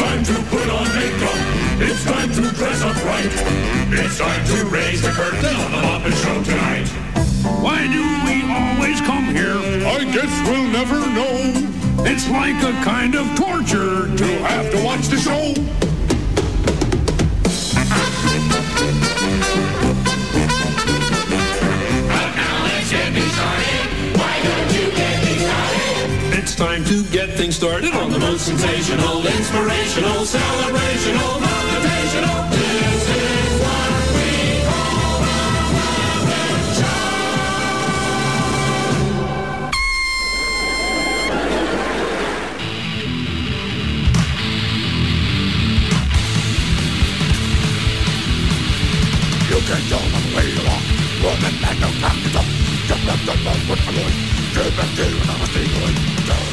Time to put on makeup. It's time to dress up right. It's time to raise the curtain on the Muppet Show tonight. Why do we always come here? I guess we'll never know. It's like a kind of torture to have to watch the show. It's time to get things started on the most Sensational, inspirational, celebrational, motivational. This is what we call the Muppet Show. You can them the way you walk. Woman, man, no time to talk. Jump up, jump up, what's my voice? Jump up, do it, I'm a sting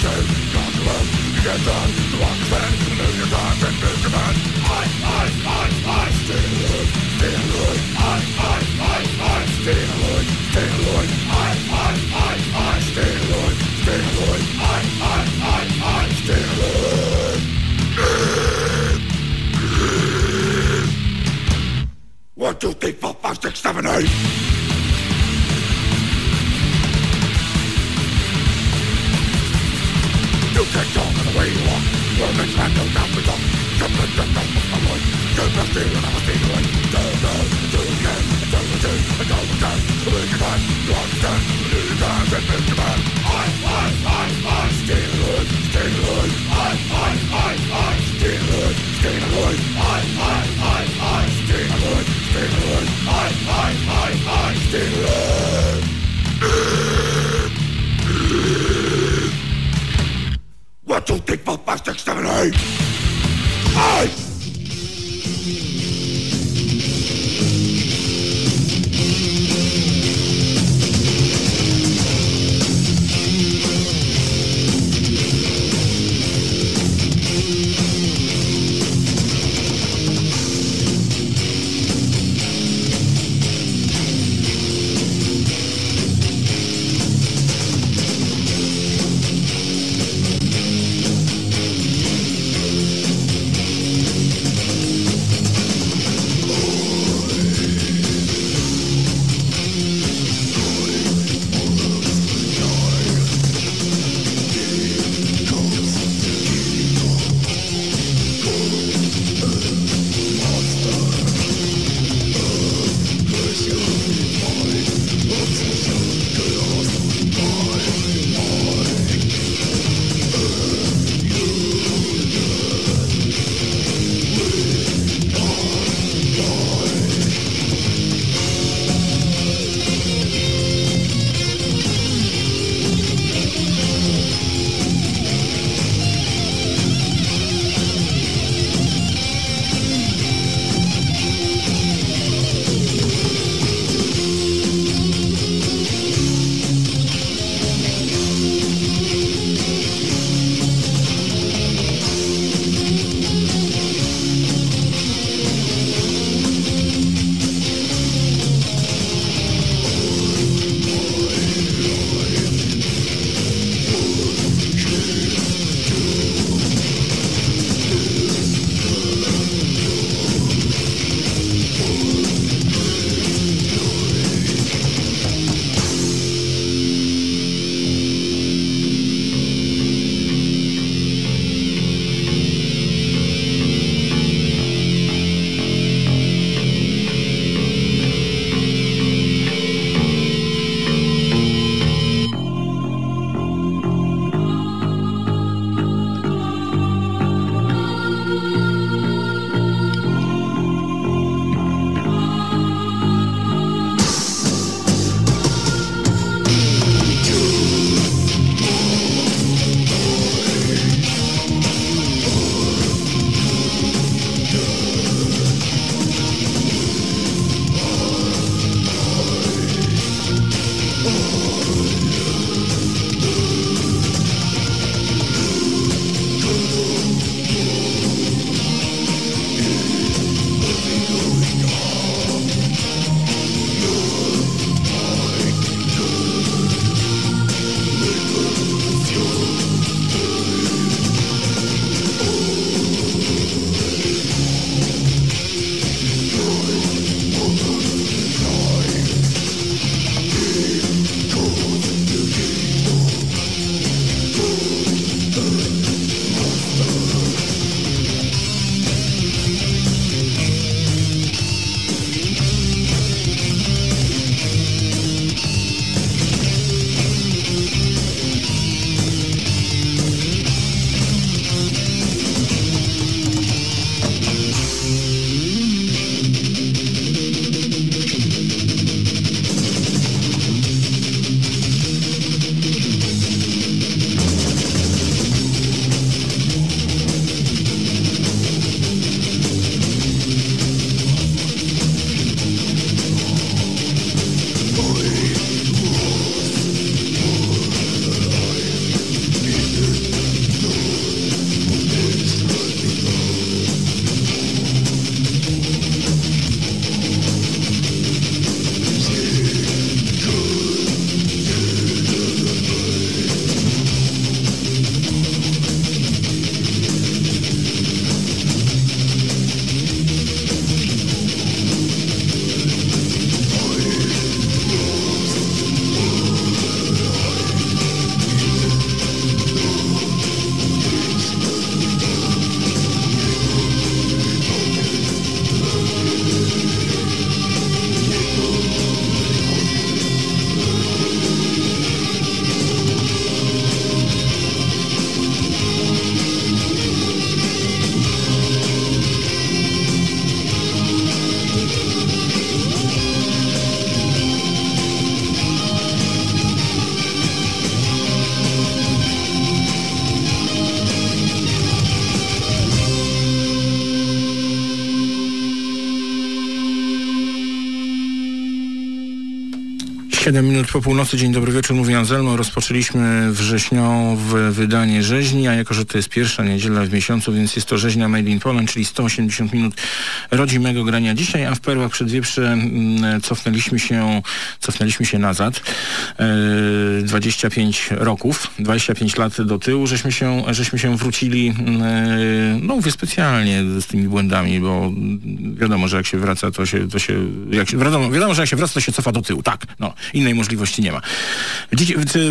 do it, do it. Come to us, you get done. The walk is back, the million times, and build your man. I, I, I, I, stay alone, stay alone. I, I, I, I, stay alone, stay alone. I, I, I, I, stay alone, stay alone. I, I, I, I, stay alone. One, two, three, four, five, six, seven, eight. You can talk in the way you walk. Well, next man, no doubt we talk. Jump and jump up with my voice. Jump and steal and I'm a steal away. Do, do, do it again. Do it again. And do it again. Do it again. You understand? Do it again. And build your man. I, I, I, I, stay alone. Stay alone. I, I, I, I, stay alone. Stay alone. I, I, I, I, stay alone. Stay alone. I, I, I, I, stay alone. One, two, three, four, five, six, seven, eight. 7 minut po północy, dzień dobry wieczór, mówi Anselmo. Rozpoczęliśmy wrześniowe wydanie rzeźni, a jako, że to jest pierwsza niedziela w miesiącu, więc jest to rzeźnia Made in Poland, czyli 180 minut rodzimego grania dzisiaj, a w Perłach Przedwieprze mm, cofnęliśmy się, cofnęliśmy się nazad. E, 25 roków, 25 lat do tyłu, żeśmy się, żeśmy się wrócili, mm, e, no mówię specjalnie z tymi błędami, bo wiadomo, że jak się wraca, to się, to się jak wiadomo, wiadomo, że jak się wraca, to się cofa do tyłu. Tak, no, innej możliwości nie ma.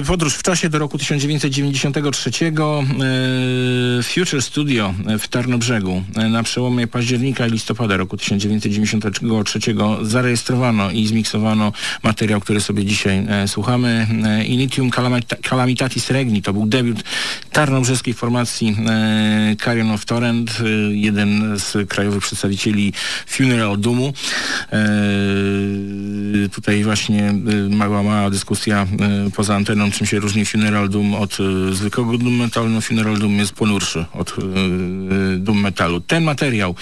Podróż w czasie do roku 1993 e, Future Studio w Tarnobrzegu e, na przełomie października i listopada roku 1993 zarejestrowano i zmiksowano materiał, który sobie dzisiaj e, słuchamy. E, Initium Calamita- Calamitatis Regni to był debiut tarnobrzeskiej formacji e, Carrion of Torrent, e, jeden z krajowych przedstawicieli Funeral Doomu. E, tutaj właśnie e, mała, mała dyskusja e, poza anteną, czym się różni Funeral Doom od e, zwykłego Doom Metalu. No Funeral Doom jest ponurszy od e, Doom Metalu. Ten materiał,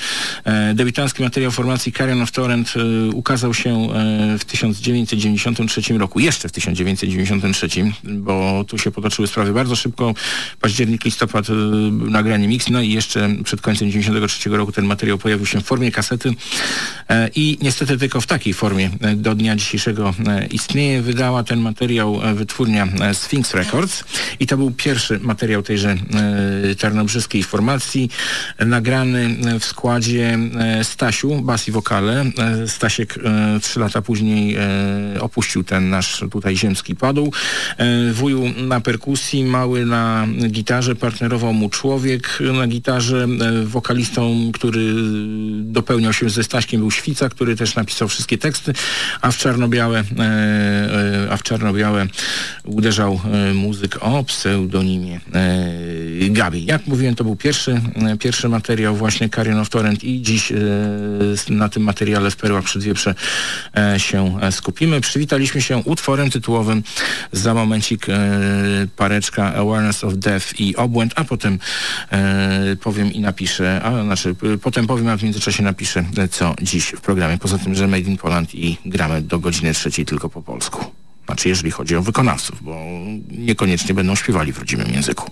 e, debiutancki materiał formacji Carrion of Torrent e, ukazał się e, w 1993 roku, jeszcze w 1993, bo tu się potoczyły sprawy bardzo szybko. Październik, listopad, e, nagranie mix, no i jeszcze przed końcem 1993 roku ten materiał pojawił się w formie kasety e, i niestety tylko w takiej formie e, do dnia dzisiejszego e, istnieje. Wydała ten materiał wytwórnia Sphinx Records i to był pierwszy materiał tejże tarnobrzeskiej formacji, nagrany w składzie Stasiu, bas i wokale. Stasiek trzy lata później opuścił ten nasz tutaj ziemski padł. E, wuju na perkusji, mały na gitarze, partnerował mu człowiek na gitarze, e, wokalistą, który dopełniał się ze Staśkiem był Świca, który też napisał wszystkie teksty, a w czarno-białe, e, a w czarno-białe uderzał muzyk o pseudonimie Gabi. Jak mówiłem, to był pierwszy, pierwszy materiał właśnie Carrion of Torrent i dziś na tym materiale w Perłach Przedwieprze się skupimy. Przywitaliśmy się utworem tytułowym za momencik e, pareczka Awareness of Death i Obłęd, a potem e, powiem i napiszę, a znaczy potem powiem, a w międzyczasie napiszę, e, co dziś w programie. Poza tym, że Made in Poland i gramy do godziny trzeciej tylko po polsku. Znaczy, jeżeli chodzi o wykonawców, bo niekoniecznie będą śpiewali w rodzimym języku.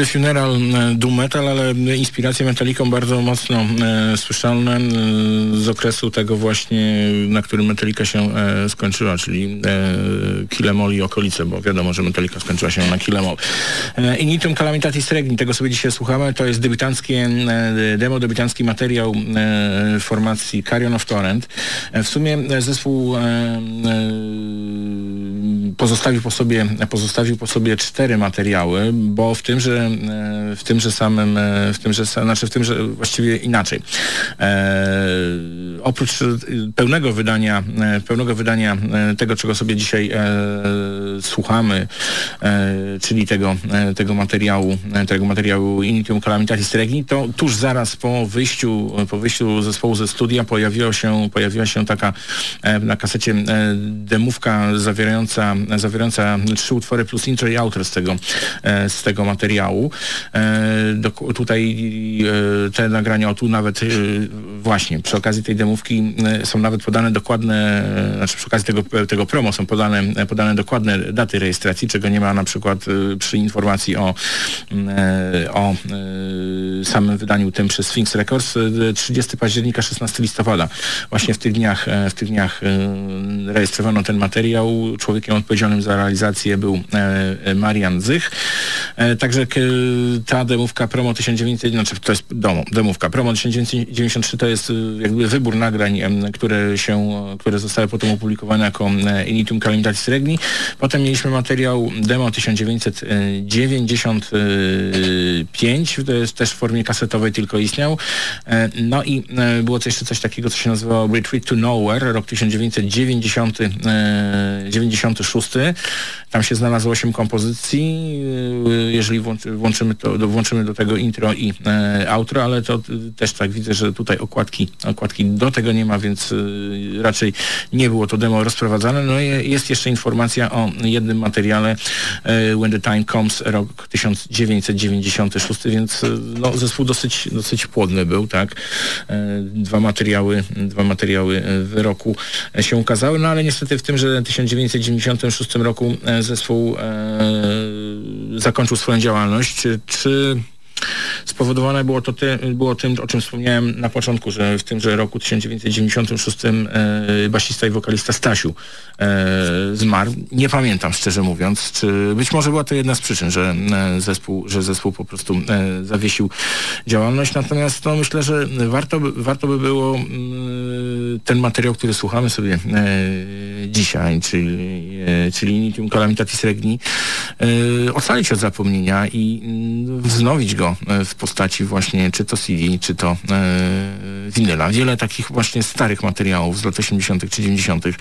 Niby funeral e, doom metal, ale inspiracje metaliką bardzo mocno e, słyszalne e, z okresu tego właśnie, na którym Metallica się e, skończyła, czyli e, i okolice, bo wiadomo, że Metallica skończyła się na Killemall. E, Initum Calamitatis Regni, tego sobie dzisiaj słuchamy, to jest debiutanckie e, demo, debiutancki materiał e, formacji Carrion of Torrent. W sumie zespół pozostawił po sobie, pozostawił po sobie cztery materiały, bo w tymże, e, w tymże samym, e, w tymże, znaczy w tymże właściwie inaczej. E, oprócz pełnego wydania, pełnego wydania tego, czego sobie dzisiaj e, słuchamy, e, czyli tego, tego materiału, tego materiału Initium Calamitatis Regni, to tuż zaraz po wyjściu, po wyjściu zespołu ze studia pojawiła się, pojawiła się taka na kasecie demówka zawierająca, zawierająca trzy utwory plus intro i outro z tego, e, z tego materiału. E, do, tutaj e, te nagrania, o tu nawet właśnie przy okazji tej demówki są nawet podane dokładne, znaczy przy okazji tego, tego promo są podane, podane dokładne daty rejestracji, czego nie ma na przykład przy informacji o, o samym wydaniu tym przez Sphinx Records 30 października, 16 listopada. Właśnie w tych dniach, w tych dniach rejestrowano ten materiał. Człowiekiem odpowiedzialnym za realizację był e, Marian Zych. E, także ta demówka Promo 1900, znaczy to jest domo, demówka Promo 1993 to jest e, jakby wybór nagrań, które się, które zostały potem opublikowane jako Initium Calamitatis Regni. Potem mieliśmy materiał demo 1995, to jest też w formie kasetowej tylko istniał. No i było to jeszcze coś takiego, co się nazywało Retreat to Nowhere, rok 1990 96. Tam się znalazło 8 kompozycji. Jeżeli włączymy, to, włączymy do tego intro i e, outro, ale to też tak widzę, że tutaj okładki, okładki do tego nie ma, więc raczej nie było to demo rozprowadzane. No i jest jeszcze informacja o jednym materiale e, When the Time Comes, rok 1996, więc y, no, zespół dosyć, dosyć płodny był, tak. E, dwa materiały, dwa materiały w roku się ukazały, no ale niestety w tym, że 1996 roku e, zespół e, zakończył swoją działalność. Czy Spowodowane było to ty, było tym, o czym wspomniałem na początku, że w tymże roku 1996 e, basista i wokalista Stasiu e, zmarł. Nie pamiętam, szczerze mówiąc, czy być może była to jedna z przyczyn, że e, zespół, że zespół po prostu e, zawiesił działalność. Natomiast no, myślę, że warto, warto by było mm, ten materiał, który słuchamy sobie e, dzisiaj, czyli, e, czyli Initium Calamitatis Regni, ocalić od zapomnienia i mm, wznowić go E, w postaci właśnie czy to CD, czy to e, winyla. Wiele takich właśnie starych materiałów z lat 80. czy 90. E,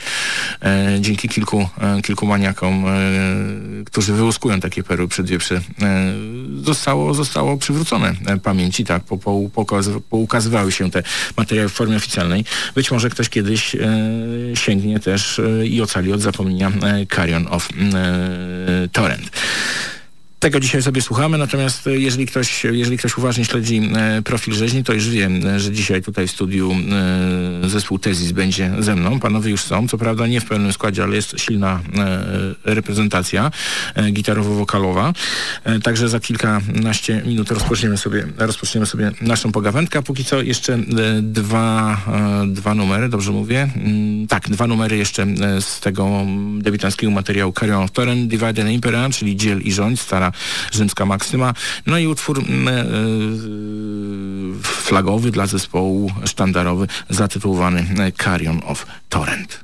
dzięki kilku, e, kilku maniakom, e, którzy wyłuskują takie perły przedwieprze, e, zostało, zostało przywrócone e, pamięci, tak, po, po, poukazywały się te materiały w formie oficjalnej. Być może ktoś kiedyś e, sięgnie też e, i ocali od zapomnienia e, Carrion of Torrent. Tego dzisiaj sobie słuchamy, natomiast e, jeżeli ktoś, jeżeli ktoś uważnie śledzi e, profil rzeźni, to już wiem, e, że dzisiaj tutaj w studiu zespół Tezis będzie ze mną. Panowie już są, co prawda nie w pełnym składzie, ale jest silna reprezentacja gitarowo-wokalowa. Także za kilkanaście minut rozpoczniemy sobie, rozpoczniemy sobie naszą pogawędkę. Póki co jeszcze dwa, dwa numery, dobrze mówię? Mm, tak, dwa numery jeszcze z tego debiutanckiego materiału Carrion of Torrent, Divide and Impera, czyli Dziel i Rządź, stara rzymska maksyma. No i utwór mm, e, flagowy dla zespołu sztandarowy zatytułowany Carrion of Torrent.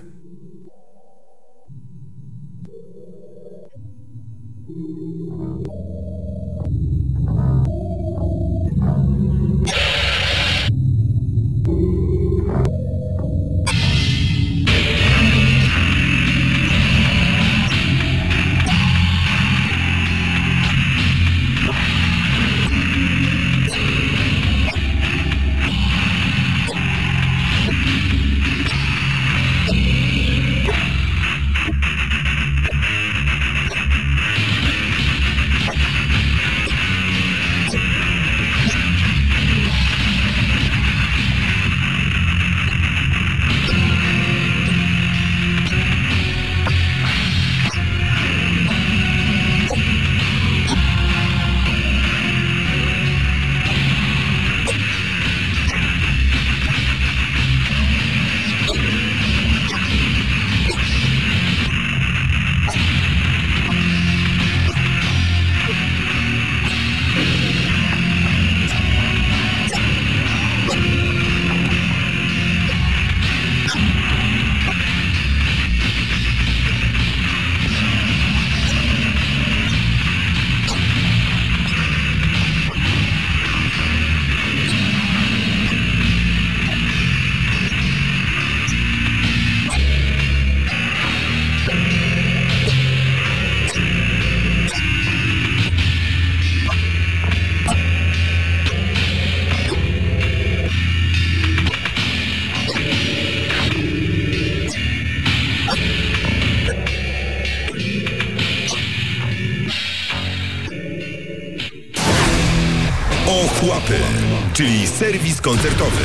Serwis koncertowy.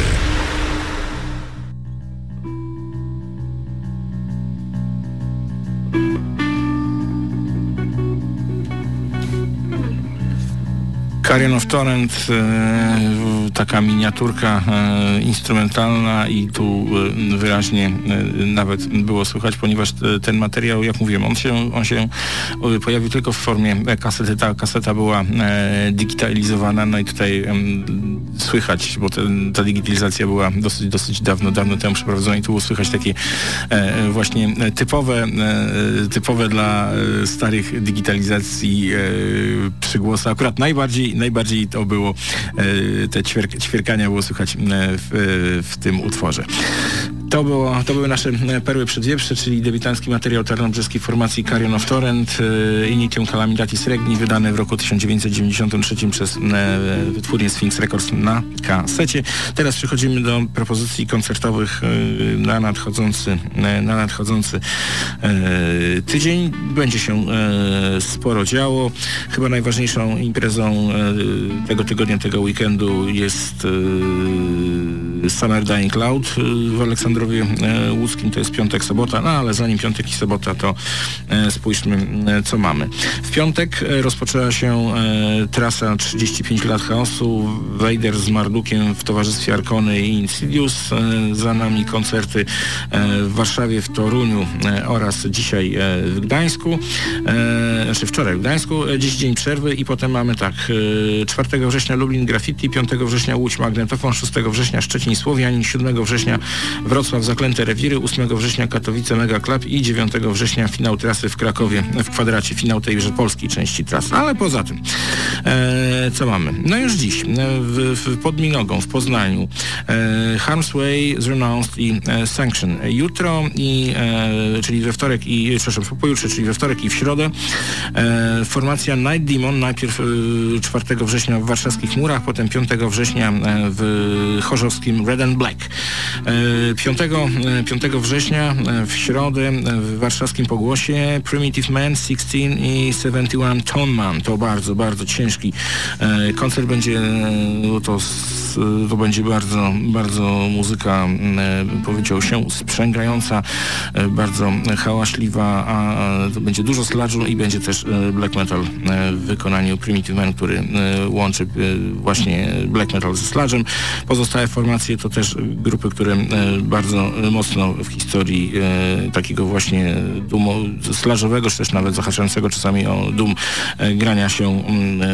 Carrion of Torrent, e, taka miniaturka e, instrumentalna i tu e, wyraźnie nawet było słychać, ponieważ te, ten materiał, jak mówiłem, on się, on się pojawił tylko w formie kasety. Ta kaseta była digitalizowana, no i tutaj słychać, bo ten, ta digitalizacja była dosyć, dosyć dawno, dawno temu przeprowadzona i tu było słychać takie e, właśnie typowe, e, typowe dla e, starych digitalizacji e, przygłosy. Akurat najbardziej, najbardziej to było, e, te ćwierk, ćwierkania było słychać e, w, w tym utworze. To, było, to były nasze e, perły przedwieprze, czyli debiutancki materiał tarnobrzeskiej formacji Carrion of Torrent e, Initium Calamitatis Regni, wydany w roku 1993 przez e, wytwórnię Sphinx Records na kasecie. Teraz przechodzimy do propozycji koncertowych na nadchodzący, na nadchodzący tydzień. Będzie się sporo działo. Chyba najważniejszą imprezą tego tygodnia, tego weekendu jest Summer Dying Cloud e, w Aleksandrowie e, Łódzkim. To jest piątek, sobota, no ale zanim piątek i sobota, to e, spójrzmy, co mamy. W piątek rozpoczęła się trasa 35 lat chaosu. Vader z Mardukiem w towarzystwie Arkony i Insidious. Za nami koncerty w Warszawie, w Toruniu oraz dzisiaj w Gdańsku. Znaczy wczoraj w Gdańsku. Dziś dzień przerwy i potem mamy tak. E, 4 września Lublin Graffiti, 5 września Łódź Magnetofon, 6 września Szczecin Słowianin, 7 września Wrocław Zaklęte Rewiry, 8 września Katowice Mega Club i 9 września finał trasy w Krakowie w kwadracie, finał tejże polskiej części trasy. Ale poza tym, e, co mamy? No już dziś, e, w, w, pod Minogą, w Poznaniu, e, Harm's Way, Zrenounced i e, Sanction. Jutro i, e, czyli we wtorek i, przepraszam, pojutrze, czyli we wtorek i w środę, e, formacja Night Demon, najpierw e, 4 września w warszawskich murach, potem 5 września e, w chorzowskim Red and Black. E, 5, e, 5 września e, w środę e, w warszawskim Pogłosie Primitive Man, 16 i 71 Tone Man. To bardzo, bardzo ciężki e, koncert będzie, e, to, to będzie bardzo, bardzo muzyka, e, powiedział się, sprzęgająca, e, bardzo hałaśliwa, a e, to będzie dużo sladżu i będzie też e, black metal e, w wykonaniu Primitive Man, który e, łączy e, właśnie black metal ze sladżem. Pozostałe formacje to też grupy, które e, bardzo mocno w historii e, takiego właśnie dumo, slażowego, czy też nawet zahaczającego czasami o dum e, grania się mm, e,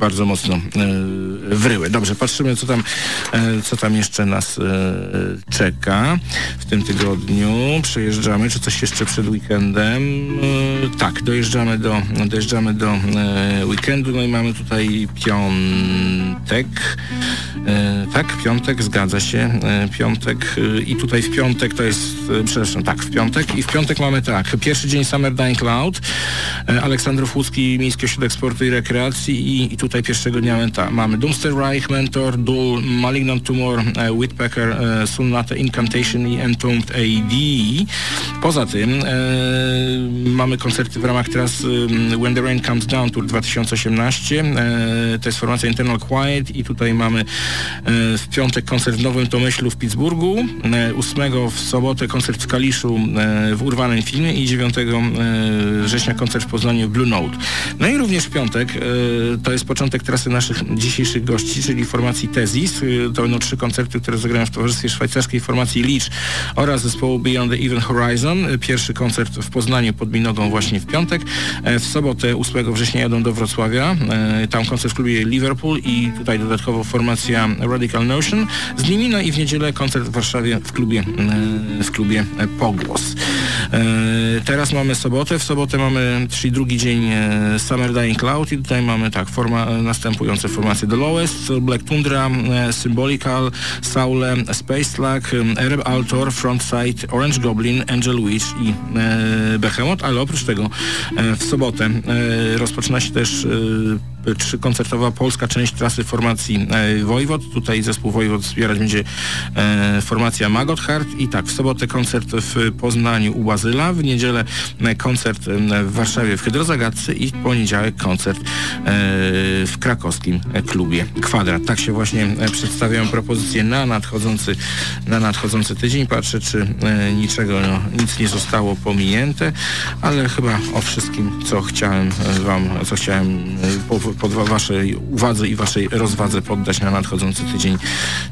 bardzo mocno e, wryły. Dobrze, patrzymy co tam, e, co tam jeszcze nas e, czeka w tym tygodniu. Przejeżdżamy, czy coś jeszcze przed weekendem? Tak, dojeżdżamy do, dojeżdżamy do weekendu, no i mamy tutaj piątek. Tak, piątek, zgadza się. Piątek i tutaj w piątek to jest, przepraszam, tak, w piątek i w piątek mamy tak, pierwszy dzień Summer Dying Cloud, Aleksandrów Łódzki, Miejski Ośrodek Sportu i Rekreacji i, i tutaj pierwszego dnia mamy Doomster Reich, Mentor, Duel, Malignant Tumor, e, Whitpecker, e, Sunnata, Incantation i Entombed AD. Poza tym e, mamy koncerty w ramach teraz When the Rain Comes Down Tour 2018. E, to jest formacja Internal Quiet i tutaj mamy w piątek koncert w Nowym Tomyślu w Pittsburghu, e, 8 w sobotę koncert w Kaliszu w Urwanym Filmie i 9 e, września koncert w Poznaniu w Blue Note. No i również w piątek to jest początek trasy naszych dzisiejszych gości, czyli formacji Tezis. E, To będą trzy koncerty, które zagrają w towarzystwie szwajcarskiej formacji Leech oraz zespołu Beyond the Even Horizon. E, Pierwszy koncert w Poznaniu pod Minogą właśnie w piątek. E, W sobotę 8 września jadą do Wrocławia. Tam koncert w klubie Liverpool i tutaj dodatkowo formacja Radical Notion z nimi. No i w niedzielę koncert w Warszawie w klubie, w klubie Pogłos. Teraz mamy sobotę. W sobotę mamy, czyli drugi dzień Summer Dying Cloud i tutaj mamy tak, forma, następujące formacje. The Lowest, Black Tundra, e, Symbolical, Saule, Space Slack, e, Arab Altor, Frontside, Orange Goblin, Angel Witch i e, Behemoth, ale oprócz tego e, w sobotę e, rozpoczyna się też e, trzykoncertowa polska część trasy formacji e, Wojwod. Tutaj zespół Wojwod wspierać będzie e, formacja Magot Heart i tak, w sobotę koncert w Poznaniu u Bazyla, w niedzielę e, koncert e, w Warszawie w Hydrozagadce i w poniedziałek koncert e, w krakowskim e, klubie Kwadrat. Tak się właśnie e, przedstawiają propozycje na nadchodzący, na nadchodzący tydzień. Patrzę, czy e, niczego, no, nic nie zostało pominięte, ale chyba o wszystkim, co chciałem e, wam, co chciałem e, po, pod waszej uwadze i waszej rozwadze poddać na nadchodzący tydzień,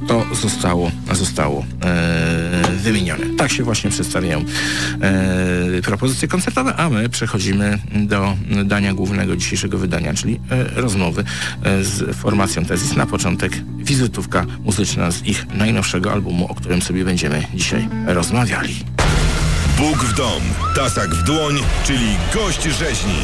to zostało, zostało e, wymienione. Tak się właśnie przedstawiają e, propozycje koncertowe, a my przechodzimy do dania głównego dzisiejszego wydania, czyli e, rozmowy e, z formacją Tezis. Na początek wizytówka muzyczna z ich najnowszego albumu, o którym sobie będziemy dzisiaj rozmawiali. Bóg w dom, tasak w dłoń, czyli gość rzeźni.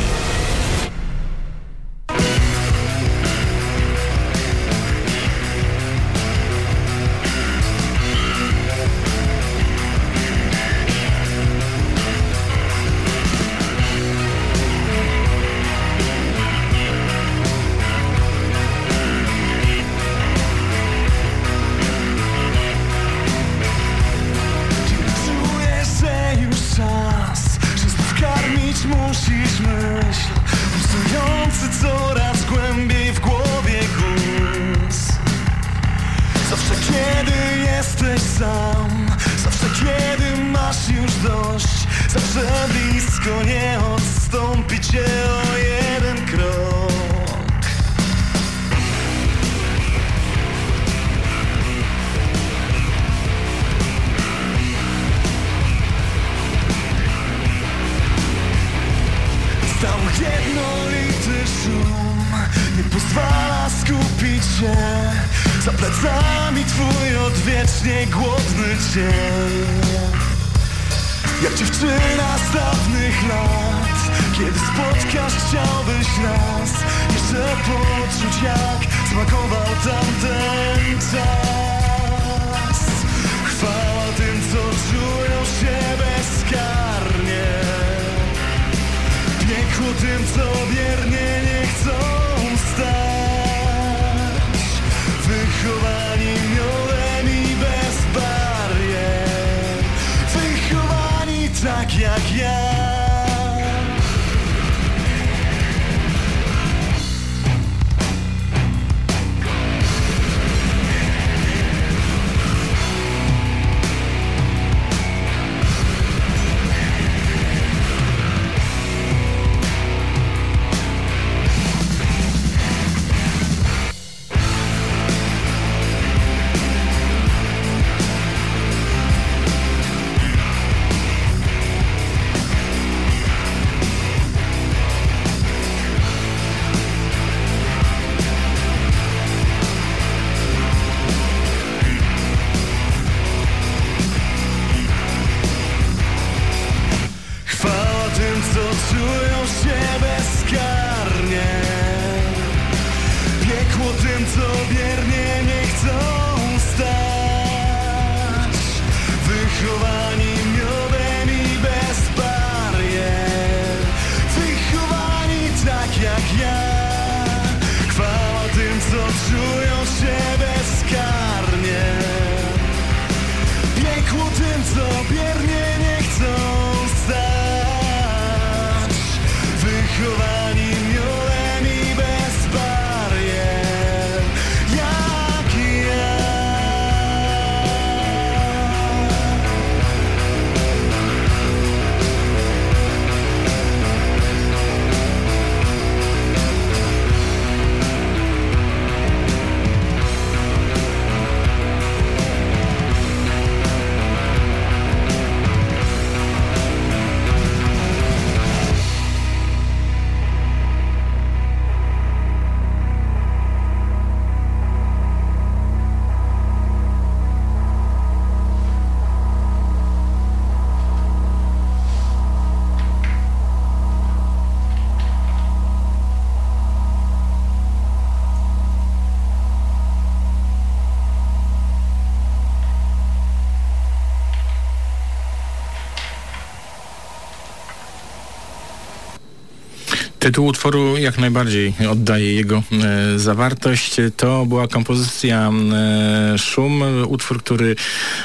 Tytuł utworu jak najbardziej oddaje jego e, zawartość. To była kompozycja e, Szum, utwór, który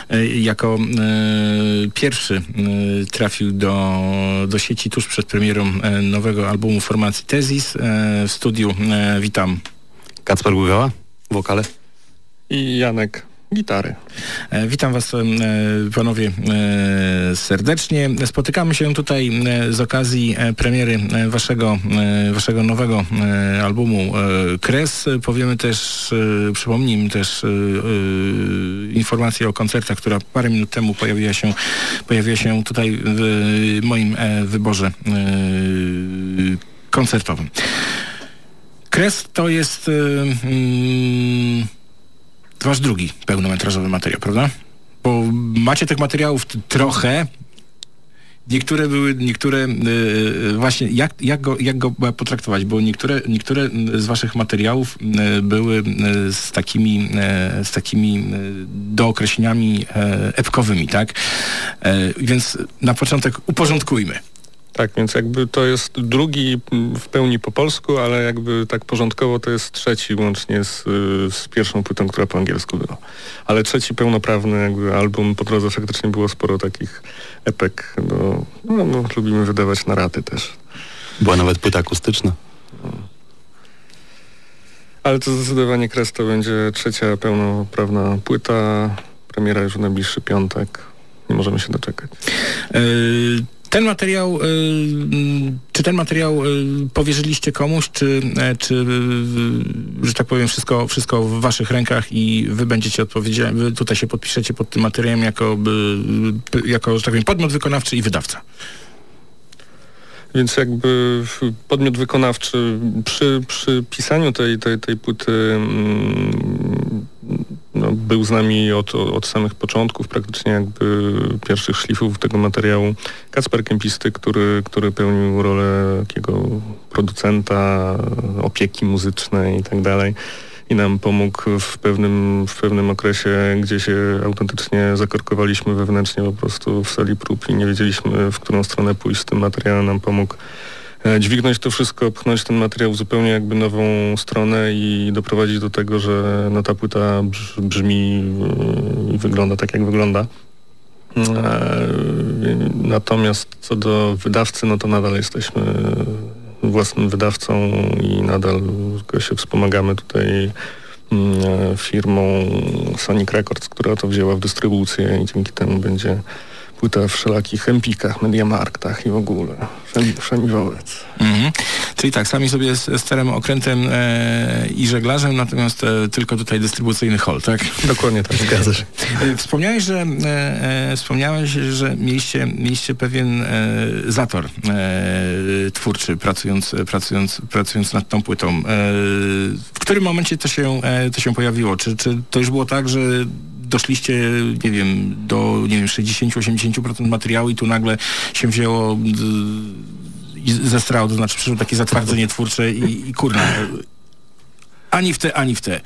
e, jako e, pierwszy e, trafił do, do sieci tuż przed premierą e, nowego albumu formacji Tezis. E, w studiu e, witam Kacper Gugała, wokale. I Janek, gitary. E, Witam Was e, panowie e, serdecznie. Spotykamy się tutaj z okazji premiery waszego, waszego nowego albumu Kres. Powiemy też, przypomnijmy też informację o koncertach, która parę minut temu pojawiła się, pojawiła się tutaj w moim wyborze koncertowym. Kres to jest... mm, to wasz drugi pełnometrażowy materiał, prawda? Bo macie tych materiałów trochę. Niektóre były, niektóre yy, właśnie, jak, jak, go, jak go potraktować? Bo niektóre, niektóre z waszych materiałów yy, były yy, z takimi, yy, z takimi yy, dookreśleniami epkowymi, tak? Więc na początek uporządkujmy. Tak, więc jakby to jest drugi w pełni po polsku, ale jakby tak porządkowo to jest trzeci łącznie z, z pierwszą płytą, która po angielsku była. Ale trzeci pełnoprawny jakby album, po drodze faktycznie było sporo takich epek, no, no, no lubimy wydawać na raty też. Była nawet płyta akustyczna. Ale to zdecydowanie Kres to będzie trzecia pełnoprawna płyta, premiera już w najbliższy piątek. Nie możemy się doczekać. Yy, Ten materiał, yy, czy ten materiał yy, powierzyliście komuś, czy, e, czy że tak powiem, wszystko, wszystko w waszych rękach i wy będziecie odpowiedzialni, wy tutaj się podpiszecie pod tym materiałem jako, jako że tak powiem, podmiot wykonawczy i wydawca. Więc jakby podmiot wykonawczy przy, przy pisaniu tej, tej, tej płyty mm, był z nami od, od samych początków, praktycznie jakby pierwszych szlifów tego materiału. Kacper Kępisty, który, który pełnił rolę takiego producenta, opieki muzycznej i tak dalej. I nam pomógł w pewnym, w pewnym okresie, gdzie się autentycznie zakorkowaliśmy wewnętrznie po prostu w sali prób i nie wiedzieliśmy, w którą stronę pójść z tym materiałem. Nam pomógł dźwignąć to wszystko, pchnąć ten materiał w zupełnie jakby nową stronę i doprowadzić do tego, że no, ta płyta brz, brzmi yy, i wygląda tak, jak wygląda. E, Natomiast co do wydawcy, no to nadal jesteśmy własnym wydawcą i nadal się wspomagamy tutaj mm, e, firmą Sonic Records, która to wzięła w dystrybucję i dzięki temu będzie płyta w wszelakich empikach, mediamarktach i w ogóle. Wszędzie, wszędzie wobec. Mhm. Czyli tak, sami sobie z sterem, okrętem e, i żeglarzem, natomiast e, tylko tutaj dystrybucyjny hol, tak? Dokładnie tak. Zgadza się. E, Wspomniałeś, że e, e, wspomniałeś, że mieliście, mieliście pewien e, zator twórczy pracując, pracując, pracując nad tą płytą. W którym momencie to się, to się pojawiło? Czy, czy to już było tak, że doszliście, nie wiem, do nie wiem, 60-80% materiału i tu nagle się wzięło d- i zestrało, to znaczy przyszło takie zatwardzenie twórcze i, i kurna, ani w te, ani w te.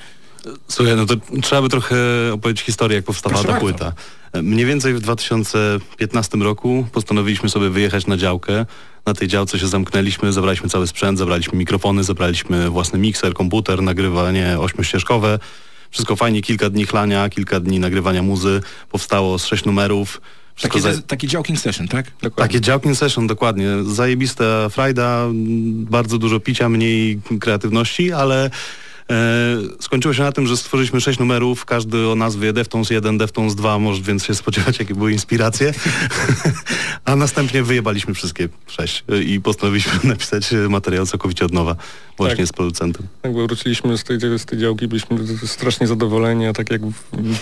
Słuchaj, no to trzeba by trochę opowiedzieć historię, jak powstawała Proszę ta bardzo. płyta. Mniej więcej w 2015 roku postanowiliśmy sobie wyjechać na działkę. Na tej działce się zamknęliśmy, zabraliśmy cały sprzęt, zabraliśmy mikrofony, zabraliśmy własny mikser, komputer, nagrywanie ośmiościeżkowe. Wszystko fajnie, kilka dni chlania, kilka dni nagrywania muzy. Powstało z sześć numerów. Takie, za- taki joking session, tak? takie działking session, dokładnie. Zajebista frajda, bardzo dużo picia, mniej kreatywności, ale skończyło się na tym, że stworzyliśmy sześć numerów, każdy o nazwie Deftones 1, Deftones 2, może więc się spodziewać, jakie były inspiracje. A następnie wyjebaliśmy wszystkie sześć e, i postanowiliśmy napisać e, materiał całkowicie od nowa, właśnie Tak. z producentem. Jak wróciliśmy z tej, z tej działki, byliśmy strasznie zadowoleni, a tak jak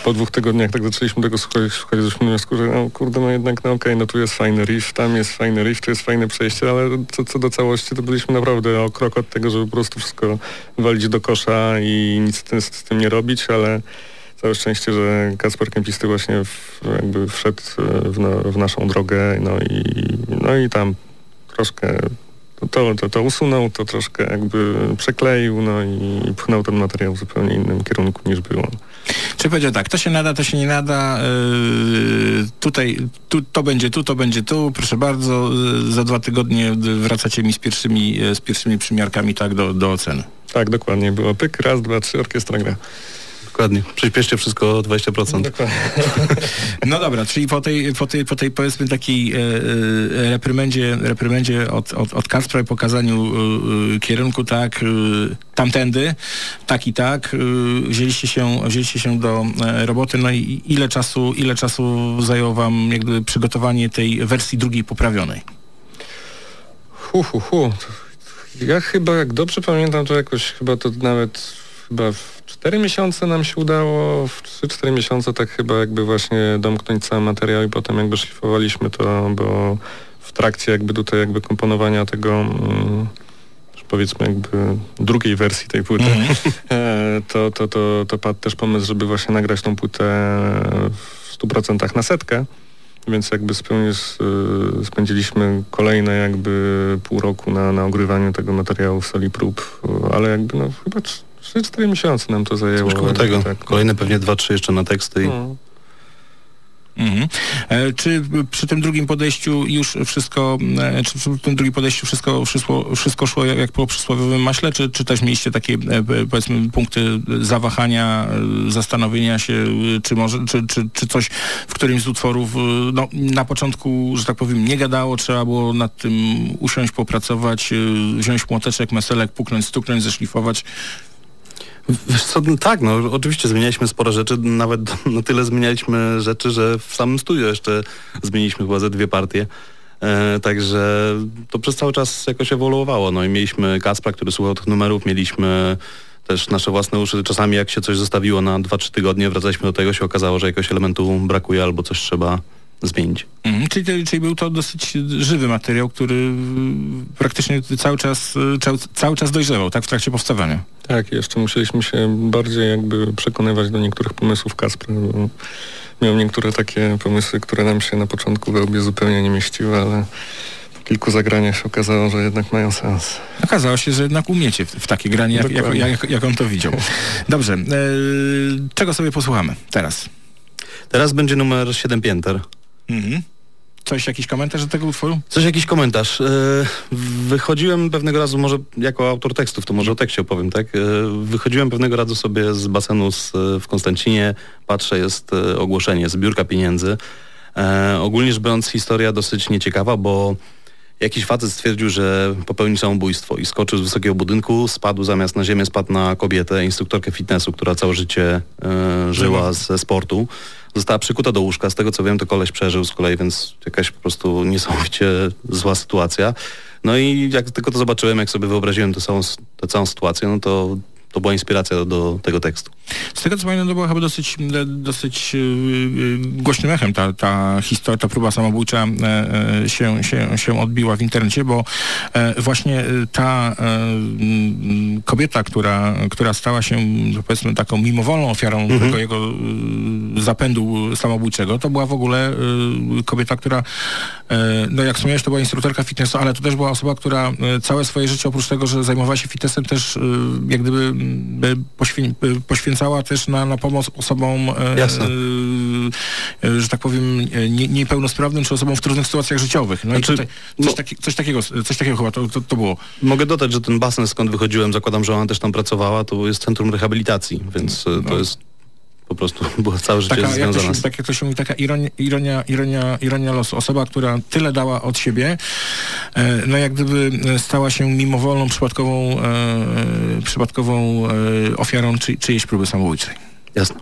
po dwóch tygodniach tak zaczęliśmy tego słuchać, słuchać doszliśmy do wniosku, że no, kurde, no jednak, no okej, no tu jest fajny riff, tam jest fajny riff, tu jest fajne przejście, ale co, co do całości, to byliśmy naprawdę o krok od tego, żeby po prostu wszystko walić do kosza i nic z tym, z tym nie robić, ale całe szczęście, że Kacper Kępisty właśnie w, jakby wszedł e, w, w naszą drogę, no i, no i tam troszkę to, to, to usunął, to troszkę jakby przekleił, no i pchnął ten materiał w zupełnie innym kierunku niż było. Czy powiedział tak, to się nada, to się nie nada, yy, tutaj, tu, to będzie tu, to będzie tu, proszę bardzo, yy, za dwa tygodnie wracacie mi z pierwszymi, yy, z pierwszymi przymiarkami tak do, do oceny. Tak, dokładnie. Było pyk, raz, dwa, trzy, orkiestra gra. Dokładnie. Przyspieszcie wszystko o 20%. Dokładnie. No dobra, czyli po tej, po tej, po tej powiedzmy takiej e, e, reprymendzie, reprymendzie od, od, od Kacpra i pokazaniu e, e, kierunku tak, e, tamtędy, tak i tak, e, wzięliście się, wzięliście się do e, roboty, no i ile czasu, ile czasu zajęło wam jakby przygotowanie tej wersji drugiej poprawionej? Hu, hu, hu. Ja chyba, jak dobrze pamiętam, to jakoś chyba to nawet chyba w 4 miesiące nam się udało, w 3-4 miesiące tak chyba jakby właśnie domknąć cały materiał i potem jakby szlifowaliśmy to, bo w trakcie jakby tutaj jakby komponowania tego mm, powiedzmy jakby drugiej wersji tej płyty, e, to, to, to, to padł też pomysł, żeby właśnie nagrać tą płytę w 100% na setkę. Więc jakby y, spędziliśmy kolejne jakby pół roku na, na ogrywaniu tego materiału w sali prób, y, ale jakby no chyba 3-4 miesiące nam to zajęło. Coś koło jakby tego. tak. Kolejne pewnie 2-3 jeszcze na teksty. I... No. Mhm. E, Czy przy tym drugim podejściu już wszystko, e, czy przy tym drugim podejściu wszystko, wszystko, wszystko szło jak po przysłowiowym maśle, czy, czy też mieliście takie e, powiedzmy punkty zawahania, zastanowienia się, czy może, czy, czy, czy coś w którymś z utworów no, na początku, że tak powiem, nie gadało, trzeba było nad tym usiąść, popracować, wziąć młoteczek, meselek, puknąć, stuknąć, zeszlifować. Wiesz co, no tak, no oczywiście zmienialiśmy sporo rzeczy, nawet na tyle zmienialiśmy rzeczy, że w samym studio jeszcze zmieniliśmy chyba ze dwie partie. E, także to przez cały czas jakoś ewoluowało. No i mieliśmy Kaspra, który słuchał tych numerów, mieliśmy też nasze własne uszy. Czasami jak się coś zostawiło na 2-3 tygodnie, wracaliśmy do tego, się okazało, że jakiegoś elementu brakuje albo coś trzeba zmienić. Mhm, czyli, czyli był to dosyć żywy materiał, który praktycznie cały czas, cały, cały czas dojrzewał, tak, w trakcie powstawania. Tak, jeszcze musieliśmy się bardziej jakby przekonywać do niektórych pomysłów Kaspra, bo miał niektóre takie pomysły, które nam się na początku we łbie zupełnie nie mieściły, ale po kilku zagraniach się okazało, że jednak mają sens. Okazało się, że jednak umiecie w, w takie granie, jak, jak, jak, jak on to widział. Dobrze, e, czego sobie posłuchamy teraz? Teraz będzie numer 7 pięter. Mhm. Coś, jakiś komentarz do tego utworu? Coś, jakiś komentarz. E, Wychodziłem pewnego razu, może jako autor tekstów, to może o tekście opowiem, tak? E, Wychodziłem pewnego razu sobie z basenu z, w Konstancinie, patrzę, jest e, ogłoszenie, zbiórka pieniędzy. E, ogólnie rzecz biorąc historia dosyć nieciekawa, bo jakiś facet stwierdził, że popełni samobójstwo i skoczył z wysokiego budynku, spadł zamiast na ziemię, spadł na kobietę, instruktorkę fitnessu, która całe życie e, żyła ze sportu. Została przykuta do łóżka, z tego co wiem to koleś przeżył z kolei, więc jakaś po prostu niesamowicie zła sytuacja. No i jak tylko to zobaczyłem, jak sobie wyobraziłem tę całą, tę całą sytuację, no to, to była inspiracja do, do tego tekstu. Z tego co pamiętam, to była chyba dosyć, e, dosyć e, e, głośnym echem ta, ta historia, ta próba samobójcza się, się, się odbiła w internecie, bo właśnie ta kobieta, która, która stała się powiedzmy taką mimowolną ofiarą tego jego zapędu samobójczego, to była w ogóle kobieta, która no jak wspomniałeś, to była instruktorka fitnessu, ale to też była osoba, która całe swoje życie, oprócz tego, że zajmowała się fitnessem, też jak gdyby m, e, e, poświęcała też na, na pomoc osobom, e, Jasne. e, że tak powiem, e, nie, niepełnosprawnym, czy osobom w trudnych sytuacjach życiowych. No Znaczy, i tutaj coś, no- taki, coś, takiego, coś takiego chyba to, to, to było. Mogę dodać, że ten basen, skąd wychodziłem, zakładam, że ona też tam pracowała, to jest centrum rehabilitacji, więc e, to jest po prostu było całe życie Taka, jak to tak jak to się mówi, taka ironia, ironia, ironia, ironia losu. Osoba, która tyle dała od siebie, e, no jak gdyby stała się mimowolną, przypadkową, e, przypadkową e, ofiarą czy, czyjejś próby samobójczej. Jasne.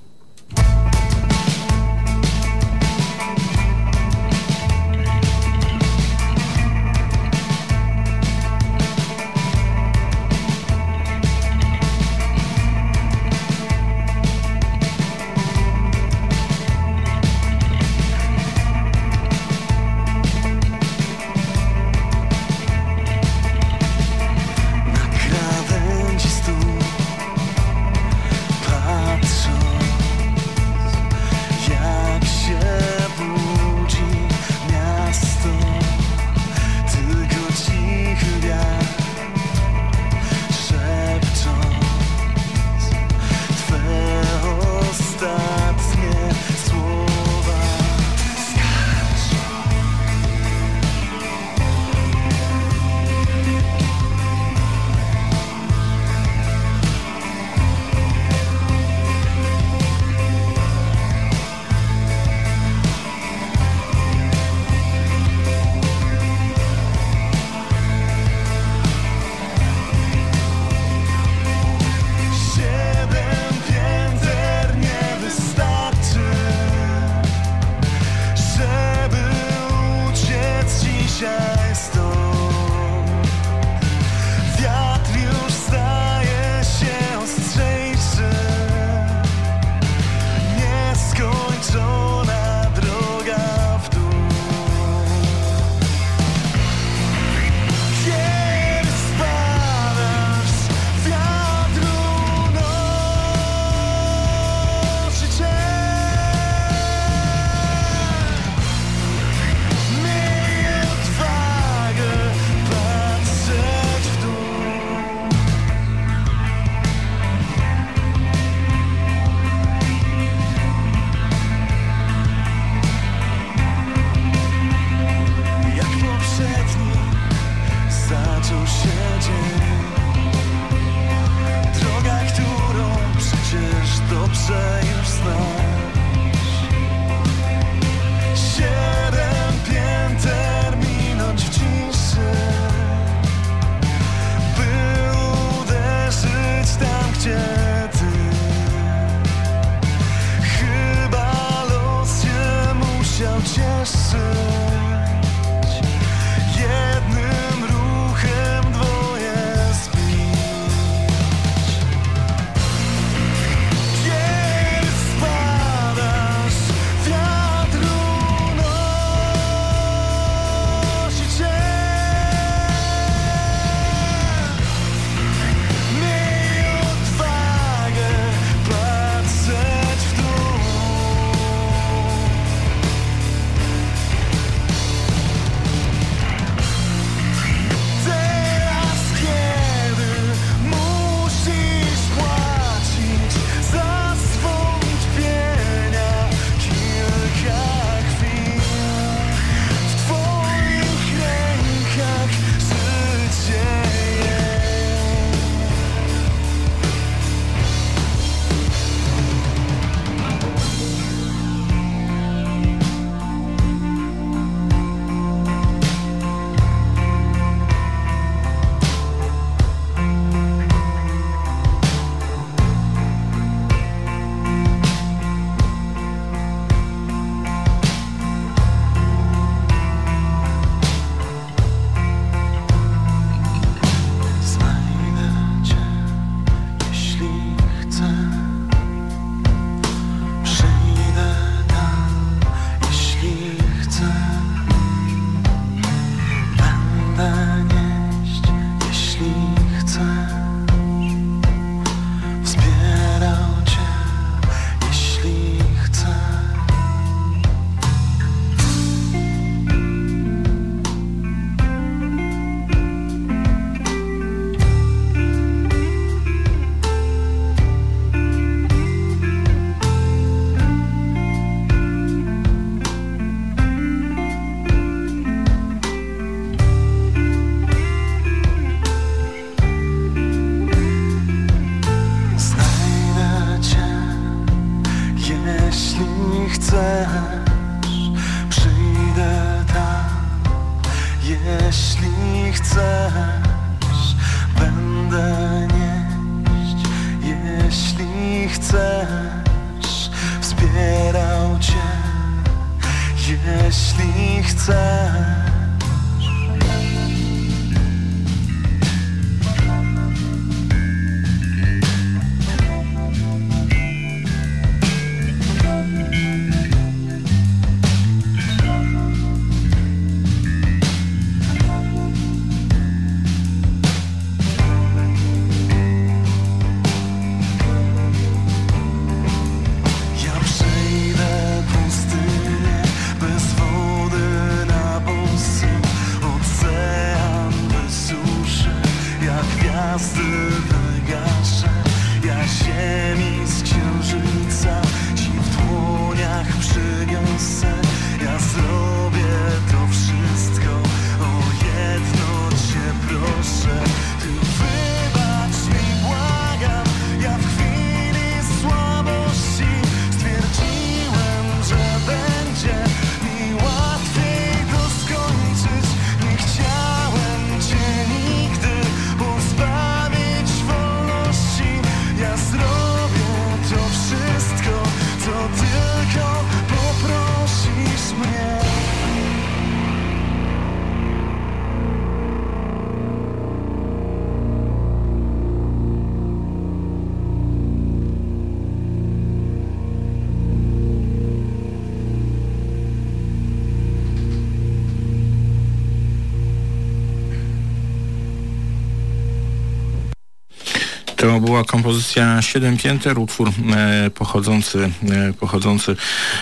Była kompozycja Siedem Pięter, utwór e, pochodzący, e, pochodzący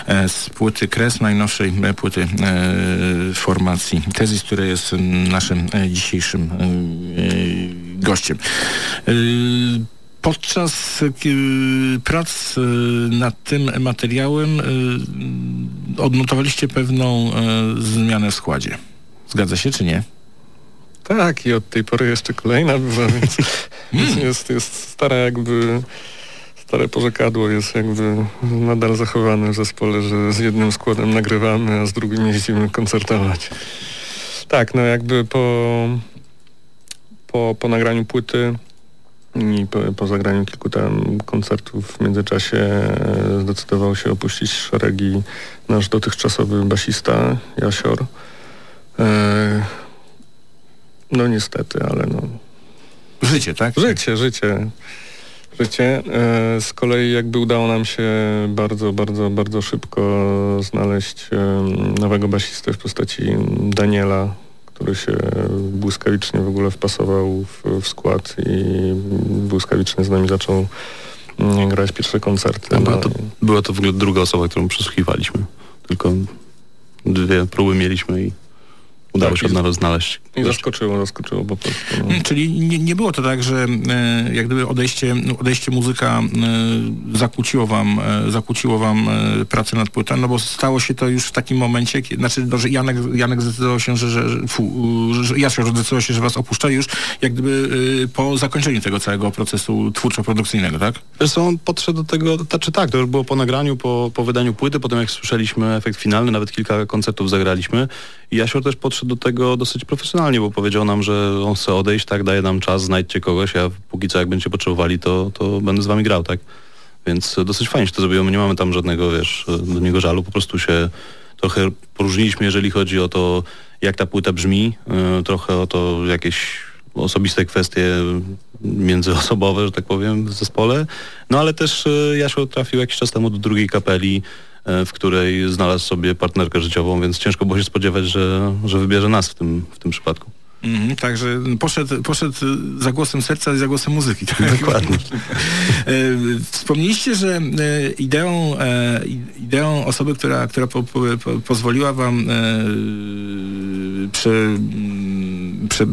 e, z płyty Kres, najnowszej płyty formacji Tezis, która jest naszym dzisiejszym gościem. Podczas prac nad tym materiałem odnotowaliście pewną zmianę w składzie. Zgadza się czy nie? Tak, i od tej pory jeszcze kolejna bywa, więc jest, jest, stara jakby stare porzekadło jest jakby nadal zachowane w zespole, że z jednym składem nagrywamy, a z drugim jeździmy koncertować. Tak, no jakby po, po, po nagraniu płyty i po, po zagraniu kilku tam koncertów w międzyczasie e, zdecydował się opuścić szeregi nasz dotychczasowy basista Jasior. E, no niestety, ale no. Życie, tak? Życie, życie. Życie. E, z kolei jakby udało nam się bardzo, bardzo, bardzo szybko znaleźć e, nowego basistę w postaci Daniela, który się błyskawicznie w ogóle wpasował w, w skład i błyskawicznie z nami zaczął mm, grać pierwsze koncerty. A była, No to, była to w ogóle druga osoba, którą przesłuchiwaliśmy. Tylko dwie próby mieliśmy i udało Tak, się odnaleźć znaleźć. I zaskoczyło, zaskoczyło po prostu. No. Mm, Czyli nie, nie było to tak, że e, jak gdyby odejście, odejście muzyka e, zakłóciło wam, e, zakłóciło wam e, pracę nad płytą, no bo stało się to już w takim momencie, kie- znaczy, no, że Janek, Janek zdecydował się, że, że, fu, że, Jasior zdecydował się, że was opuszcza już jak gdyby e, po zakończeniu tego całego procesu twórczo-produkcyjnego, tak? Co, on podszedł do tego, znaczy tak, to już było po nagraniu, po, po wydaniu płyty, potem jak słyszeliśmy efekt finalny, nawet kilka koncertów zagraliśmy i też podszedł do tego dosyć profesjonalnie, bo powiedział nam, że on chce odejść, tak, daje nam czas, znajdźcie kogoś, ja póki co jak będziecie potrzebowali, to, to będę z wami grał, tak. Więc dosyć fajnie się to zrobiło, my nie mamy tam żadnego, wiesz, do niego żalu, po prostu się trochę poróżniliśmy, jeżeli chodzi o to, jak ta płyta brzmi, y, trochę o to jakieś osobiste kwestie międzyosobowe, że tak powiem, w zespole. No ale też Jasio trafił jakiś czas temu do drugiej kapeli, w której znalazł sobie partnerkę życiową, więc ciężko było się spodziewać, że, że wybierze nas w tym, w tym przypadku. Mhm, także poszedł, poszedł za głosem serca i za głosem muzyki. Tak? Dokładnie. E, Wspomnieliście, że e, ideą, e, ideą osoby, która, która po, po, po, pozwoliła wam e, prze, mm, prze,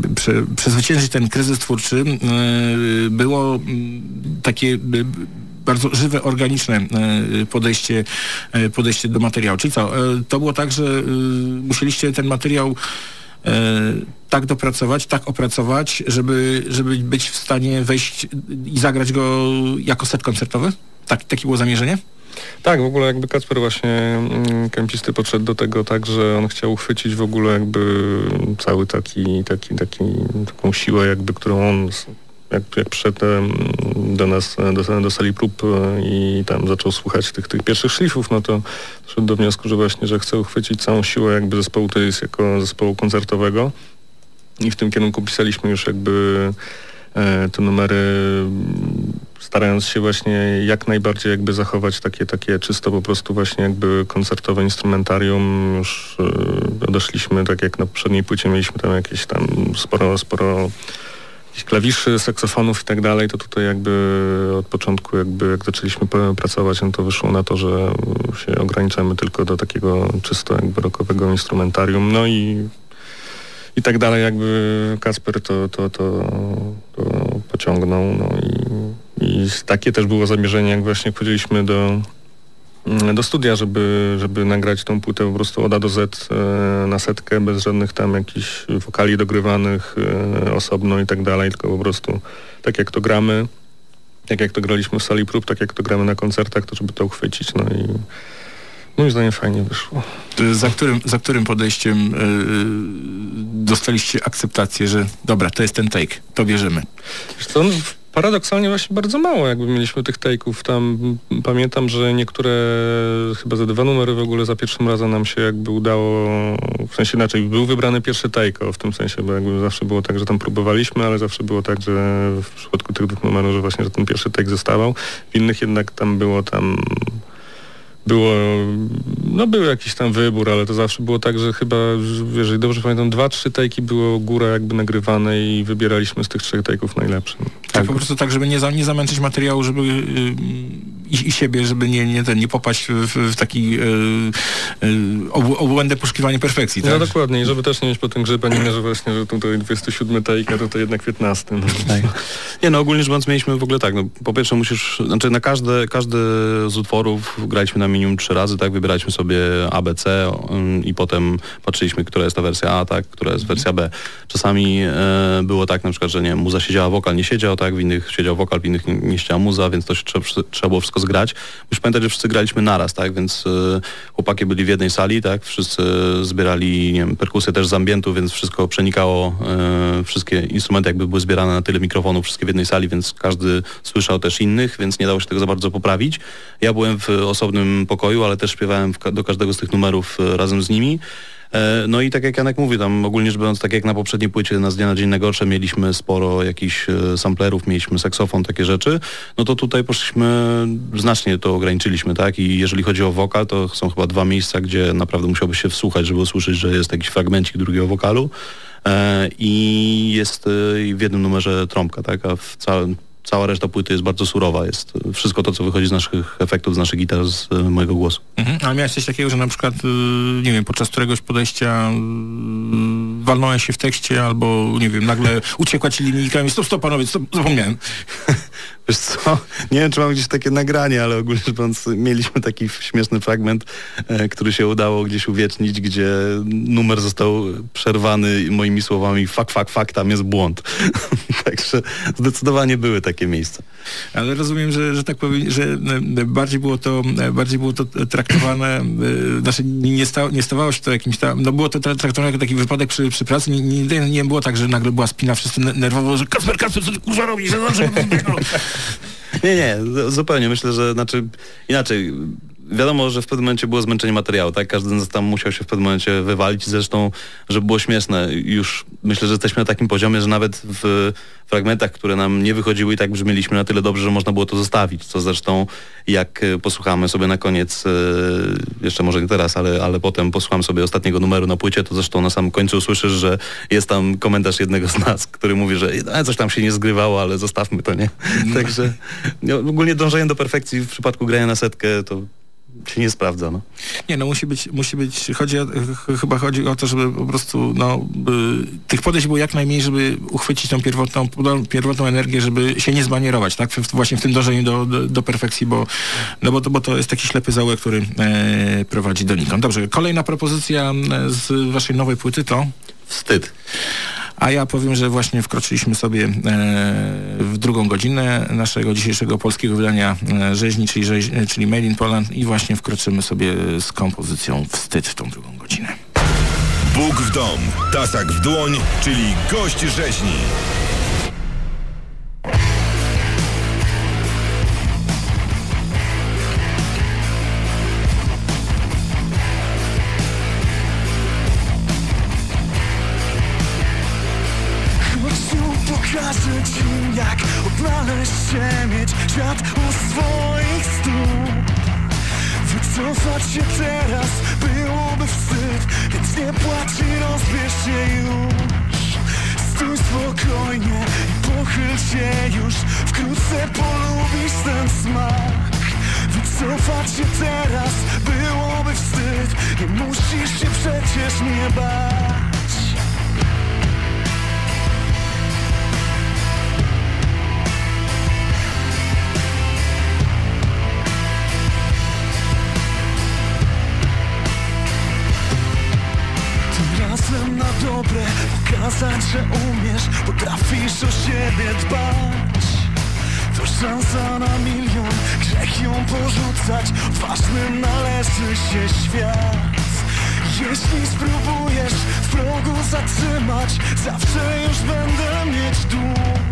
przezwyciężyć ten kryzys twórczy, e, było mm, takie e, bardzo żywe, organiczne e, podejście, e, podejście do materiału. Czyli co, e, to było tak, że musieliście ten materiał tak dopracować, tak opracować, żeby, żeby być w stanie wejść i zagrać go jako set koncertowy? Tak, takie było zamierzenie? Tak, w ogóle jakby Kacper właśnie mm, kempisty podszedł do tego tak, że on chciał uchwycić w ogóle jakby cały taki, taki, taki taką siłę jakby, którą on jak, jak przyszedł do nas, do, do sali prób e, i tam zaczął słuchać tych, tych pierwszych szlifów, no to doszedł do wniosku, że właśnie, że chce uchwycić całą siłę jakby zespołu to jest jako zespołu koncertowego i w tym kierunku pisaliśmy już jakby e, te numery starając się właśnie jak najbardziej jakby zachować takie, takie czysto po prostu właśnie jakby koncertowe instrumentarium. Już e, odeszliśmy, tak jak na poprzedniej płycie mieliśmy tam jakieś tam sporo, sporo klawiszy, saksofonów i tak dalej, to tutaj jakby od początku jakby jak zaczęliśmy pracować, no to wyszło na to, że się ograniczamy tylko do takiego czysto jakby rockowego instrumentarium. No i i tak dalej jakby Kasper to, to, to, to pociągnął no i, i takie też było zamierzenie jak właśnie wchodziliśmy do do studia, żeby, żeby nagrać tą płytę po prostu od A do Z e, na setkę, bez żadnych tam jakichś wokali dogrywanych e, osobno i tak dalej, tylko po prostu tak jak to gramy, tak jak to graliśmy w sali prób, tak jak to gramy na koncertach, to żeby to uchwycić, no i moim zdaniem fajnie wyszło. Za którym, za którym podejściem y, dostaliście akceptację, że dobra, to jest ten take, to bierzemy. Wiesz co, no, paradoksalnie właśnie bardzo mało jakby mieliśmy tych take'ów. Tam pamiętam, że niektóre chyba ze dwa numery w ogóle za pierwszym razem nam się jakby udało, w sensie inaczej, był wybrany pierwszy take, w tym sensie, bo jakby zawsze było tak, że tam próbowaliśmy, ale zawsze było tak, że w przypadku tych dwóch numerów, że właśnie, że ten pierwszy take zostawał. W innych jednak tam było tam było, no był jakiś tam wybór, ale to zawsze było tak, że chyba, że- jeżeli dobrze pamiętam, dwa, trzy tajki było góra jakby nagrywane i wybieraliśmy z tych trzech tajków najlepszy. Tak, po prostu tak, żeby nie, za, nie zamęczyć materiału, żeby y, i, i siebie, żeby nie, nie, ten, nie popaść w, w taki y, y, ob, obłędne poszukiwanie perfekcji, tak? No dokładnie, i żeby też nie mieć potem grzyba, nie że właśnie, że tutaj 27 tajk, a tutaj jednak 15. No. Tak. Nie no, ogólnie rzecz biorąc mieliśmy w ogóle tak, no po pierwsze musisz, znaczy na każde, każdy z utworów graliśmy na minimum trzy razy, tak, wybieraliśmy sobie ABC ym, i potem patrzyliśmy, która jest ta wersja A, tak, która jest wersja B. Czasami e, było tak na przykład, że nie, muza siedziała, wokal nie siedział, tak, w innych siedział wokal, w innych nie, nie siedziała muza, więc to się trzeba, trzeba było wszystko zgrać. Musisz pamiętać, że wszyscy graliśmy naraz, tak, więc e, chłopaki byli w jednej sali, tak, wszyscy zbierali, nie wiem, perkusję też z ambientu, więc wszystko przenikało, e, wszystkie instrumenty jakby były zbierane na tyle mikrofonów, wszystkie w jednej sali, więc każdy słyszał też innych, więc nie dało się tego za bardzo poprawić. Ja byłem w osobnym pokoju, ale też śpiewałem do każdego z tych numerów e, razem z nimi. E, No i tak jak Janek mówi, tam ogólnie rzecz biorąc, tak jak na poprzedniej płycie na z dnia na dzień najgorsze mieliśmy sporo jakichś e, samplerów, mieliśmy saksofon, takie rzeczy, no to tutaj poszliśmy, znacznie to ograniczyliśmy, tak? I jeżeli chodzi o wokal, to są chyba dwa miejsca, gdzie naprawdę musiałby się wsłuchać, żeby usłyszeć, że jest jakiś fragmencik drugiego wokalu. I jest w jednym numerze trąbka, tak? A w całym cała reszta płyty jest bardzo surowa. Jest wszystko to, co wychodzi z naszych efektów, z naszych gitar, z e, mojego głosu. Mhm. A miałeś coś takiego, że na przykład, y, nie wiem, podczas któregoś podejścia y, walnąłeś się w tekście albo, nie wiem, nagle uciekła ci linijka i stop, stop, panowie, stop, zapomniałem. Wiesz co, nie wiem, czy mam gdzieś takie nagranie, ale ogólnie rzecz biorąc, mieliśmy taki śmieszny fragment, e, który się udało gdzieś uwiecznić, gdzie numer został przerwany moimi słowami fuck, fuck, fuck, tam jest błąd. Także zdecydowanie były takie miejsca. Ale rozumiem, że, że tak powiem, że e, bardziej było to, e, bardziej było to traktowane, znaczy nie, sta, nie stawało się to jakimś tam, no było to tra- traktowane jako taki wypadek przy, przy pracy, nie, nie, nie było tak, że nagle była spina, wszyscy ne- nerwowo, że Kasper, Kasper, co ty kurwa robisz? Nie, nie, zupełnie. Myślę, że znaczy inaczej. Wiadomo, że w pewnym momencie było zmęczenie materiału, tak? Każdy z nas tam musiał się w pewnym momencie wywalić. Zresztą, żeby było śmieszne, już myślę, że jesteśmy na takim poziomie, że nawet w fragmentach, które nam nie wychodziły i tak brzmieliśmy na tyle dobrze, że można było to zostawić. Co zresztą, jak e, posłuchamy sobie na koniec, e, jeszcze może nie teraz, ale, ale potem posłucham sobie ostatniego numeru na płycie, to zresztą na samym końcu usłyszysz, że jest tam komentarz jednego z nas, który mówi, że e, coś tam się nie zgrywało, ale zostawmy to, nie? Także no, ogólnie dążenie do perfekcji w przypadku grania na setkę to się nie sprawdza, no. Nie, no musi być, musi być, chodzi chyba chodzi o to, żeby po prostu, no, tych podejść było jak najmniej, żeby uchwycić tą pierwotną, pierwotną energię, żeby się nie zbanierować, tak? Właśnie w tym dążeniu do, do, do perfekcji, bo, no bo, to, bo to jest taki ślepy zaułek, który e, prowadzi donikąd. Dobrze, kolejna propozycja e, z waszej nowej płyty to? Wstyd. A ja powiem, że właśnie wkroczyliśmy sobie e, w drugą godzinę naszego dzisiejszego polskiego wydania e, rzeźni, czyli, rzeź, czyli Made in Poland i właśnie wkroczymy sobie z kompozycją Wstyd w tą drugą godzinę. Bóg w dom, tasak w dłoń, czyli gość rzeźni. Się, mieć świat u swoich stóp. Wycofać się teraz byłoby wstyd, więc nie płacz i rozbierz się już. Stój spokojnie i pochyl się już, wkrótce polubisz ten smak. Wycofać się teraz byłoby wstyd, nie musisz się przecież nie bać Razem na dobre pokazać, że umiesz Potrafisz o siebie dbać. To szansa na milion, grzech ją porzucać. Odważnym należy się świat. Jeśli spróbujesz w progu zatrzymać Zawsze już będę mieć dług.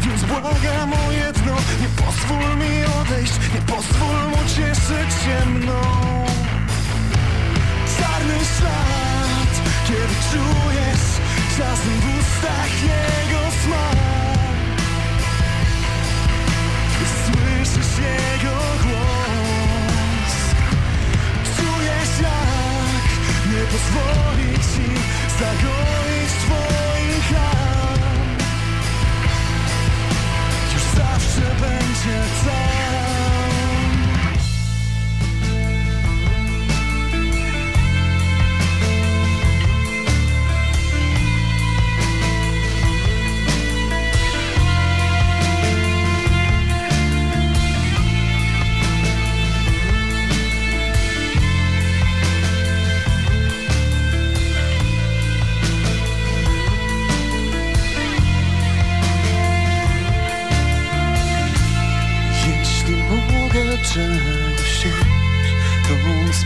Więc błagam o jedno Nie pozwól mi odejść Nie pozwól mu cieszyć się mną. Czarny ślad Kiedy czujesz czasem w ustach jego smak Słyszysz jego głos. Czujesz jak nie pozwoli ci zagoić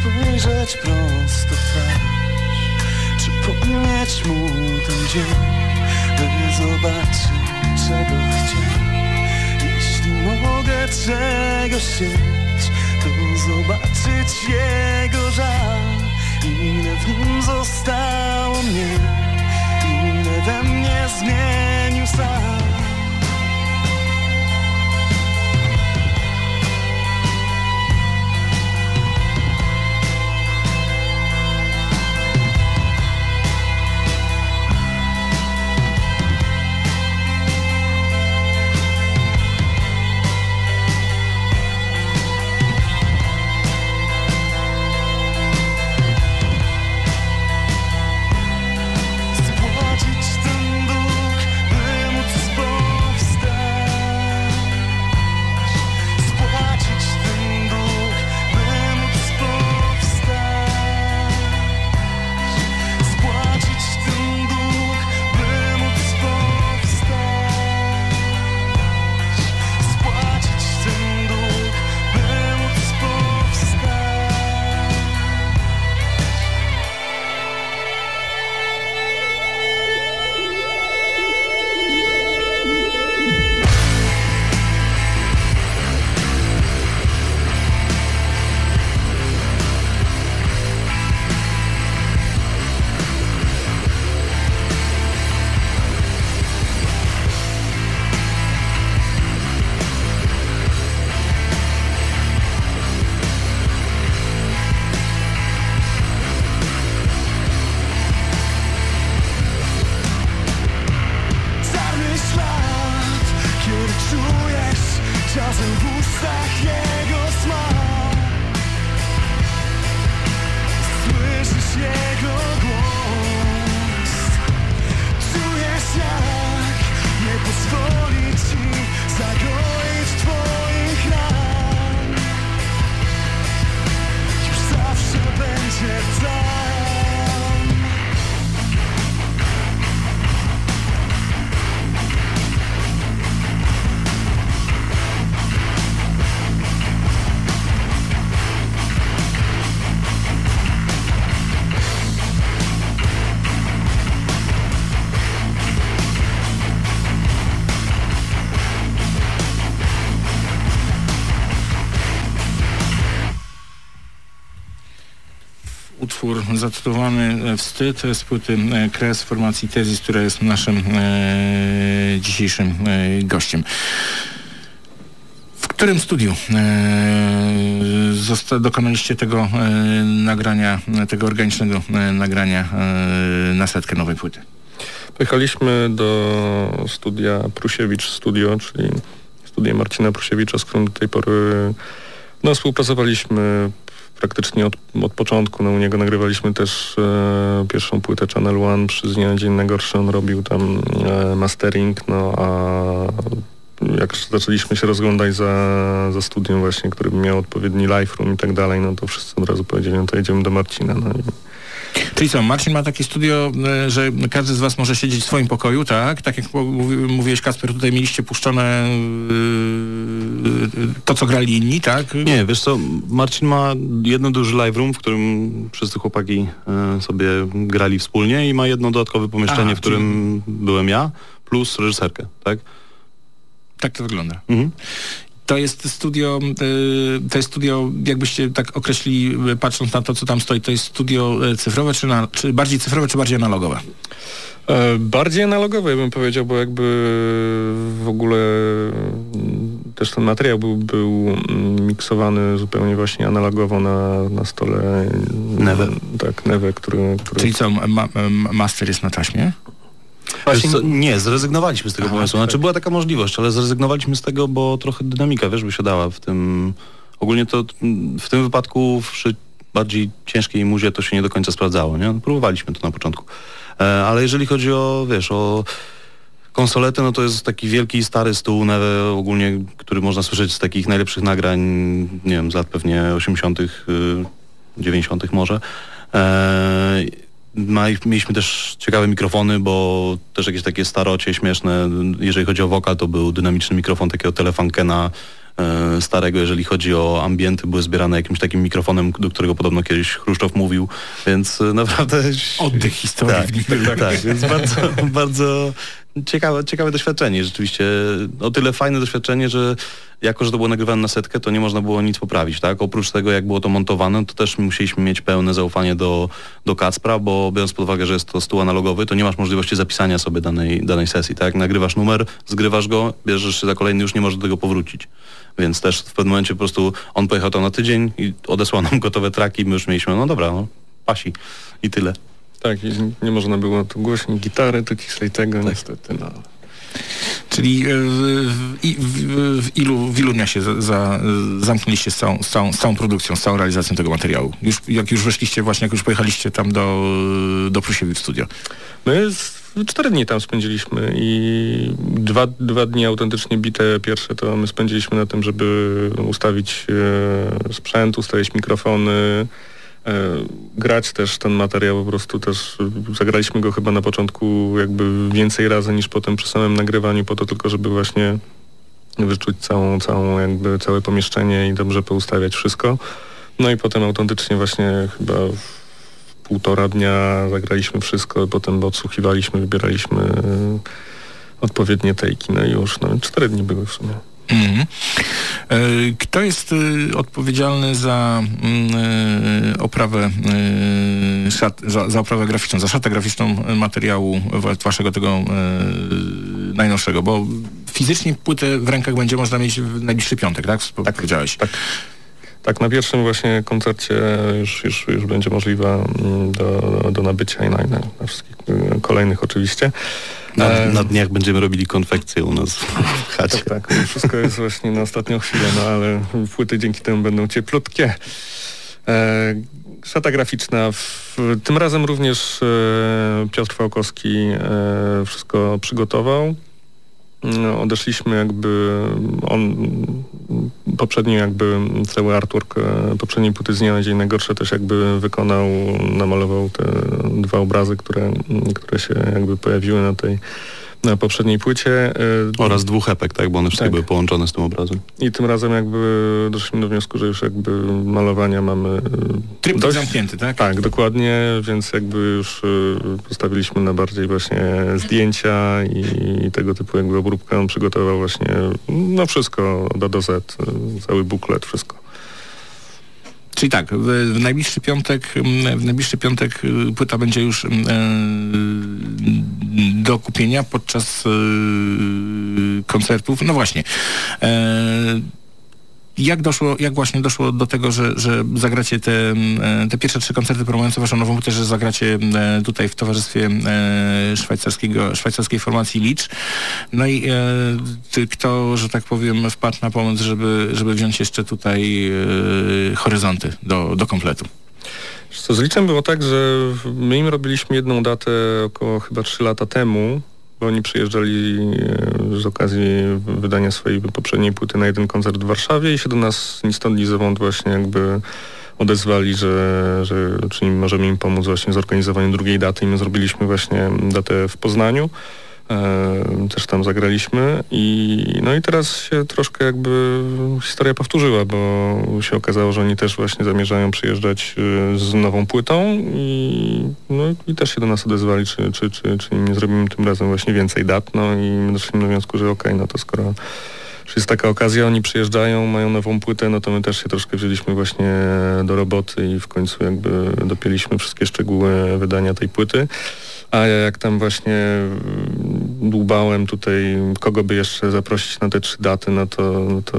spojrzeć prosto w twarz. Przypomnieć mu ten dzień, by zobaczyć czego chciał Jeśli mogę czegoś chcieć, to zobaczyć jego żal. Ile w nim zostało mnie, ile we mnie zmienił sam razem w ustach jego smak. Słyszysz jego głos. Czujesz jak nie pozwoli utwór zatytułowany e, Wstyd z płyty e, Kres formacji Tezis, która jest naszym e, dzisiejszym e, gościem. W którym studiu e, dokonaliście tego e, nagrania, tego organicznego e, nagrania na setkę nowej płyty? Pojechaliśmy do studia Prusiewicz Studio, czyli studia Marcina Prusiewicza, z którym do tej pory no, współpracowaliśmy praktycznie od, od początku. No, u niego nagrywaliśmy też e, pierwszą płytę Channel One przy z dnia na dzień najgorszy. On robił tam e, mastering, no a jak zaczęliśmy się rozglądać za, za studiem właśnie, który miał odpowiedni live room i tak dalej, no to wszyscy od razu powiedzieli, no to jedziemy do Marcina. No i Czyli co, Marcin ma takie studio, e, że każdy z was może siedzieć w swoim pokoju, tak? Tak jak mówi, mówiłeś Kasper, tutaj mieliście puszczone yy, to, co grali inni, tak? Nie, wiesz co, Marcin ma jedno duży live room, w którym wszyscy chłopaki e, sobie grali wspólnie i ma jedno dodatkowe pomieszczenie, Aha, w którym byłem ja, plus reżyserkę, tak? Tak to wygląda. Mhm. To jest studio, y, to jest studio, jakbyście tak określili, y, patrząc na to, co tam stoi, to jest studio y, cyfrowe, czy, na, czy bardziej cyfrowe, czy bardziej analogowe? E, Bardziej analogowe ja bym powiedział, bo jakby w ogóle mm, też ten materiał był, był mm, miksowany zupełnie właśnie analogowo na, na stole Neve. Tak, Neve, który, który Czyli co, ma, master jest na taśmie? Wiesz co, nie, zrezygnowaliśmy z tego pomysłu. Znaczy była taka możliwość, ale zrezygnowaliśmy z tego, bo trochę dynamika, wiesz, by się dała w tym... Ogólnie to w tym wypadku przy bardziej ciężkiej muzie to się nie do końca sprawdzało, nie? Próbowaliśmy to na początku. E, ale jeżeli chodzi o, wiesz, o konsoletę, no to jest taki wielki, stary stół, Neve ogólnie, który można słyszeć z takich najlepszych nagrań, nie wiem, z lat pewnie 80., y, 90. może. Mieliśmy też ciekawe mikrofony, bo też jakieś takie starocie śmieszne. Jeżeli chodzi o wokal, to był dynamiczny mikrofon takiego telefankena e, starego. Jeżeli chodzi o ambienty, były zbierane jakimś takim mikrofonem, do którego podobno kiedyś Chruszczow mówił, więc e, naprawdę... Oddech historii Tak, w nich był. tak, tak, więc bardzo, bardzo ciekawe, ciekawe doświadczenie. Rzeczywiście o tyle fajne doświadczenie, że jako, że to było nagrywane na setkę, to nie można było nic poprawić, tak? Oprócz tego, jak było to montowane, to też musieliśmy mieć pełne zaufanie do, do Kacpra, bo biorąc pod uwagę, że jest to stół analogowy, to nie masz możliwości zapisania sobie danej, danej sesji, tak? Nagrywasz numer, zgrywasz go, bierzesz się za kolejny, już nie możesz do tego powrócić. Więc też w pewnym momencie po prostu on pojechał tam na tydzień i odesłał nam gotowe traki, my już mieliśmy, no dobra, no, pasi i tyle. Tak, nie można było tu głośniej gitary, tu ciszej tego, niestety. No. Czyli e, w, w, w, w ilu, w ilu dniach się za, za, zamknęliście z całą, z, całą, z całą produkcją, z całą realizacją tego materiału? Już, jak już weszliście właśnie, jak już pojechaliście tam do, do Prusiewicz studio? My z, cztery dni tam spędziliśmy i dwa, dwa dni autentycznie bite pierwsze to my spędziliśmy na tym, żeby ustawić e, sprzęt, ustawić mikrofony, grać też ten materiał po prostu też zagraliśmy go chyba na początku jakby więcej razy niż potem przy samym nagrywaniu po to tylko, żeby właśnie wyczuć całą, całą jakby całe pomieszczenie i dobrze poustawiać wszystko. No i potem autentycznie właśnie chyba półtora dnia zagraliśmy wszystko, potem odsłuchiwaliśmy, wybieraliśmy e, odpowiednie tejki, no i już, no cztery dni były w sumie. Mhm. E, Kto jest e, odpowiedzialny za mm, e, oprawę szat, za, za oprawę graficzną, za szatę graficzną materiału wa- waszego tego e, najnowszego? Bo fizycznie płytę w rękach będzie można mieć w najbliższy piątek, tak? Tak, powiedziałeś. Tak. Tak, na pierwszym właśnie koncercie już, już, już będzie możliwa mm, do, do nabycia i na, na, na wszystkich y, kolejnych oczywiście. Na, E, na dniach będziemy robili konfekcję u nas w chacie. Tak, tak. Wszystko jest właśnie na ostatnią chwilę, no ale płyty dzięki temu będą cieplutkie. E, szata graficzna. W, tym razem również e, Piotr Fałkowski e, wszystko przygotował. No, odeszliśmy jakby, on poprzednio jakby cały artwork e, poprzedniej płyty z dnia na dzień najgorsze też jakby wykonał, namalował te dwa obrazy, które, które się jakby pojawiły na tej na poprzedniej płycie. e, Oraz dwóch epek, tak? Bo one wszystkie Tak. były połączone z tym obrazem. I tym razem jakby doszliśmy do wniosku, że już jakby malowania mamy e, Tryb dość. zamknięty, tak? Tak, dokładnie, więc jakby już y, postawiliśmy na bardziej właśnie zdjęcia i, tego typu jakby obróbkę. On przygotował właśnie no wszystko od A do Z, cały buklet, wszystko. Czyli tak, w, w najbliższy piątek, mm, w najbliższy piątek y, płyta będzie już y, do kupienia podczas y, koncertów. No właśnie. E, jak doszło, jak właśnie doszło do tego, że, że zagracie te, mm, te pierwsze trzy koncerty promujące waszą nową płytę, że zagracie e, tutaj w towarzystwie e, szwajcarskiego, szwajcarskiej formacji Licz. No i e, kto, że tak powiem, wpadł na pomysł, żeby, żeby wziąć jeszcze tutaj horyzonty do, do kompletu? Co z Liczem było tak, że my im robiliśmy jedną datę około chyba 3 lata temu, bo oni przyjeżdżali e, z okazji wydania swojej poprzedniej płyty na jeden koncert w Warszawie i się do nas ni stąd ni zowąd właśnie jakby odezwali, że, że czy możemy im pomóc właśnie w zorganizowaniu drugiej daty i my zrobiliśmy właśnie datę w Poznaniu. E, też tam zagraliśmy i no i teraz się troszkę jakby historia powtórzyła, bo się okazało, że oni też właśnie zamierzają przyjeżdżać e, z nową płytą i, no, i też się do nas odezwali, czy, czy, czy, czy nie zrobimy tym razem właśnie więcej dat, no i my doszliśmy do wniosku, że okej, okay, no to skoro że jest taka okazja, oni przyjeżdżają, mają nową płytę, no to my też się troszkę wzięliśmy właśnie do roboty i w końcu jakby dopięliśmy wszystkie szczegóły wydania tej płyty. A ja jak tam właśnie mm, dłubałem tutaj, kogo by jeszcze zaprosić na te trzy daty, no to, no to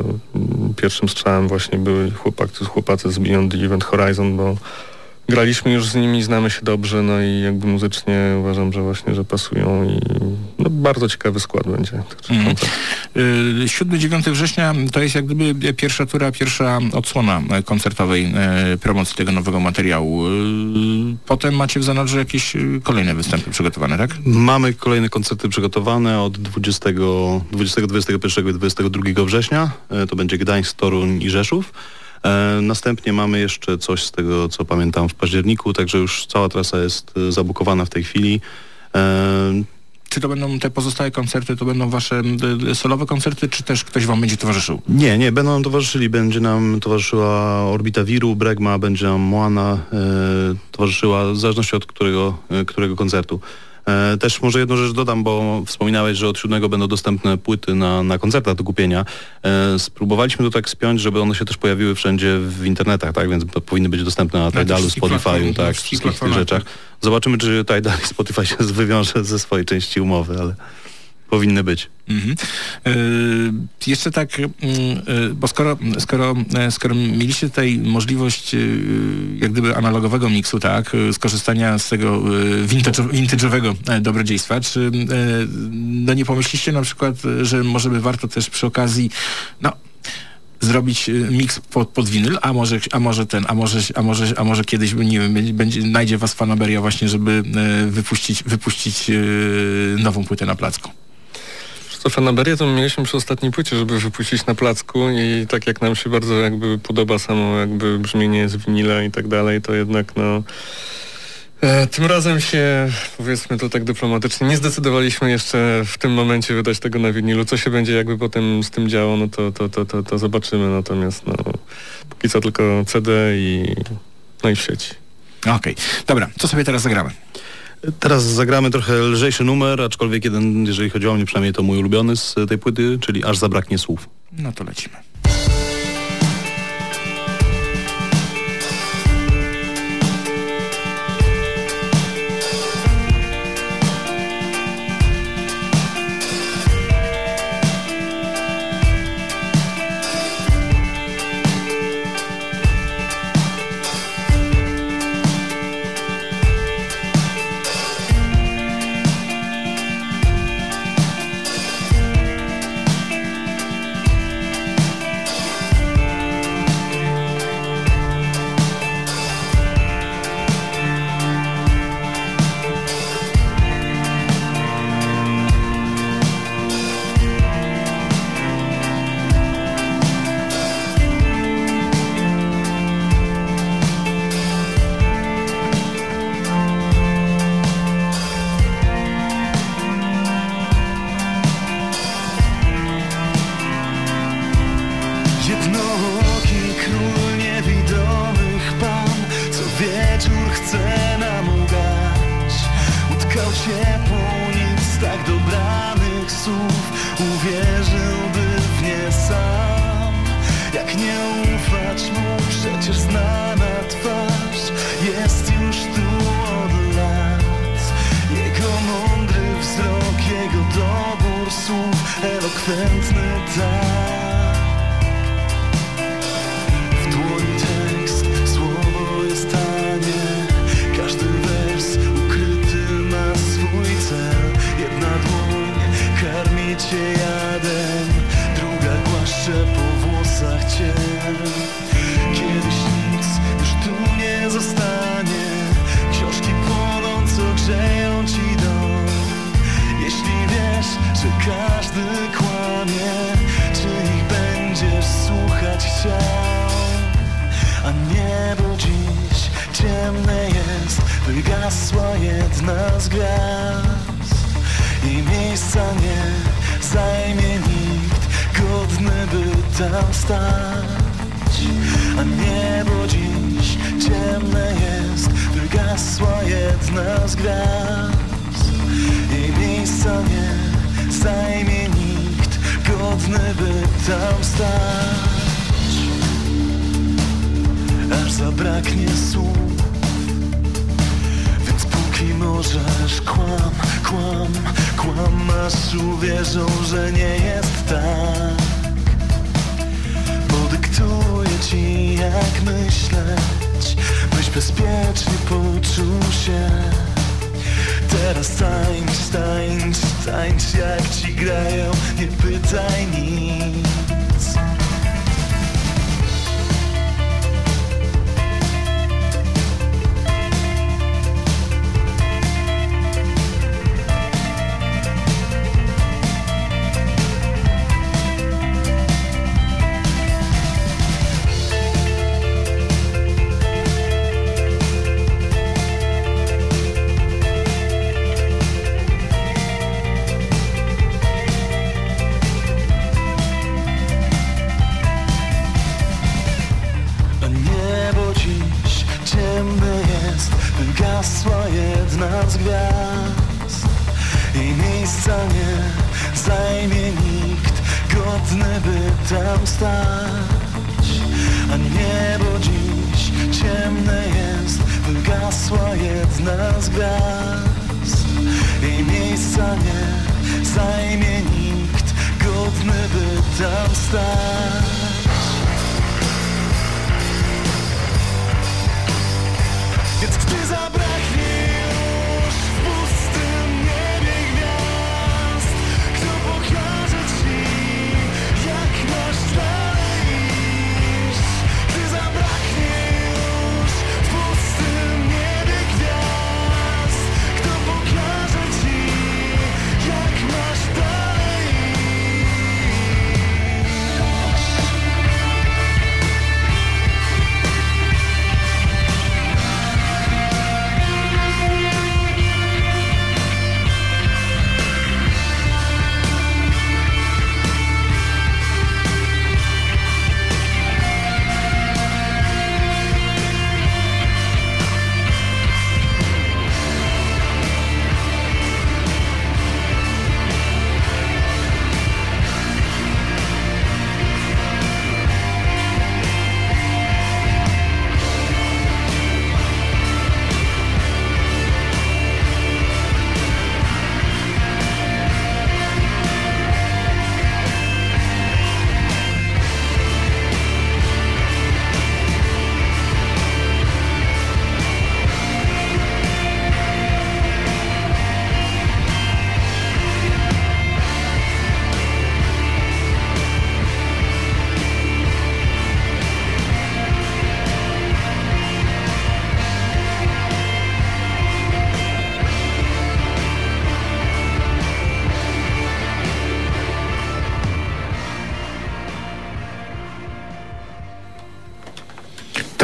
pierwszym strzałem właśnie były chłopacy, chłopacy z Beyond Event Horizon, bo graliśmy już z nimi, znamy się dobrze, no i jakby muzycznie uważam, że właśnie, że pasują i no, bardzo ciekawy skład będzie. Mm. 7-9 września to jest jak gdyby pierwsza tura, pierwsza odsłona koncertowej e, promocji tego nowego materiału. E, potem macie w zanadrzu jakieś e, kolejne występy przygotowane, tak? Mamy kolejne koncerty przygotowane od 20, 20 21 i 22 września. To będzie Gdańsk, Toruń i Rzeszów. E, następnie mamy jeszcze coś z tego, co pamiętam w październiku, także już cała trasa jest e, zabukowana w tej chwili. E, czy to będą te pozostałe koncerty, to będą wasze solowe koncerty, czy też ktoś wam będzie towarzyszył? Nie, nie, będą nam towarzyszyli. Będzie nam towarzyszyła Orbita Wiru, Bregma, będzie nam Moana e, towarzyszyła, w zależności od którego, którego koncertu. E, też może jedną rzecz dodam, bo wspominałeś, że od 7 będą dostępne płyty na, na koncertach do kupienia. E, spróbowaliśmy to tak spiąć, żeby one się też pojawiły wszędzie w internetach, tak? Więc powinny być dostępne na Tidalu, Spotify'u, tak? Wszystkich tych rzeczach. Zobaczymy, czy Tidal i Spotify się wywiąże ze swojej części umowy, ale powinny być. Mhm. E, jeszcze tak, mm, e, bo skoro, skoro, e, skoro mieliście tutaj możliwość jak gdyby analogowego miksu, tak, skorzystania z tego vintage'owego dobrodziejstwa, czy no nie pomyśliście na przykład, że może by warto też przy okazji, no zrobić miks pod, pod winyl, a może, a może ten, a może, a może, a może kiedyś, nie wiem, będzie, znajdzie was fanaberia właśnie, żeby wypuścić, wypuścić nową płytę na placku. Co fanaberię to mieliśmy przy ostatniej płycie, żeby wypuścić na placku i tak jak nam się bardzo jakby podoba samo jakby brzmienie z winila i tak dalej, to jednak no e, tym razem się, powiedzmy to tak dyplomatycznie, nie zdecydowaliśmy jeszcze w tym momencie wydać tego na winilu. Co się będzie jakby potem z tym działo, no to, to, to, to, to zobaczymy. Natomiast no, póki co tylko CD i, no i w sieci. Okej, okay. dobra, co sobie teraz zagramy? Teraz zagramy trochę lżejszy numer, aczkolwiek jeden, jeżeli chodzi o mnie, przynajmniej to mój ulubiony z tej płyty, czyli Aż zabraknie słów. No to lecimy. Godny by tam stać A niebo dziś ciemne jest Wygasła jedna z gwiazd. I miejsca nie zajmie nikt Godny by tam stać. Aż zabraknie słów Więc póki możesz kłam, kłam, kłam Aż uwierzą, że nie jest tak jak myśleć Byś bezpiecznie poczuł się. Teraz tańcz, tańcz, tańcz jak ci grają Nie pytaj nic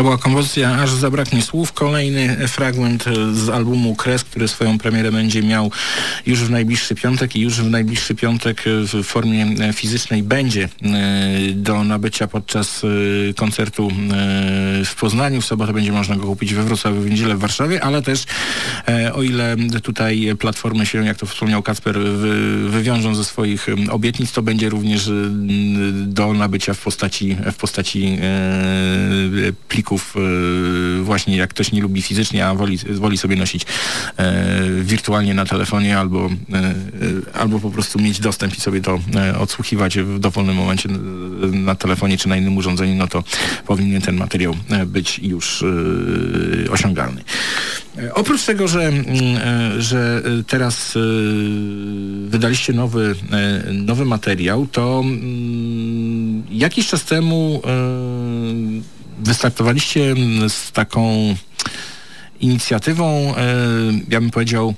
była kompozycja Aż zabraknie słów. Kolejny fragment e, z albumu Kres, który swoją premierę będzie miał już w najbliższy piątek i już w najbliższy piątek e, w formie e, fizycznej będzie do nabycia podczas koncertu w Poznaniu. W sobotę będzie można go kupić we Wrocławiu, w niedzielę w Warszawie, ale też o ile tutaj platformy się, jak to wspomniał Kacper, wy, wywiążą ze swoich obietnic, to będzie również do nabycia w postaci, w postaci e, e, właśnie jak ktoś nie lubi fizycznie, a woli, woli sobie nosić e, wirtualnie na telefonie albo, e, albo po prostu mieć dostęp i sobie to odsłuchiwać w dowolnym momencie na telefonie czy na innym urządzeniu, no to powinien ten materiał być już osiągalny. Oprócz tego, że, mm, że teraz wydaliście nowy, nowy materiał, to mm, jakiś czas temu wystartowaliście z taką inicjatywą, ja bym powiedział,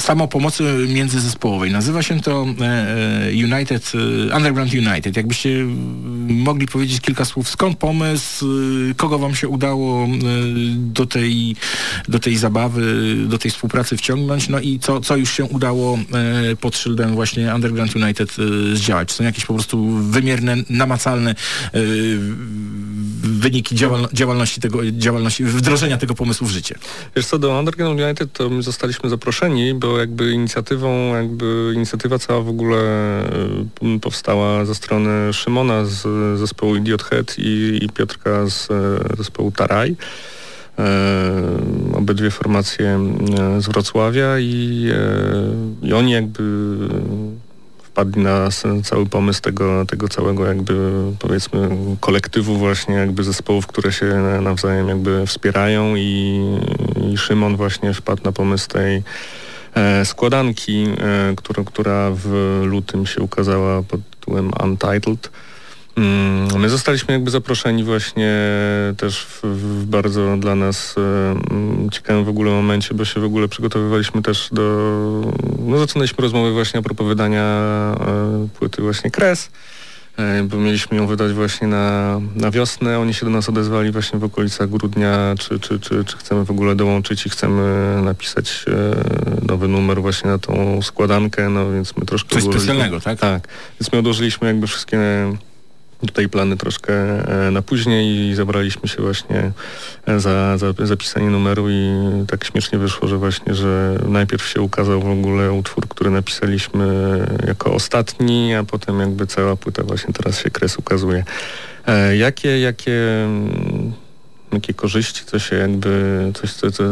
samopomocy międzyzespołowej. Nazywa się to United, Underground United. Jakbyście mogli powiedzieć kilka słów, skąd pomysł, kogo wam się udało do tej, do tej zabawy, do tej współpracy wciągnąć, no i co, co już się udało pod szyldem właśnie Underground United zdziałać. Są jakieś po prostu wymierne, namacalne wyniki działal działalności tego, działalności, wdrożenia tego pomysłu w życie. Wiesz co, do Underground United to my zostaliśmy zaproszeni, bo jakby inicjatywą, jakby inicjatywa cała w ogóle y, powstała ze strony Szymona z zespołu Idiot Head i, i Piotrka z zespołu Taraj. E, obydwie formacje z Wrocławia i, e, i oni jakby wpadli na cały pomysł tego, tego całego jakby powiedzmy kolektywu właśnie jakby zespołów, które się nawzajem jakby wspierają i, i Szymon właśnie wpadł na pomysł tej e, składanki, e, która, która w lutym się ukazała pod tytułem Untitled. Mm, my zostaliśmy jakby zaproszeni właśnie też w, w, bardzo dla nas e, ciekawym w ogóle momencie, bo się w ogóle przygotowywaliśmy też do... No zaczynaliśmy rozmowy właśnie a propos wydania e, płyty właśnie Kres, e, bo mieliśmy ją wydać właśnie na, na wiosnę. Oni się do nas odezwali właśnie w okolicach grudnia, czy, czy, czy, czy chcemy w ogóle dołączyć i chcemy napisać e, nowy numer właśnie na tą składankę, no więc my troszkę... Coś specjalnego, tak? Tak, więc my odłożyliśmy jakby wszystkie tutaj plany troszkę e, na później i zabraliśmy się właśnie e, za, za zapisanie numeru i tak śmiesznie wyszło, że właśnie, że najpierw się ukazał w ogóle utwór, który napisaliśmy jako ostatni, a potem jakby cała płyta właśnie teraz się kres ukazuje. E, jakie, jakie mm, jakie korzyści, co się jakby, coś co, co,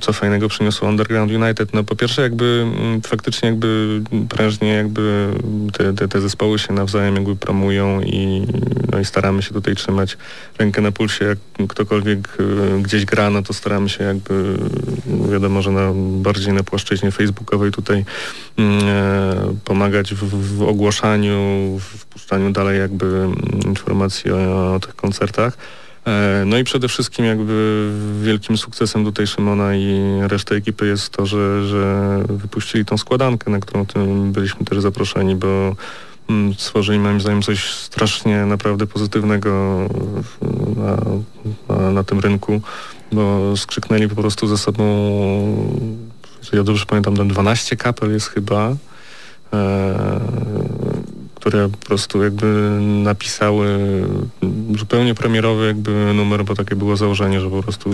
co fajnego przyniosło Underground United. No po pierwsze jakby mm, faktycznie jakby prężnie jakby te, te, te zespoły się nawzajem jakby promują i, no i staramy się tutaj trzymać rękę na pulsie. Jak ktokolwiek y, gdzieś gra, no to staramy się jakby, no wiadomo, że na, bardziej na płaszczyźnie facebookowej tutaj mm, e, pomagać w, w ogłaszaniu, w wpuszczaniu dalej jakby mm, informacji o, o tych koncertach. E, no i przede wszystkim jakby wielkim sukcesem tutaj Szymona i reszty ekipy jest to, że, że wypuścili tą składankę, na którą byliśmy też zaproszeni, bo mm, stworzyli moim zdaniem coś strasznie naprawdę pozytywnego na, na, na tym rynku, bo skrzyknęli po prostu ze sobą, ja dobrze pamiętam, 12 kapel jest chyba, e, które po prostu jakby napisały zupełnie premierowy jakby numer, bo takie było założenie, że po prostu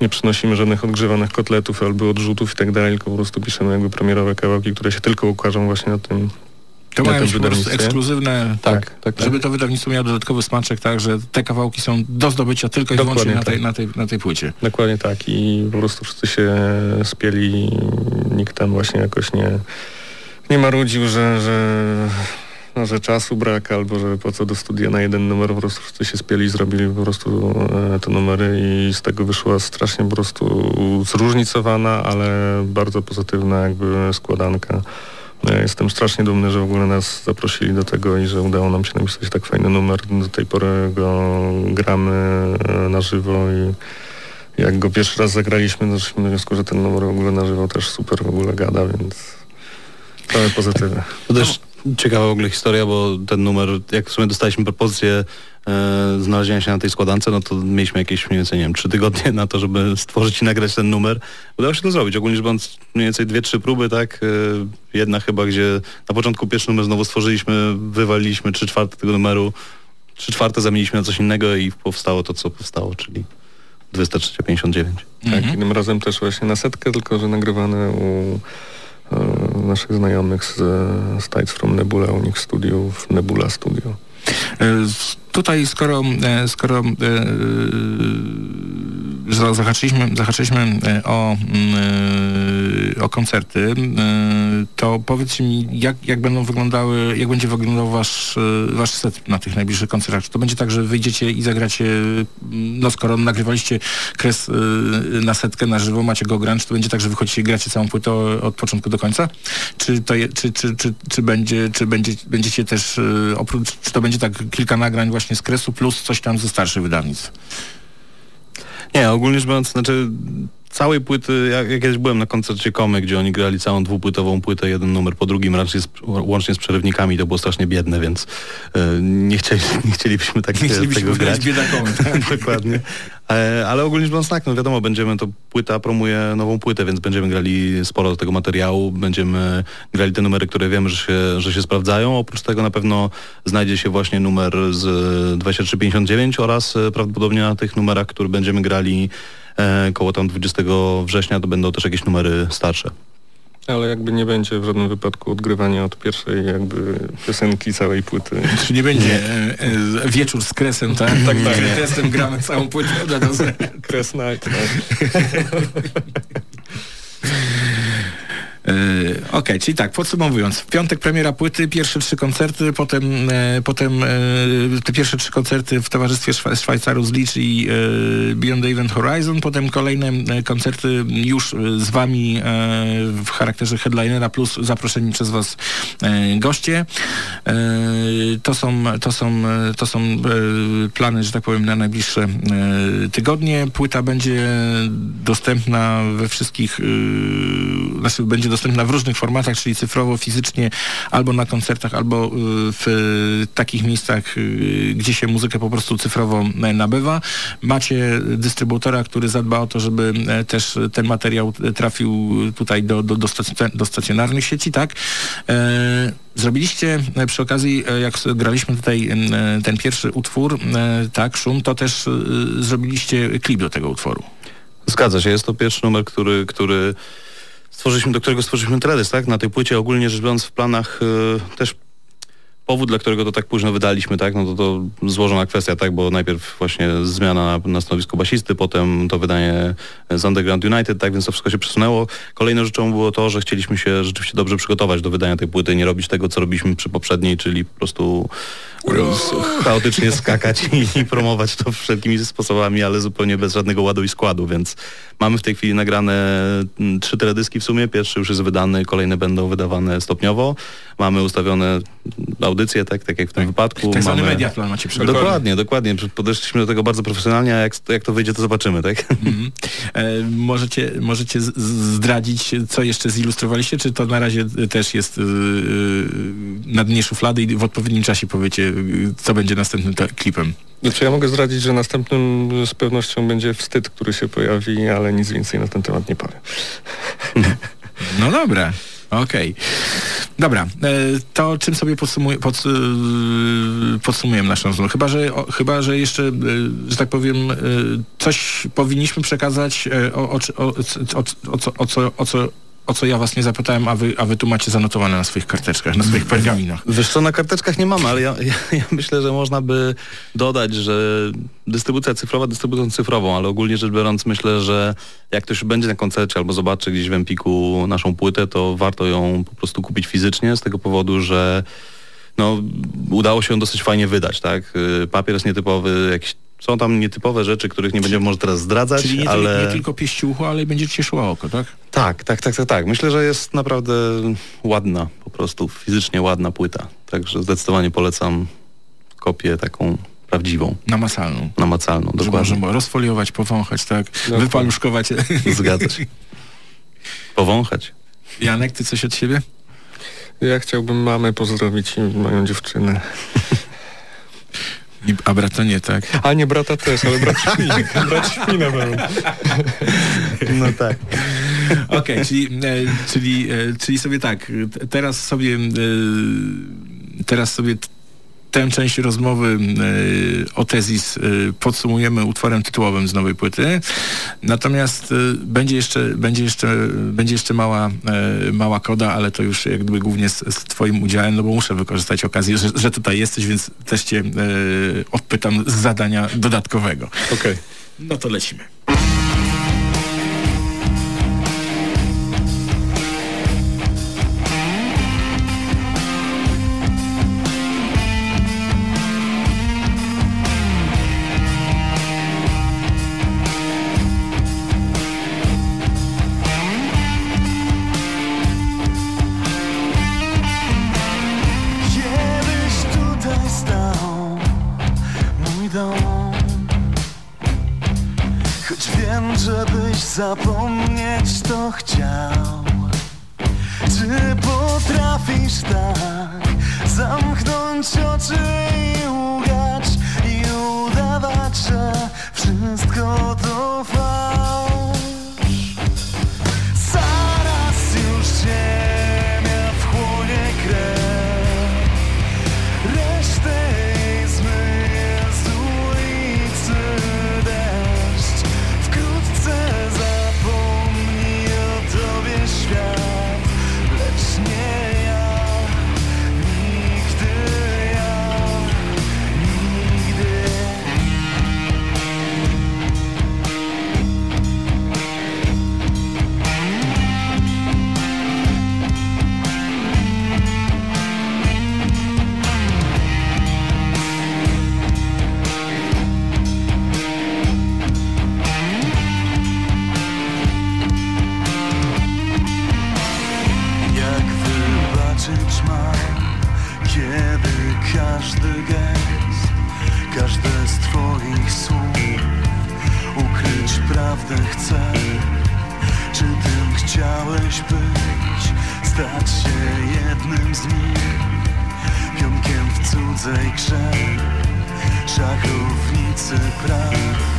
nie przynosimy żadnych odgrzewanych kotletów albo odrzutów i tak dalej, tylko po prostu piszemy jakby premierowe kawałki, które się tylko ukażą właśnie na tym to mają być po prostu ekskluzywne, tak, tak, tak, żeby to wydawnictwo miało dodatkowy smaczek, tak, że te kawałki są do zdobycia tylko i wyłącznie na tej, tak. na, tej, na tej płycie. Dokładnie tak i po prostu wszyscy się spieli, nikt tam właśnie jakoś nie nie marudził, że, że, no, że czasu brak albo że po co do studia na jeden numer, po prostu wszyscy się spieli, zrobili po prostu e, te numery i z tego wyszła strasznie po prostu zróżnicowana, ale bardzo pozytywna jakby składanka. Ja jestem strasznie dumny, że w ogóle nas zaprosili do tego i że udało nam się napisać tak fajny numer. Do tej pory go gramy e, na żywo i jak go pierwszy raz zagraliśmy, doszliśmy do wniosku, że ten numer w ogóle na żywo też super w ogóle gada, więc Same pozytywy. To też ciekawa w ogóle historia, bo ten numer, jak w sumie dostaliśmy propozycję e, znalezienia się na tej składance, no to mieliśmy jakieś mniej więcej, nie wiem, trzy tygodnie na to, żeby stworzyć i nagrać ten numer. Udało się to zrobić. Ogólnie rzecz biorąc, mniej więcej dwie, trzy próby, tak? E, jedna chyba, gdzie na początku pierwszy numer znowu stworzyliśmy, wywaliliśmy trzy czwarte tego numeru, trzy czwarte zamieniliśmy na coś innego i powstało to, co powstało, czyli 2359. Tak, mhm. innym razem też właśnie na setkę, tylko że nagrywane u naszych znajomych z, z Tides from Nebula, u nich studiów Nebula Studio. E, tutaj skoro, e, skoro zahaczyliśmy, zahaczyliśmy o, o koncerty, to powiedz mi, jak, jak będą wyglądały, jak będzie wyglądał wasz, wasz set na tych najbliższych koncertach? Czy to będzie tak, że wyjdziecie i zagracie, no skoro nagrywaliście kres na setkę na żywo, macie go grać, czy to będzie tak, że wychodzicie i gracie całą płytę od początku do końca? Czy to je, czy, czy, czy, czy, będzie, czy będzie, będziecie też oprócz, czy to będzie tak kilka nagrań właśnie z kresu plus coś tam ze starszych wydawnictw? Nie, ogólnie rzecz biorąc, znaczy całej płyty, ja, ja kiedyś byłem na koncercie Komy, gdzie oni grali całą dwupłytową płytę, jeden numer po drugim, raczej z, łącznie z przerywnikami, to było strasznie biedne, więc e, nie, chcieli, nie chcielibyśmy tak Nie chcielibyśmy tego grać biedakomy, tak? Dokładnie. E, ale ogólnie rzecz biorąc tak, no wiadomo, będziemy, to płyta promuje nową płytę, więc będziemy grali sporo tego materiału, będziemy grali te numery, które wiemy, że się, że się sprawdzają. Oprócz tego na pewno znajdzie się właśnie numer z 2359 oraz e, prawdopodobnie na tych numerach, które będziemy grali e, koło tam 20 września, to będą też jakieś numery starsze. Ale jakby nie będzie w żadnym wypadku odgrywania od pierwszej jakby piosenki całej płyty. Czy nie będzie e, e, wieczór z kresem, tak? Tak, tak. Kresem gramy całą płytę dla nas. Kres Night. E, Okej, czyli tak, podsumowując, w piątek premiera płyty, pierwsze trzy koncerty, potem, e, potem e, te pierwsze trzy koncerty w towarzystwie Szwa Szwajcarów z Licz i e, Beyond the Event Horizon, potem kolejne e, koncerty już e, z wami e, w charakterze headlinera plus zaproszeni przez was goście. To są, to są, to są plany, że tak powiem, na najbliższe tygodnie. Płyta będzie dostępna we wszystkich, e, znaczy będzie dostępna w różnych formatach, czyli cyfrowo, fizycznie, albo na koncertach, albo y, w y, takich miejscach, y, gdzie się muzykę po prostu cyfrowo e, nabywa. Macie dystrybutora, który zadba o to, żeby e, też ten materiał e, trafił tutaj do, do, do, stac- do stacjonarnych sieci, tak? Zrobiliście przy okazji, jak graliśmy tutaj ten pierwszy utwór, tak, Szum, to też zrobiliście klip do tego utworu. Zgadza się, jest to pierwszy numer, który, który stworzyliśmy, do którego stworzyliśmy teledysk, tak? Na tej płycie ogólnie rzecz biorąc w planach y, też powód, dla którego to tak późno wydaliśmy, tak? No to, to złożona kwestia, tak? Bo najpierw właśnie zmiana na, na stanowisku basisty, potem to wydanie z Underground United, tak? Więc to wszystko się przesunęło. Kolejną rzeczą było to, że chcieliśmy się rzeczywiście dobrze przygotować do wydania tej płyty, nie robić tego, co robiliśmy przy poprzedniej, czyli po prostu chaotycznie skakać i, i promować to wszelkimi sposobami, ale zupełnie bez żadnego ładu i składu, więc mamy w tej chwili nagrane mm, trzy teledyski w sumie. Pierwszy już jest wydany, kolejne będą wydawane stopniowo. Mamy ustawione audycje, tak, tak jak w tym wypadku. Tak zwany mamy... mediaplan macie przygotowany. Dokładnie, dokładnie. Podeszliśmy do tego bardzo profesjonalnie, a jak, jak to wyjdzie, to zobaczymy, tak? Mhm. E, możecie, możecie zdradzić, co jeszcze zilustrowaliście, czy to na razie też jest yy, na dnie szuflady i w odpowiednim czasie powiecie, co będzie następnym klipem? Znaczy ja mogę zdradzić, że następnym z pewnością będzie wstyd, który się pojawi, ale nic więcej na ten temat nie powiem. No dobra. Okej. Dobra, e, to czym sobie podsumuj, pod, e, podsumujemy naszą rozmowę? Chyba, że, o, chyba, że jeszcze, e, że tak powiem, e, coś powinniśmy przekazać, e, o, o, o, o, o, co, o, o, co, o co ja was nie zapytałem, a wy, a wy tu macie zanotowane na swoich karteczkach, na swoich pergaminach. Wiesz co, na karteczkach nie mamy, ale ja, ja, ja myślę, że można by dodać, że dystrybucja cyfrowa dystrybucją cyfrową, ale ogólnie rzecz biorąc myślę, że jak ktoś będzie na koncercie albo zobaczy gdzieś w Empiku naszą płytę, to warto ją po prostu kupić fizycznie z tego powodu, że no, udało się ją dosyć fajnie wydać, tak? Y, Papier jest nietypowy, jakieś są tam nietypowe rzeczy, których nie będziemy może teraz zdradzać, Czyli nie, ale... nie tylko pieści ucho, ale będzie ci szło oko, tak? Tak, tak, tak, tak, tak. Myślę, że jest naprawdę ładna, po prostu fizycznie ładna płyta. Także zdecydowanie polecam kopię taką prawdziwą, Namacalną. namacalną, Że dokładnie. można rozfoliować, powąchać, tak? Wypaluszkować. Zgadza się. Powąchać. Janek, ty coś od siebie? Ja chciałbym mamę pozdrowić i moją dziewczynę. I- A brata nie, tak? A nie brata też, ale brat świnek. Brat świna był. No tak. Okej, czyli, e, czyli, e, czyli sobie tak, teraz sobie e, teraz sobie tę część rozmowy e, o Tezis e, podsumujemy utworem tytułowym z nowej płyty. Natomiast e, będzie jeszcze, będzie jeszcze, będzie jeszcze mała, mała koda, ale to już jak gdyby głównie z, z twoim udziałem, no bo muszę wykorzystać okazję, że, że tutaj jesteś, więc też cię odpytam z zadania dodatkowego. Okej. No to lecimy. Zapomnieć to chciał w cudzej grze, szachownicy praw?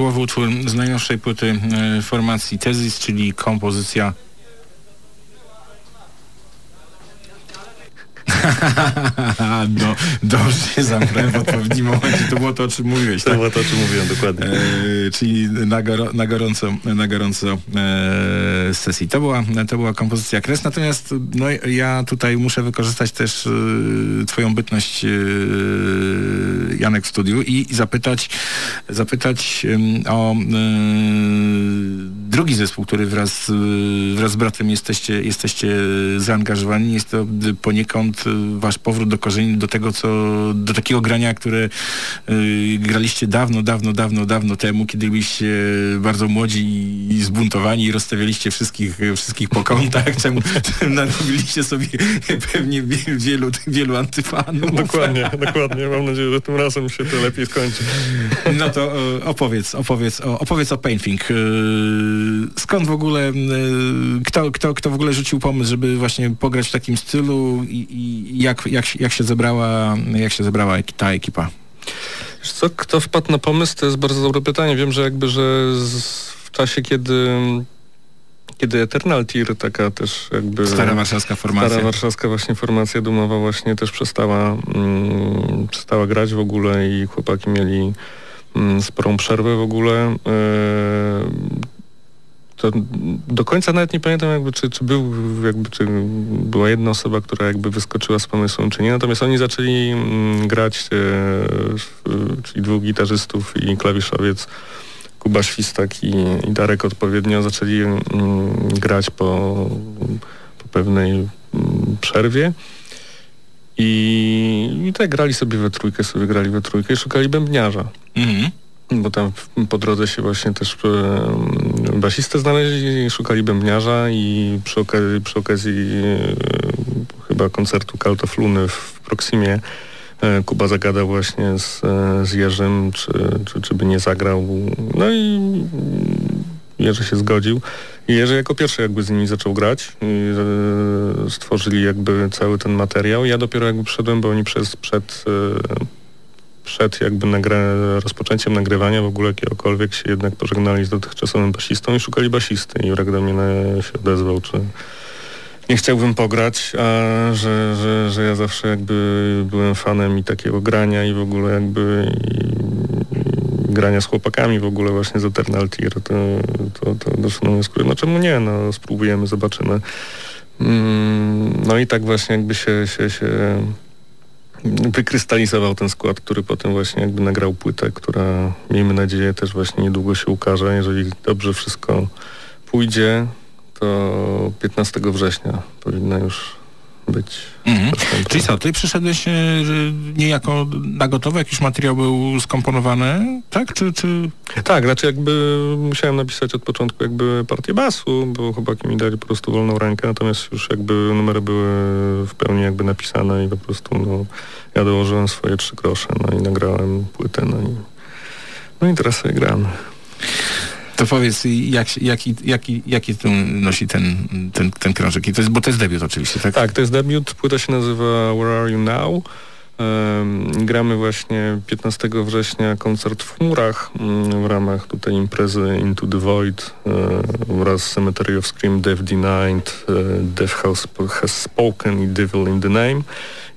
Tytułowy utwór z najnowszej płyty e, formacji Tezis, czyli kompozycja no, dobrze się zamknąłem w odpowiednim momencie. To było to, o czym mówiłeś, To tak? było to, o czym mówiłem dokładnie. E, czyli na, goro, na gorąco, na gorąco e, sesji. To była, to była kompozycja Kres, natomiast no, ja tutaj muszę wykorzystać też e, twoją bytność e, Janek w studiu i, i zapytać, zapytać o e, drugi zespół, który wraz, e, wraz z bratem jesteście, jesteście zaangażowani. Jest to poniekąd e, wasz powrót do korzeni, do tego, co, do takiego grania, które y, graliście dawno, dawno, dawno, dawno temu, kiedy byliście bardzo młodzi i zbuntowani i rozstawialiście wszystkich, wszystkich po kątach, czemu narobiliście sobie pewnie wie- wielu, wielu antyfanów. Dokładnie, dokładnie. Mam nadzieję, że tym razem się to lepiej skończy. No to opowiedz, opowiedz, opowiedz o Painting. E, Skąd w ogóle, e, kto, kto, kto w ogóle rzucił pomysł, żeby właśnie pograć w takim stylu i, i jak, jak, się- jak się zebrała, jak się zebrała ta ekipa? Wiesz co, kto wpadł na pomysł, to jest bardzo dobre pytanie. Wiem, że jakby, że z, w czasie, kiedy kiedy Eternal Tear, taka też jakby... Stara warszawska formacja. Stara warszawska właśnie formacja dumowa właśnie też przestała, mm, przestała grać w ogóle i chłopaki mieli mm, sporą przerwę w ogóle. E, to do końca nawet nie pamiętam jakby, czy, czy był jakby, czy była jedna osoba, która jakby wyskoczyła z pomysłem, czy nie. Natomiast oni zaczęli mm, grać, e, w- czyli dwóch gitarzystów i klawiszowiec, Kuba Świstak i, i Darek odpowiednio zaczęli mm, grać po, po pewnej mm, przerwie. I, I tak grali sobie we trójkę, sobie grali we trójkę i szukali bębniarza. Mhm. Bo tam po drodze się właśnie też e, basistę znaleźli, szukali bębniarza i przy, okazji, przy okazji e, chyba koncertu Cult Luny w Proximie e, Kuba zagadał właśnie z, z Jerzym, czy, czy, czy by nie zagrał. No i Jerzy się zgodził. I Jerzy jako pierwszy jakby z nimi zaczął grać. I, stworzyli jakby cały ten materiał. Ja dopiero jakby przyszedłem, bo oni przez, przed, przed jakby nagra rozpoczęciem nagrywania w ogóle jakiegokolwiek się jednak pożegnali z dotychczasowym basistą i szukali basisty. I Jurek do mnie się odezwał, czy nie chciałbym pograć, a że, że, że ja zawsze jakby byłem fanem i takiego grania i w ogóle jakby i, i grania z chłopakami w ogóle właśnie z Eternal Tear, to, to, to doszło do wniosku, no czemu nie, no spróbujemy, zobaczymy. Mm, no i tak właśnie jakby się, się, się wykrystalizował ten skład, który potem właśnie jakby nagrał płytę, która miejmy nadzieję też właśnie niedługo się ukaże. Jeżeli dobrze wszystko pójdzie, to 15 września powinna już być Mhm. Czyli co, ty przyszedłeś e, niejako na gotowe, jakiś materiał był skomponowany, tak? Czy, czy... Tak, znaczy jakby musiałem napisać od początku jakby partię basu, bo chłopaki mi dali po prostu wolną rękę, natomiast już jakby numery były w pełni jakby napisane i po prostu no, ja dołożyłem swoje trzy grosze, no i nagrałem płytę, no i, no i teraz sobie gram. To powiedz, jak, jaki, jaki, jaki nosi ten, ten, ten krążek? I to jest, bo to jest debiut oczywiście, tak? Tak, to jest debiut, płyta się nazywa Where Are You Now? Em, gramy właśnie 15 września koncert w chmurach mm, w ramach tutaj imprezy Into the Void e, wraz z Cemetery of Scream, Death Denied, e, Death House Has Spoken i Devil in the Name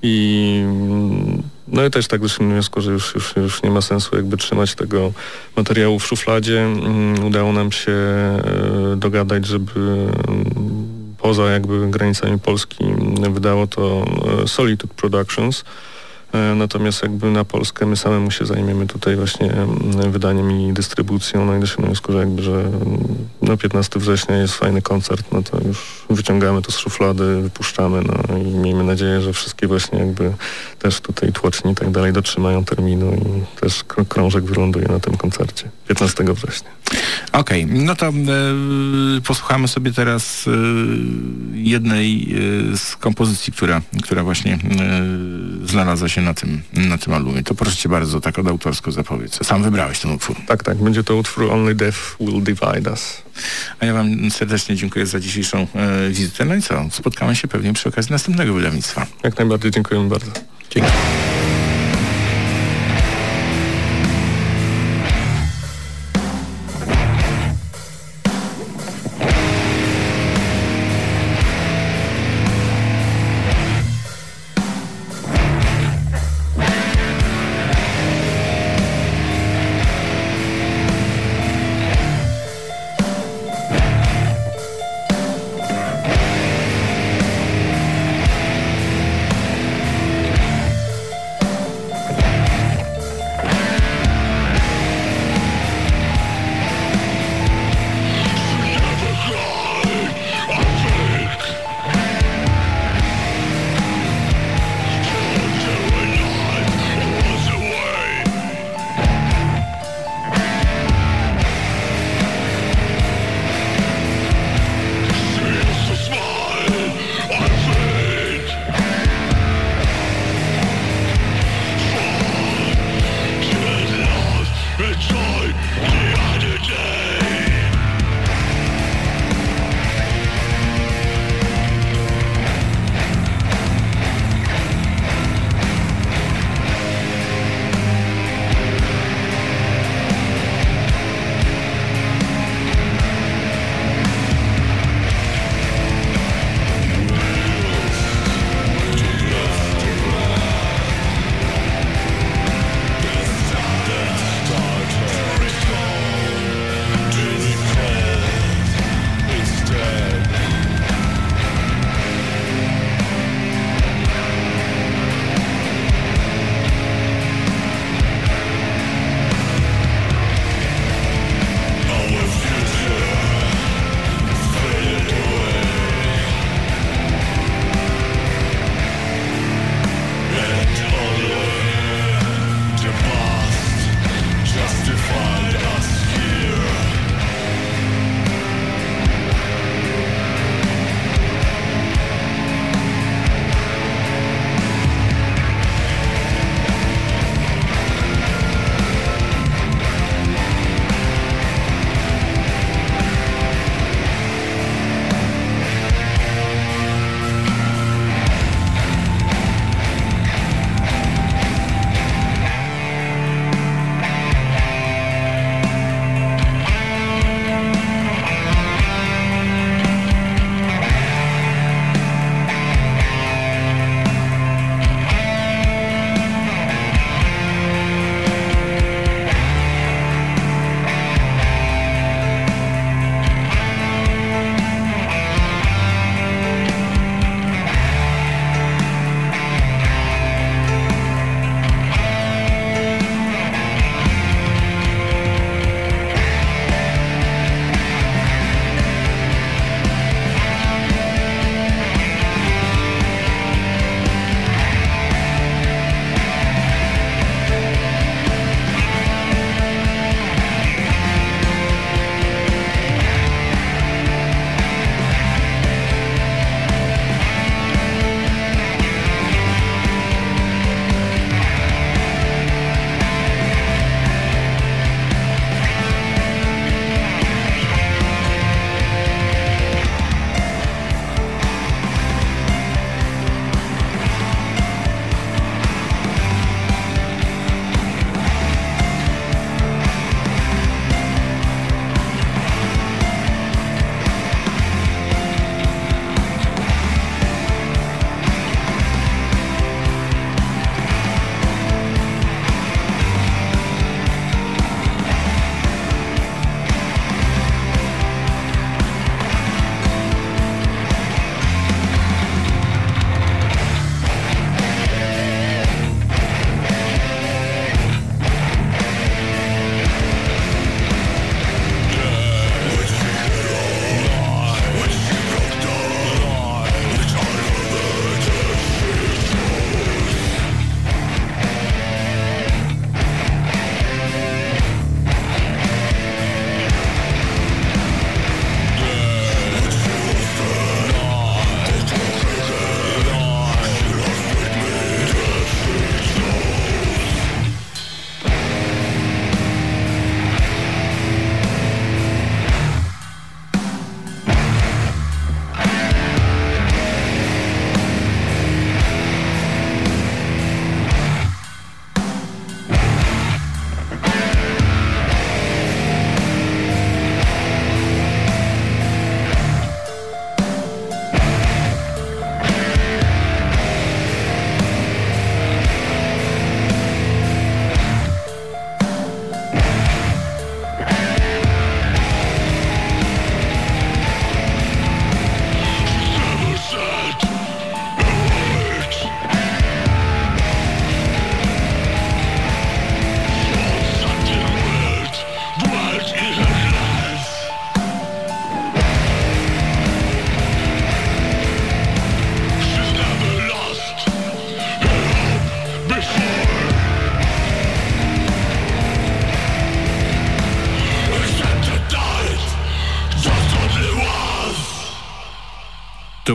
i mm, no i też tak doszliśmy do wniosku, że już, już, już nie ma sensu jakby trzymać tego materiału w szufladzie. Mm, Udało nam się e, dogadać, żeby mm, poza jakby granicami Polski mm, wydało to e, Solitude Productions. E, Natomiast jakby na Polskę my samemu się zajmiemy tutaj właśnie wydaniem i dystrybucją. No i doszliśmy do wniosku, że jakby, że mm, no 15 września jest fajny koncert, no to już wyciągamy to z szuflady, wypuszczamy, no i miejmy nadzieję, że wszystkie właśnie jakby też tutaj tłoczni i tak dalej dotrzymają terminu i też krążek wyląduje na tym koncercie 15 września. Okej, no to e, posłuchamy sobie teraz e, jednej e, z kompozycji, która, która właśnie e, znalazła się na tym, na tym albumie. To proszę cię bardzo, tak od autorsko zapowiedz. Sam wybrałeś ten utwór. Tak, tak, będzie to utwór Only Death Will Divide Us. A ja wam serdecznie dziękuję za dzisiejszą e, wizytę. No i co? Spotkamy się pewnie przy okazji następnego wydawnictwa. Jak najbardziej dziękujemy bardzo. Dzięki.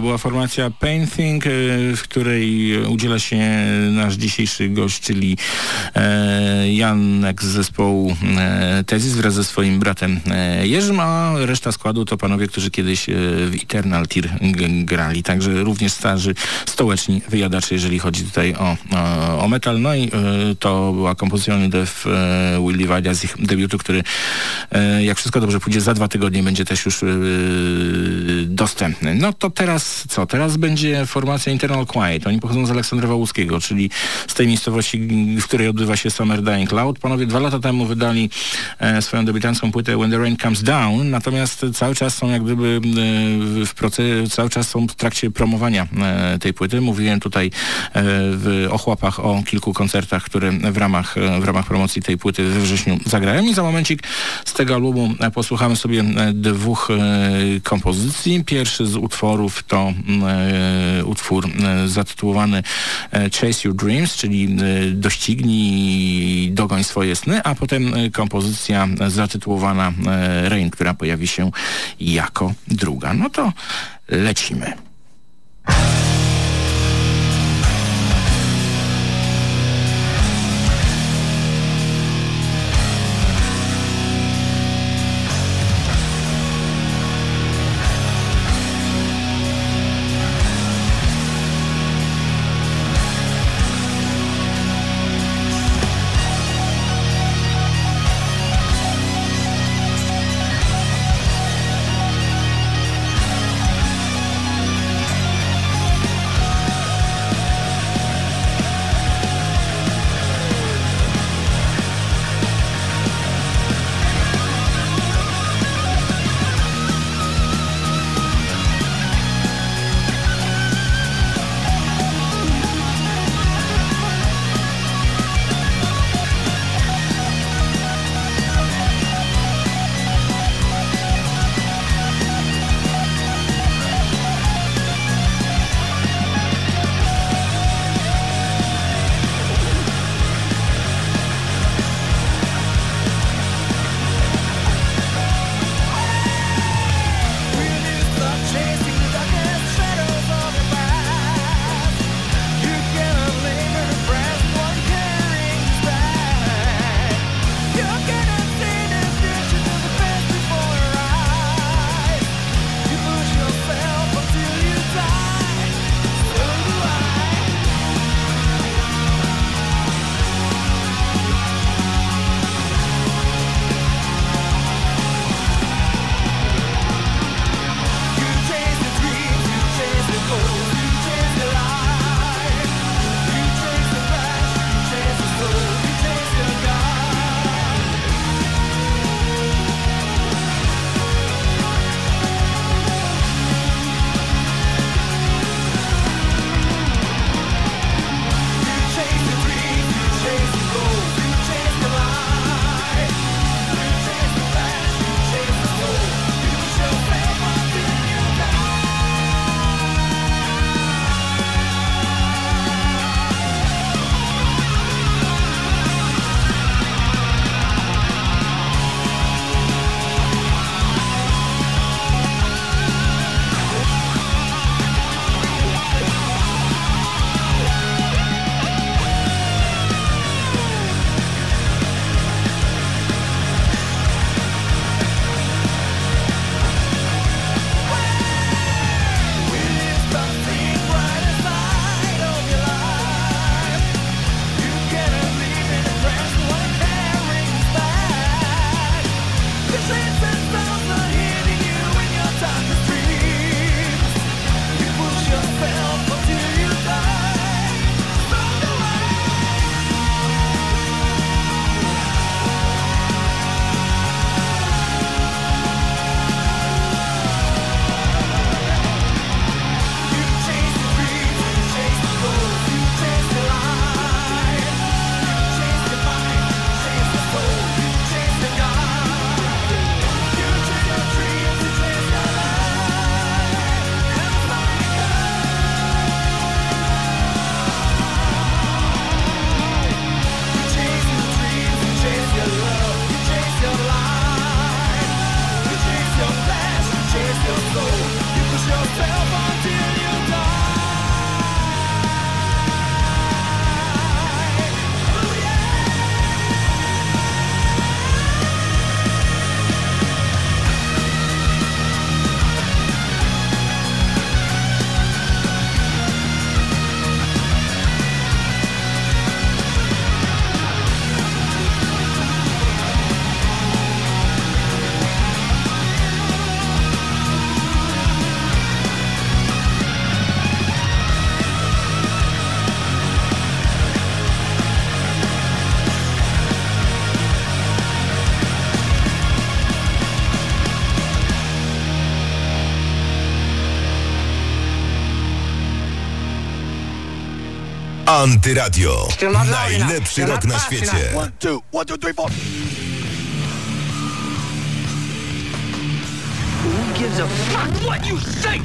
Była formacja Painting, e, w której udziela się nasz dzisiejszy gość, czyli e, Janek z zespołu e, Tezis wraz ze swoim bratem Jerzym, a reszta składu to panowie, którzy kiedyś w Eternal g- grali, także również starzy stołeczni wyjadacze, jeżeli chodzi tutaj o, o, o metal. No i to była kompozycja On Death e, Will Divide z ich debiutu, który jak wszystko dobrze pójdzie, za dwa tygodnie będzie też już dostępny. No to teraz co? Teraz będzie formacja Internal Quiet. Oni pochodzą z Aleksandrowa Łuskiego, czyli z tej miejscowości, w której odbywa się Summer Dying Cloud. Panowie dwa lata temu wydali e, swoją debiutancką płytę When the Rain Comes Down, natomiast cały czas są jak gdyby e, w procesie, cały czas są w trakcie promowania e, tej płyty. Mówiłem tutaj e, w ochłapach o kilku koncertach, które w ramach, e, w ramach promocji tej płyty we wrześniu zagrałem i za momencik z tego albumu e, posłuchamy sobie dwóch kompozycji. Pierwszy z utworów to e, utwór e, zatytułowany e, Chase Your Dreams, czyli doścignij, dogoń swoje sny, a potem kompozycja zatytułowana Rain, która pojawi się jako druga. No to lecimy. Antyradio. Najlepszy rok na świecie. Who gives a fuck what you think?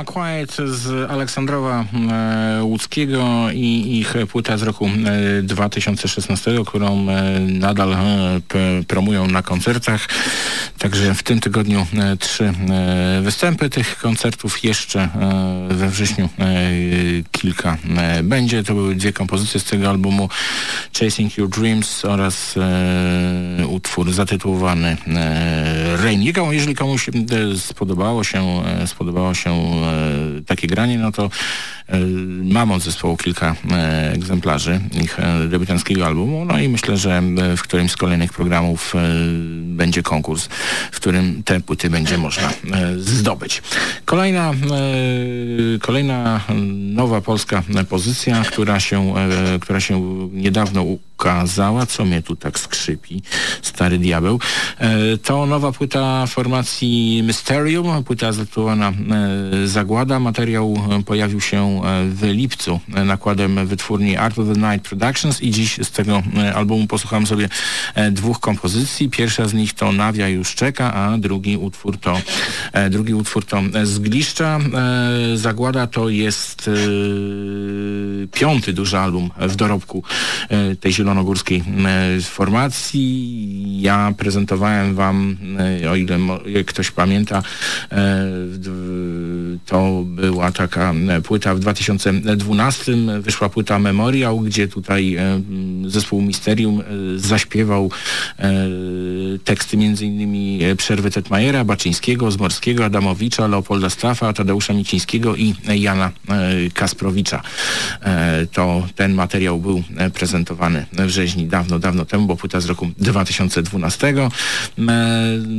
Mama Quiet z Aleksandrowa e, Łódzkiego i ich płyta z roku e, 2016, którą e, nadal promują na koncertach. Także w tym tygodniu trzy występy tych koncertów. Jeszcze we wrześniu kilka będzie. To były dwie kompozycje z tego albumu Chasing Your Dreams oraz utwór zatytułowany Remiega. Jeżeli komuś e, spodobało się, e, spodobało się e, takie granie, no to mam od zespołu kilka egzemplarzy ich debiutanckiego albumu, no i myślę, że w którymś z kolejnych programów będzie konkurs, w którym te płyty będzie można zdobyć. Kolejna, kolejna nowa polska pozycja, która się, która się niedawno ukazała, co mnie tu tak skrzypi, stary diabeł. E, to nowa płyta formacji Mysterium, płyta zatytułowana e, Zagłada. Materiał e, pojawił się w lipcu nakładem wytwórni Art of the Night Productions i dziś z tego albumu posłuchałem sobie dwóch kompozycji. Pierwsza z nich to Nawia już czeka, a drugi utwór to drugi utwór to Zgliszcza. Zagłada to jest piąty duży album w dorobku tej zielonogórskiej e, formacji. Ja prezentowałem wam, e, o ile ktoś pamięta, e, to była taka płyta w 2012, wyszła płyta Memoriał, gdzie tutaj zespół Misterium zaśpiewał teksty m.in. Przerwy Tetmajera, Baczyńskiego, Zmorskiego, Adamowicza, Leopolda Strafa, Tadeusza Micińskiego i Jana Kasprowicza. To ten materiał był prezentowany w rzeźni dawno, dawno temu, bo płyta z roku 2012.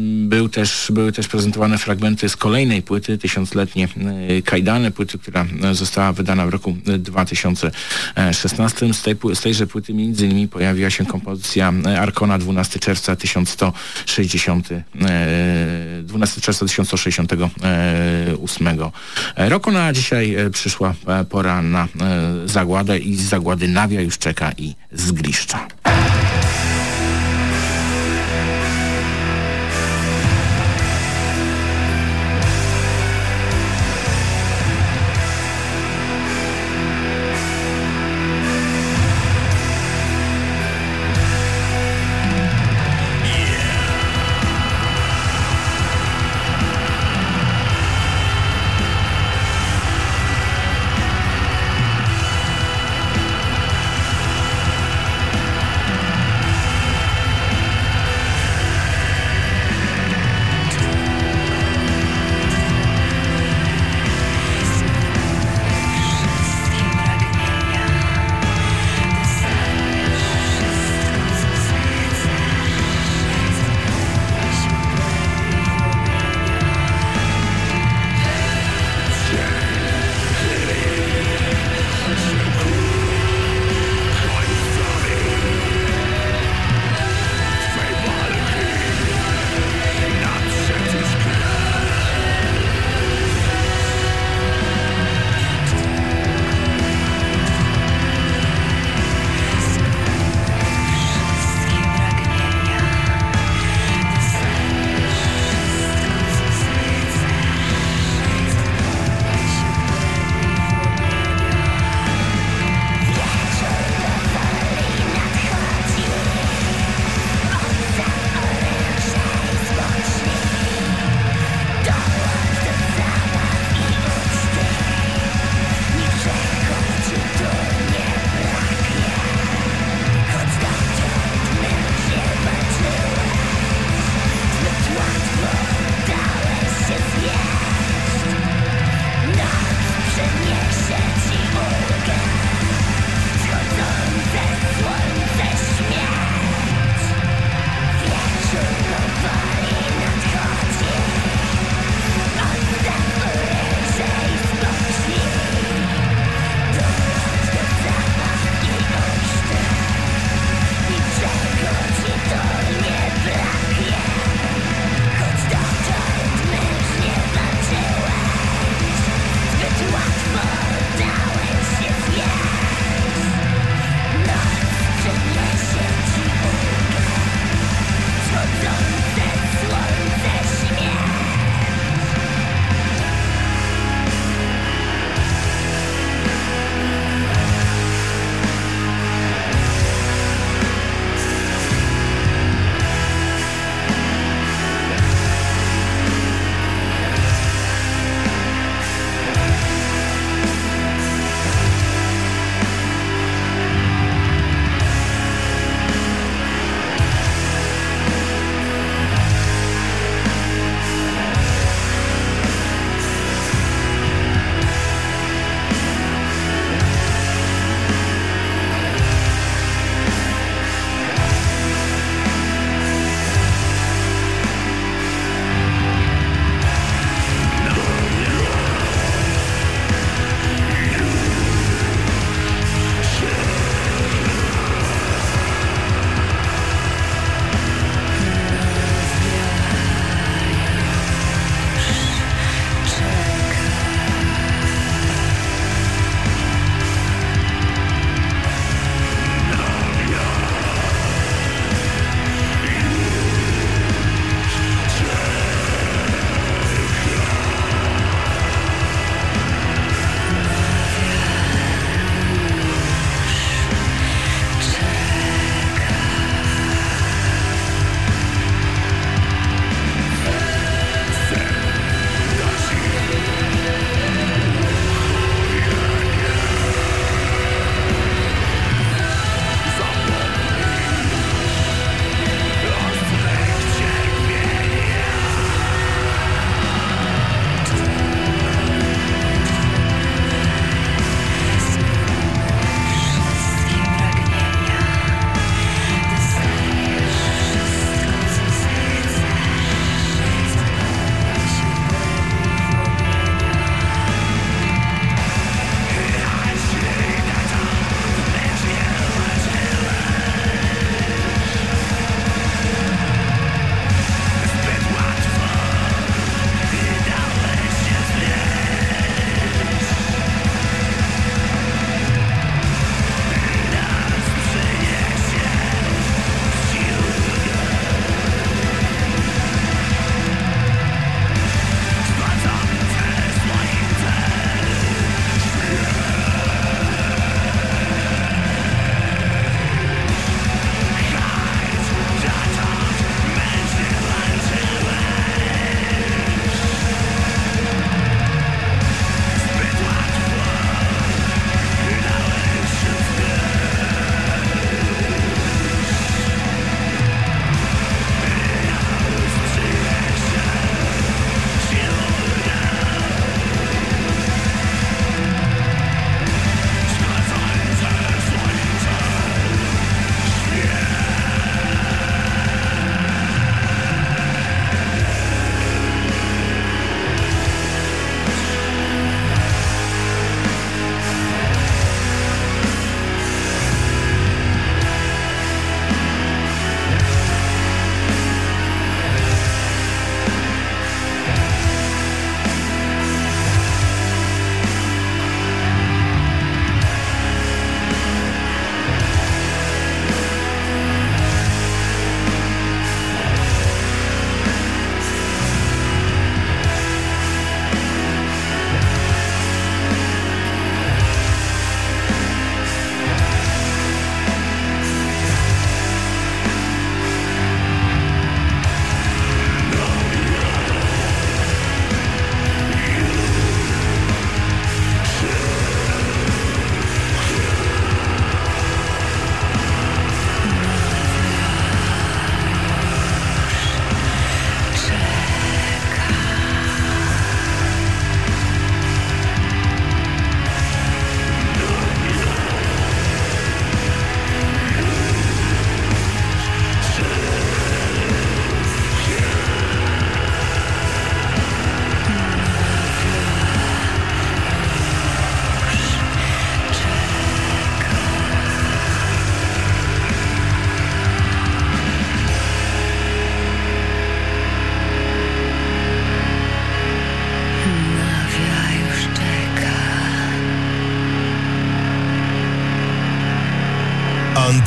Był też, były też prezentowane fragmenty z kolejnej płyty, tysiącletnie e, Kajdany, płyty, która została wydana w roku 2016. Z, tej, z tejże płyty między innymi pojawiła się kompozycja Arkona 12 czerwca 1160 12 czerwca 1168 roku. No a dzisiaj e, przyszła e, pora na zagładę i z zagłady Nawia już czeka i zgryź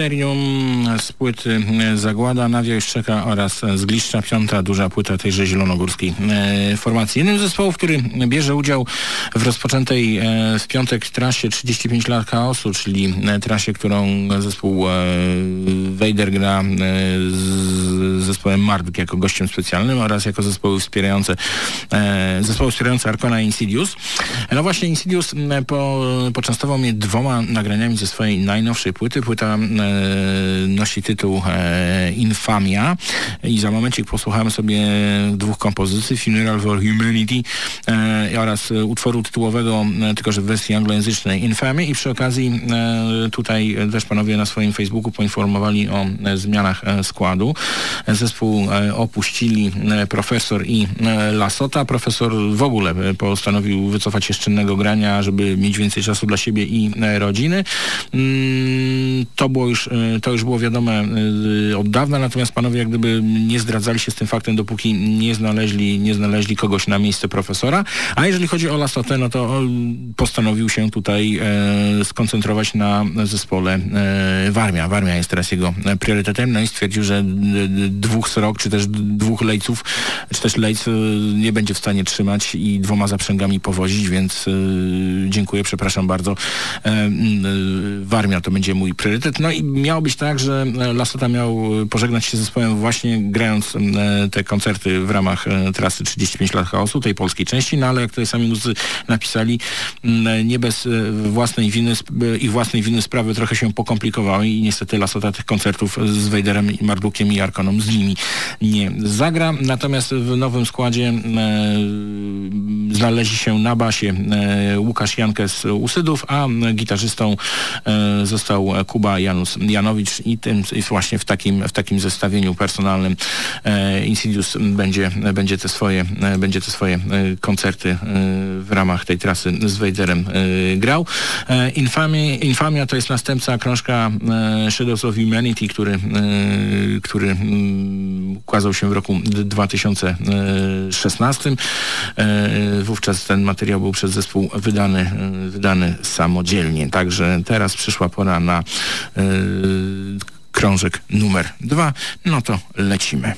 Misterium z płyty e, Zagłada, Nawia już czeka oraz z Gliszcza, piąta duża płyta tejże zielonogórskiej e, formacji. Jednym z zespołów, który bierze udział w rozpoczętej e, w piątek trasie 35 lat chaosu, czyli trasie, którą zespół Vader gra z zespołem Marduk jako gościem specjalnym oraz jako zespoły wspierające zespoły wspierające Arcona i. No właśnie Insidious po, poczęstował mnie dwoma nagraniami ze swojej najnowszej płyty. Płyta nosi tytuł e, Infamia. I za momencik posłuchamy sobie dwóch kompozycji, Funeral for Humanity. E, oraz e, utworu tytułowego, e, tylko że w wersji anglojęzycznej Infamy i przy okazji e, tutaj też panowie na swoim Facebooku poinformowali o e, zmianach e, składu. E, Zespół e, opuścili e, profesor i e, Lasota. Profesor w ogóle e, postanowił wycofać się z czynnego grania, żeby mieć więcej czasu dla siebie i e, rodziny. Mm, To było już, e, to już było wiadome e, od dawna, natomiast panowie jak gdyby nie zdradzali się z tym faktem, dopóki nie znaleźli, nie znaleźli kogoś na miejsce profesora. A jeżeli chodzi o Lasotę, no to postanowił się tutaj e, skoncentrować na zespole e, Warmia. Warmia jest teraz jego e, priorytetem, no i stwierdził, że dwóch srok, czy też dwóch lejców, czy też lejc e, nie będzie w stanie trzymać i dwoma zaprzęgami powozić, więc e, dziękuję, przepraszam bardzo. Warmia to będzie mój priorytet. No i miało być tak, że Lasota miał pożegnać się z zespołem właśnie grając te koncerty w ramach trasy 35 lat chaosu, tej polskiej części, no ale tutaj sami muzycy napisali, m, nie bez e, własnej winy, e, ich własnej winy sprawy trochę się pokomplikowały i niestety Lasota tych koncertów z Wejderem Mardukiem i Arkoną z nimi nie zagra. Natomiast w nowym składzie e, znaleźli się na basie e, Łukasz Jankę z Usydów, a gitarzystą e, został Kuba Janus Janowicz i tym i właśnie w takim, w takim zestawieniu personalnym e, będzie, będzie te swoje, e, będzie te swoje koncerty w ramach tej trasy z Wejderem e, grał. E, Infamia, Infamia to jest następca krążka e, Shadows of Humanity, który, e, który mm, ukazał się w roku d- 2016. E, Wówczas ten materiał był przez zespół wydany, wydany samodzielnie. Także teraz przyszła pora na krążek numer dwa. No to lecimy.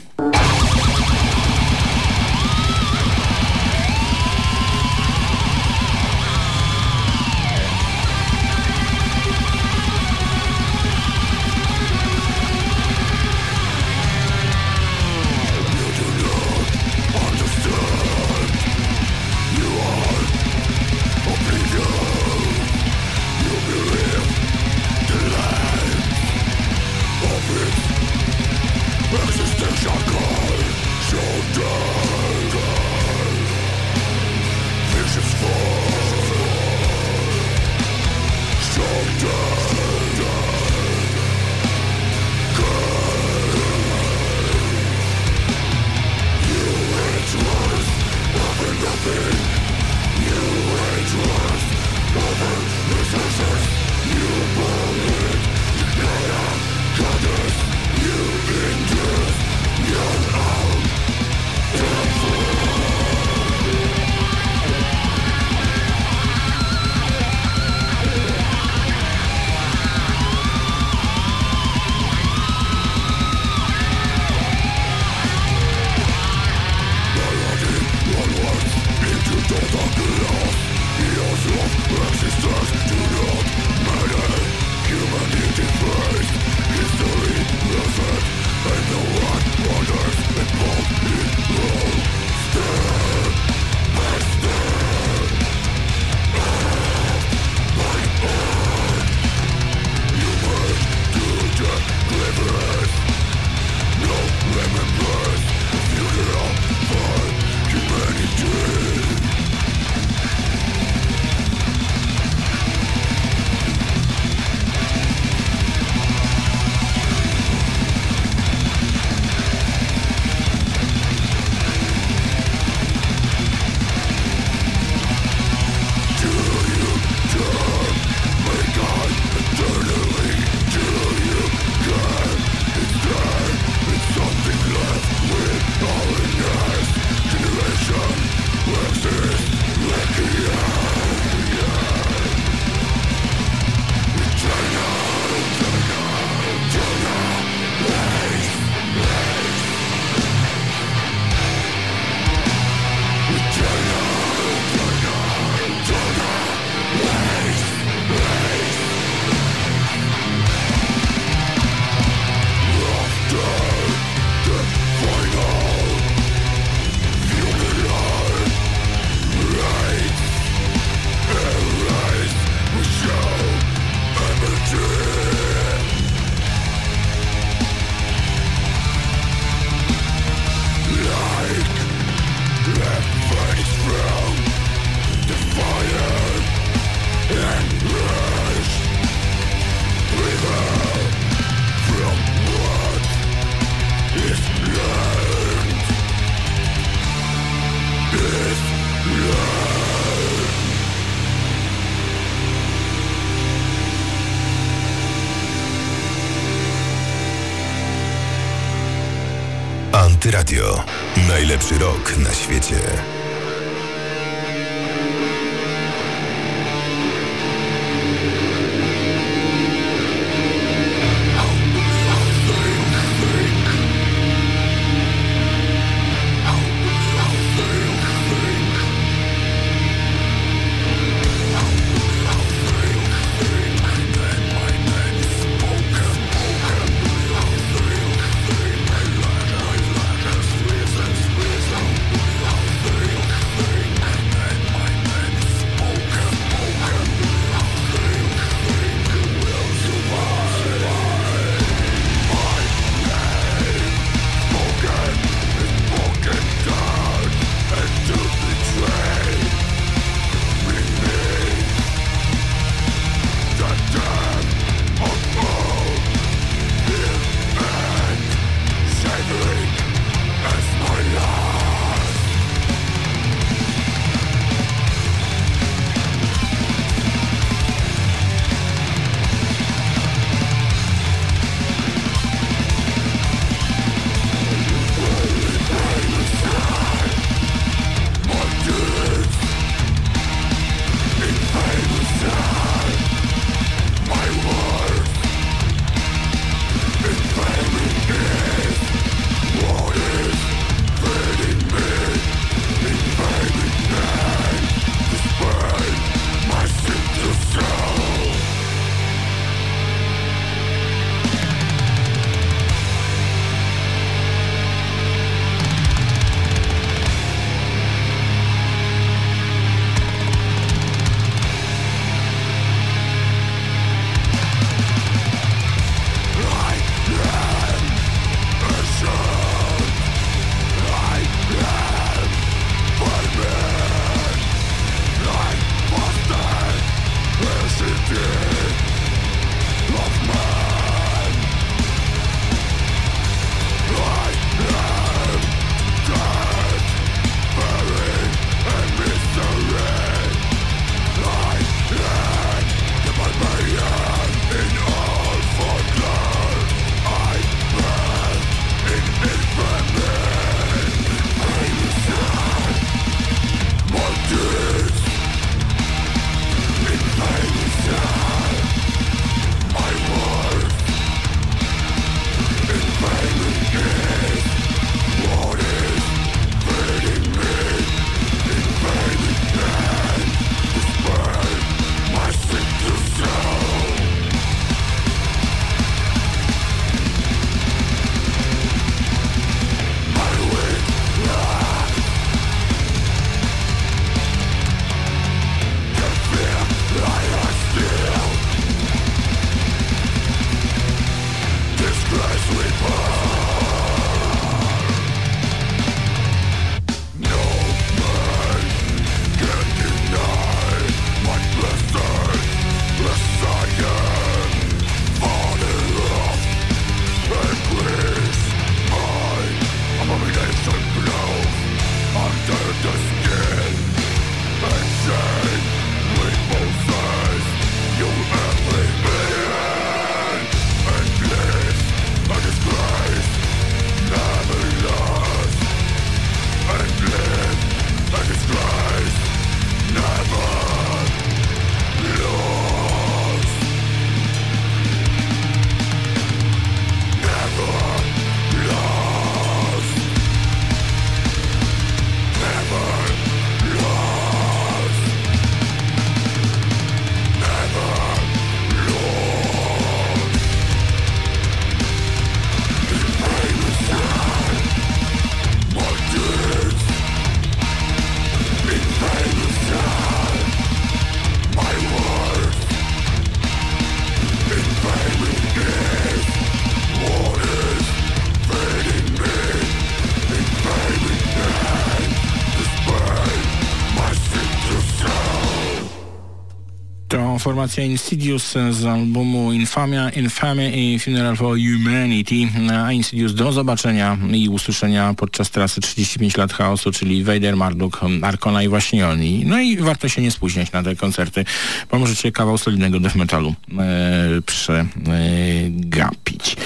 Formacja Insidious z albumu Infamia, Infamy i Funeral for Humanity. A Insidious do zobaczenia i usłyszenia podczas trasy 35 lat chaosu, czyli Vader, Marduk, Arkona i właśnie oni. No i warto się nie spóźniać na te koncerty, bo możecie kawał solidnego death metalu e, przegapić.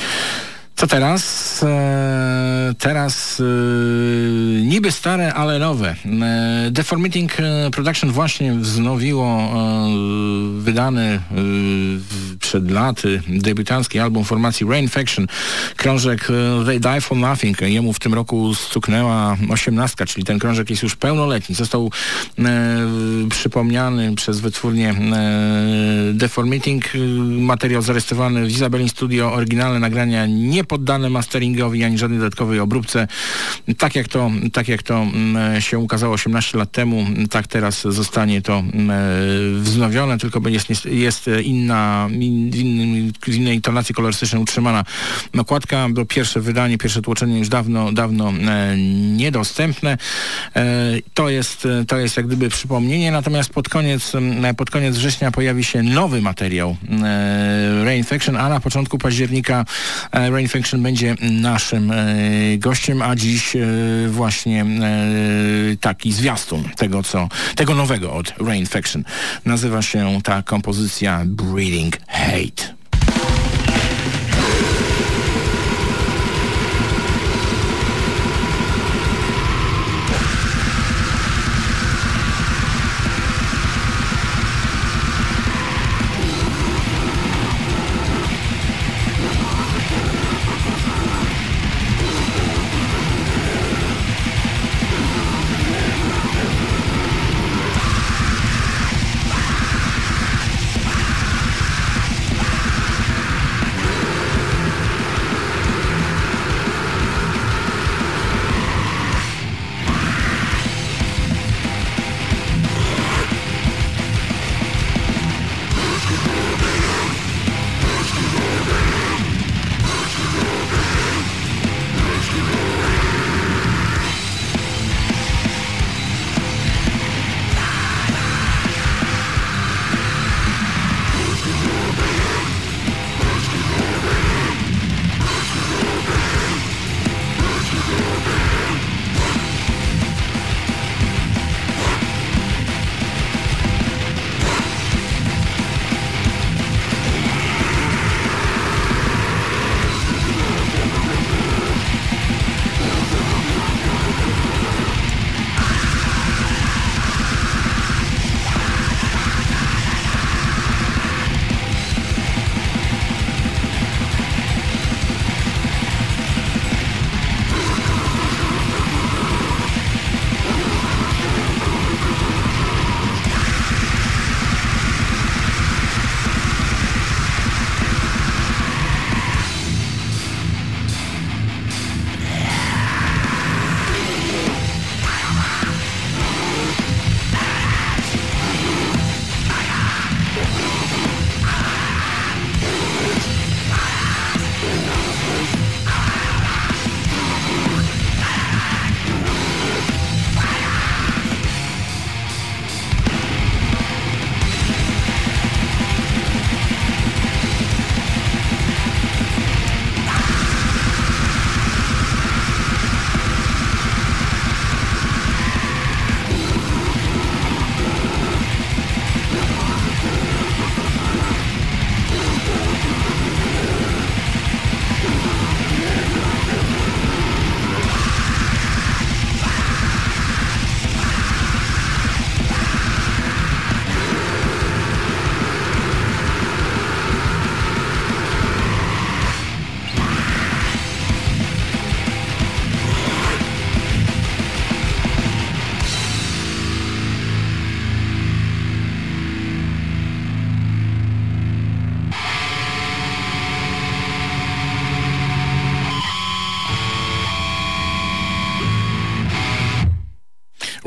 Co teraz? E, teraz e, niby stare, ale nowe. Deformating e, Production właśnie wznowiło wydany przed laty debiutancki album formacji Rain Faction. Krążek They Die For Nothing. Jemu w tym roku stuknęła osiemnastka, czyli ten krążek jest już pełnoletni. Został przypomniany przez wytwórnię Deformating. Materiał zarejestrowany w Isabelin Studio. Oryginalne nagrania nie poddane masteringowi ani żadnej dodatkowej obróbce. Tak jak to, tak jak to mm, się ukazało 18 lat temu, tak teraz zostanie to mm, e, wznowione, tylko jest, jest inna, in, innej tonacji kolorystycznej utrzymana okładka. To pierwsze wydanie, pierwsze tłoczenie już dawno, dawno e, niedostępne. E, to jest, to jest jak gdyby przypomnienie, natomiast pod koniec, m, pod koniec września pojawi się nowy materiał Rain Faction, a na początku października Rain Faction będzie naszym gościem, a dziś e, właśnie e, taki zwiastun tego, co, tego nowego od Rain Faction. Nazywa się ta kompozycja Breeding Hate.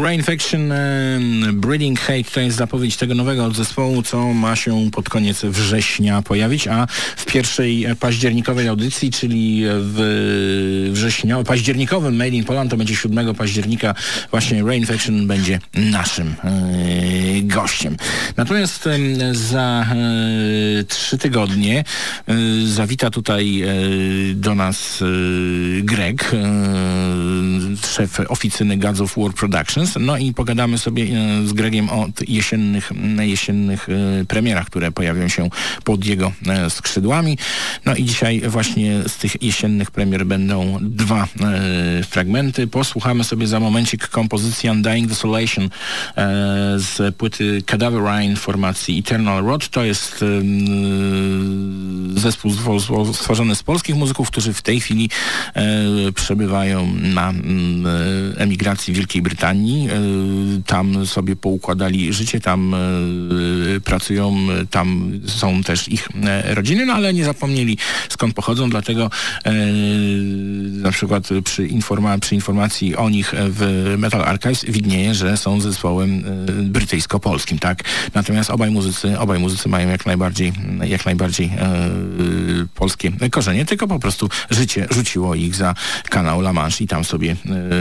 Rain Faction e, Breeding Hate to jest zapowiedź tego nowego zespołu, co ma się pod koniec września pojawić, a w pierwszej październikowej audycji, czyli w września, październikowym Made in Poland, to będzie 7 października, właśnie Rain Faction będzie naszym e, gościem. Natomiast za e, trzy tygodnie zawita tutaj do nas Greg, szef oficyny Gods of War Productions, no i pogadamy sobie e, z Gregiem o jesiennych, jesiennych e, premierach, które pojawią się pod jego e, skrzydłami. No i dzisiaj właśnie z tych jesiennych premier będą dwa fragmenty. Posłuchamy sobie za momencik kompozycji Undying Desolation z płyty Cadaverine formacji Eternal Road. To jest zespół stworzony z polskich muzyków, którzy w tej chwili przebywają na emigracji w Wielkiej Brytanii. E, tam sobie poukładali życie, tam e, pracują, tam są też ich e, rodziny, no ale nie zapomnieli skąd pochodzą, dlatego na przykład przy, informa- przy informacji o nich w Metal Archives widnieje, że są zespołem brytyjsko-polskim, tak? Natomiast obaj muzycy, obaj muzycy mają jak najbardziej, jak najbardziej polskie korzenie, tylko po prostu życie rzuciło ich za kanał La Manche i tam sobie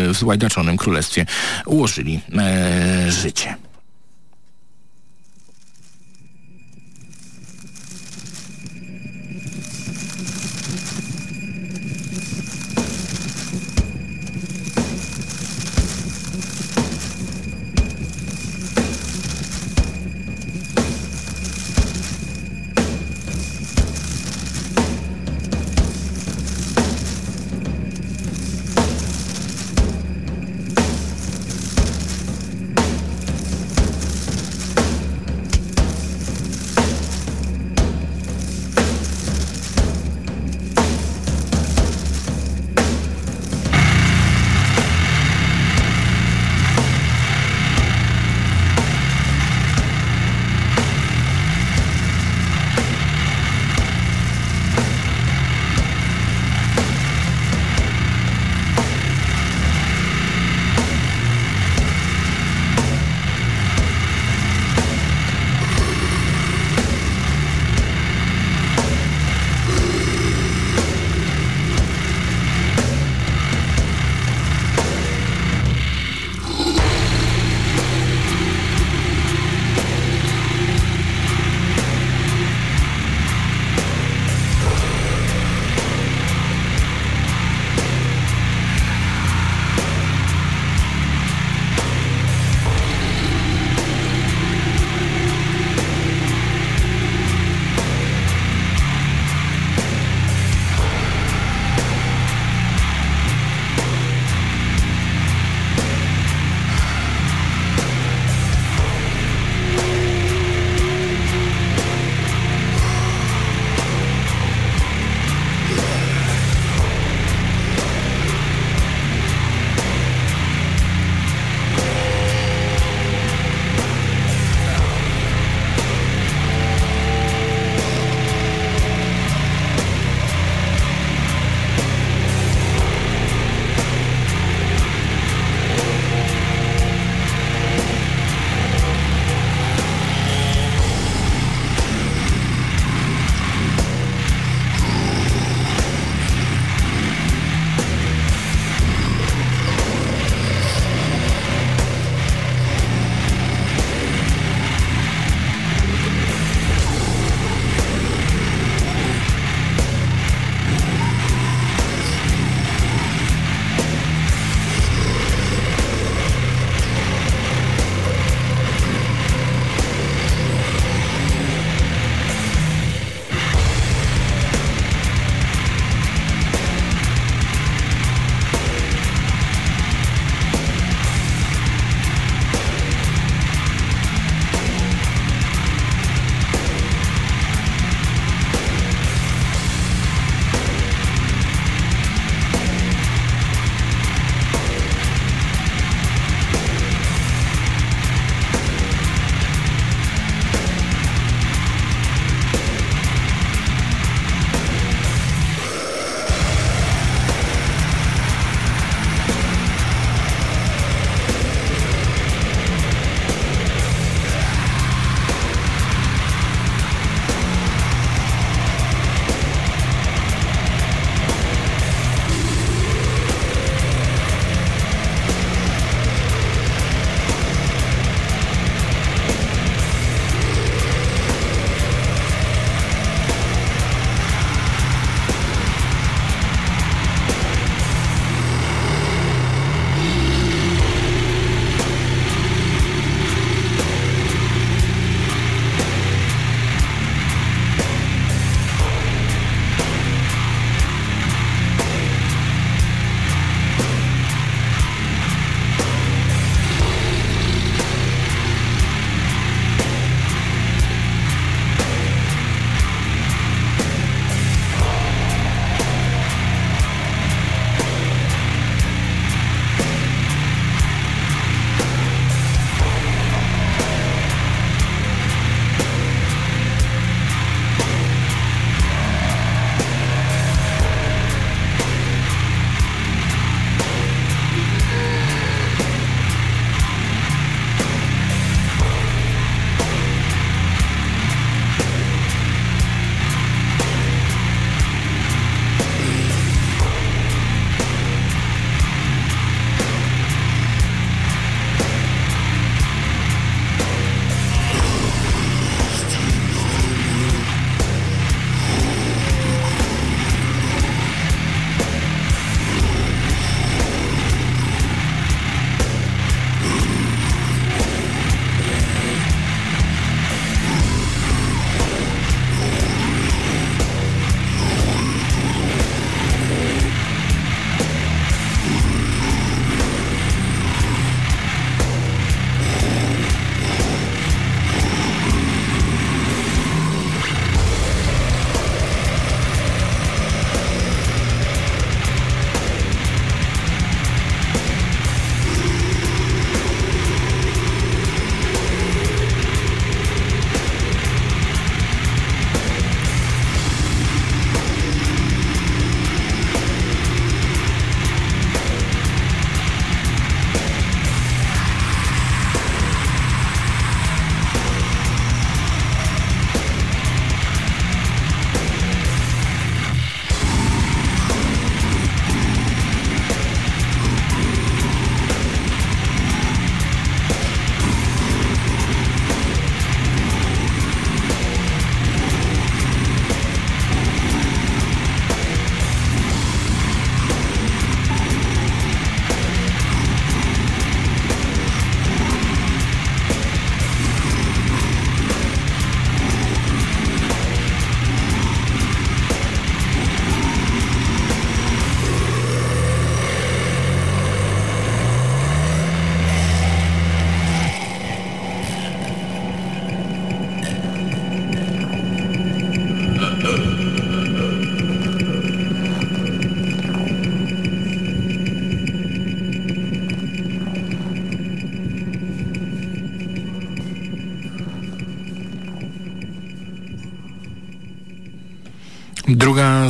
w złajdaczonym królestwie ułożyli e, życie.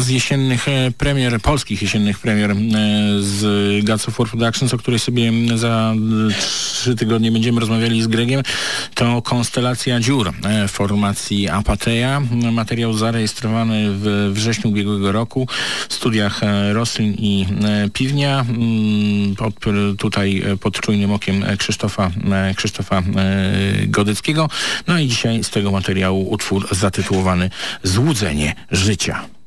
Z jesiennych e, premier, polskich jesiennych premier e, z of War Productions, o której sobie za e, trzy tygodnie będziemy rozmawiali z Gregiem, to Konstelacja Dziur formacji Apateja. Materiał zarejestrowany w wrześniu ubiegłego roku w studiach Roslin i Piwnia. Mm, pod, tutaj pod czujnym okiem Krzysztofa, Krzysztofa Godyckiego. No i dzisiaj z tego materiału utwór zatytułowany Złudzenie życia.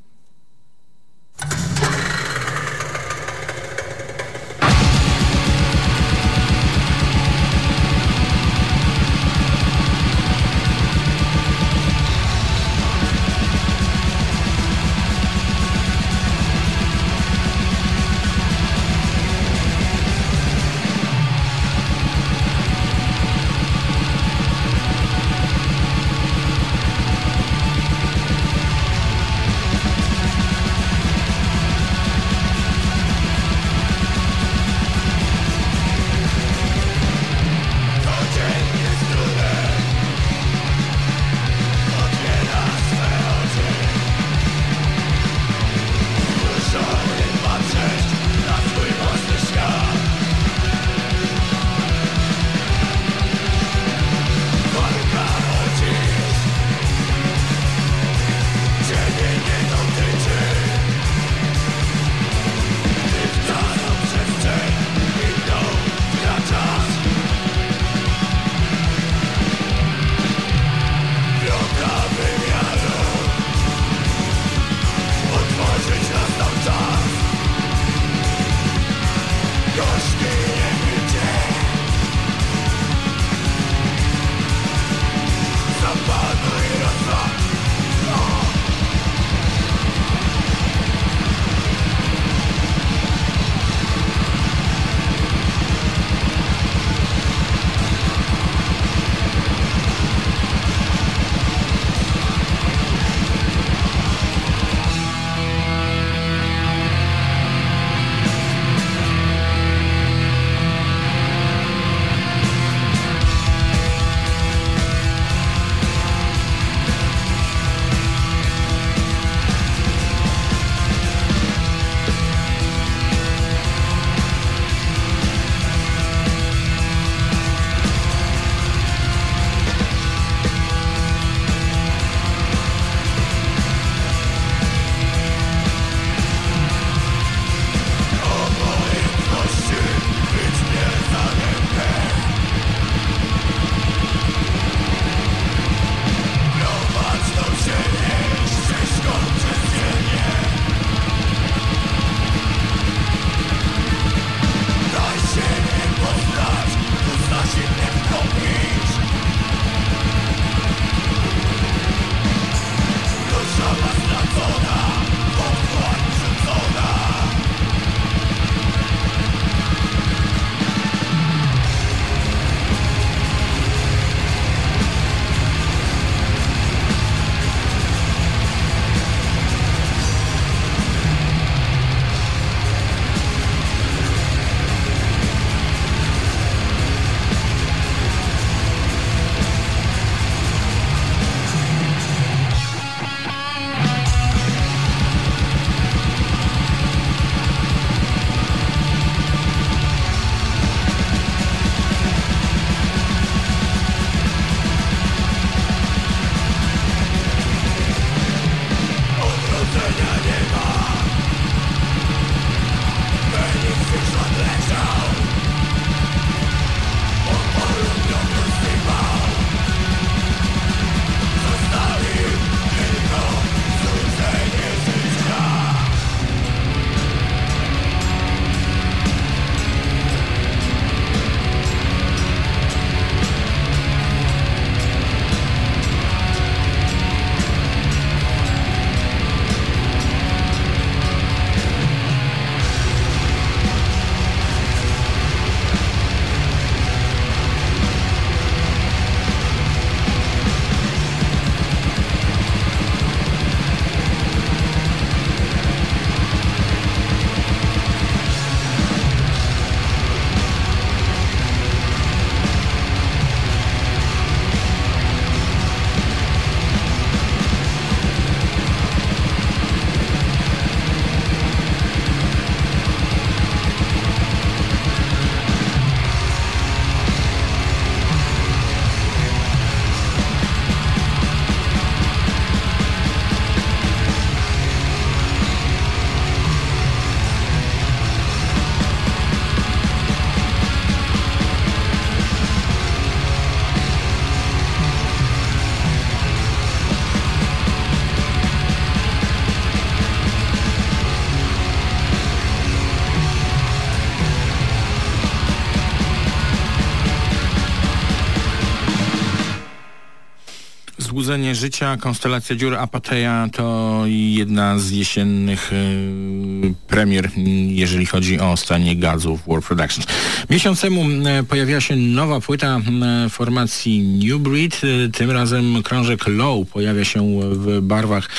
Zbudzenie życia, konstelacja dziur Apateja to jedna z jesiennych y, premier, jeżeli chodzi o stanie gazu w World Productions. Miesiąc temu y, pojawiła się nowa płyta y, formacji New Breed. Y, tym razem krążek Low pojawia się w barwach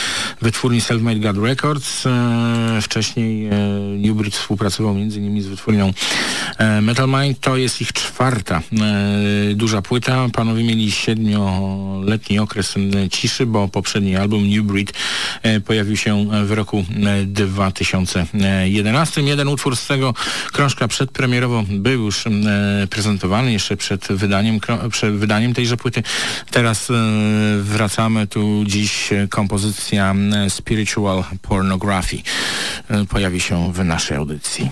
wytwórni Selfmade God Records. Y, wcześniej y, New Breed współpracował m.in. z wytwórnią Metal Mind. To jest ich czwarta e, duża płyta. Panowie mieli siedmioletni okres e, ciszy, bo poprzedni album New Breed e, pojawił się w roku e, 2011. Jeden utwór z tego krążka przedpremierowo był już e, prezentowany jeszcze przed wydaniem, przed wydaniem tejże płyty. Teraz e, wracamy tu dziś e, kompozycja e, Spiritual Pornography e, pojawi się w naszej audycji.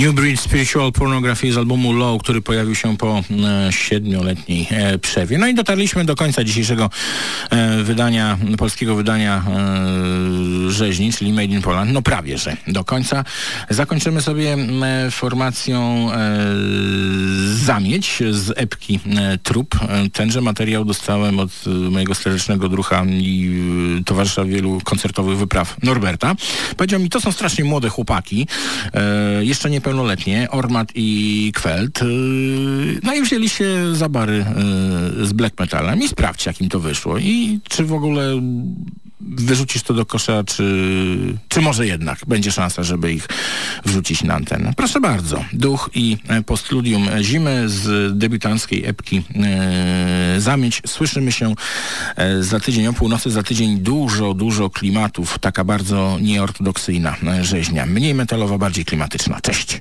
New Breed Spiritual Pornography z albumu Low, który pojawił się po e, siedmioletniej e, przerwie. No i dotarliśmy do końca dzisiejszego e, wydania, polskiego wydania rzeźni, czyli Made in Poland. No prawie, że do końca. Zakończymy sobie formacją Zamieć z epki Trup. Tenże materiał dostałem od mojego sterecznego drucha i towarzysza wielu koncertowych wypraw Norberta. Powiedział mi, to są strasznie młode chłopaki, jeszcze niepełnoletnie, Ormat i Kwelt. E, no i wzięli się za bary e, z black metalem i sprawdźcie, jak im to wyszło. I czy w ogóle wyrzucisz to do kosza, czy, czy może jednak będzie szansa, żeby ich wrzucić na antenę. Proszę bardzo, Duch i e, Postludium Zimy z debiutanckiej epki e, Zamieć. Słyszymy się e, za tydzień o północy, za tydzień dużo, dużo klimatów, taka bardzo nieortodoksyjna e, rzeźnia. Mniej metalowa, bardziej klimatyczna. Cześć!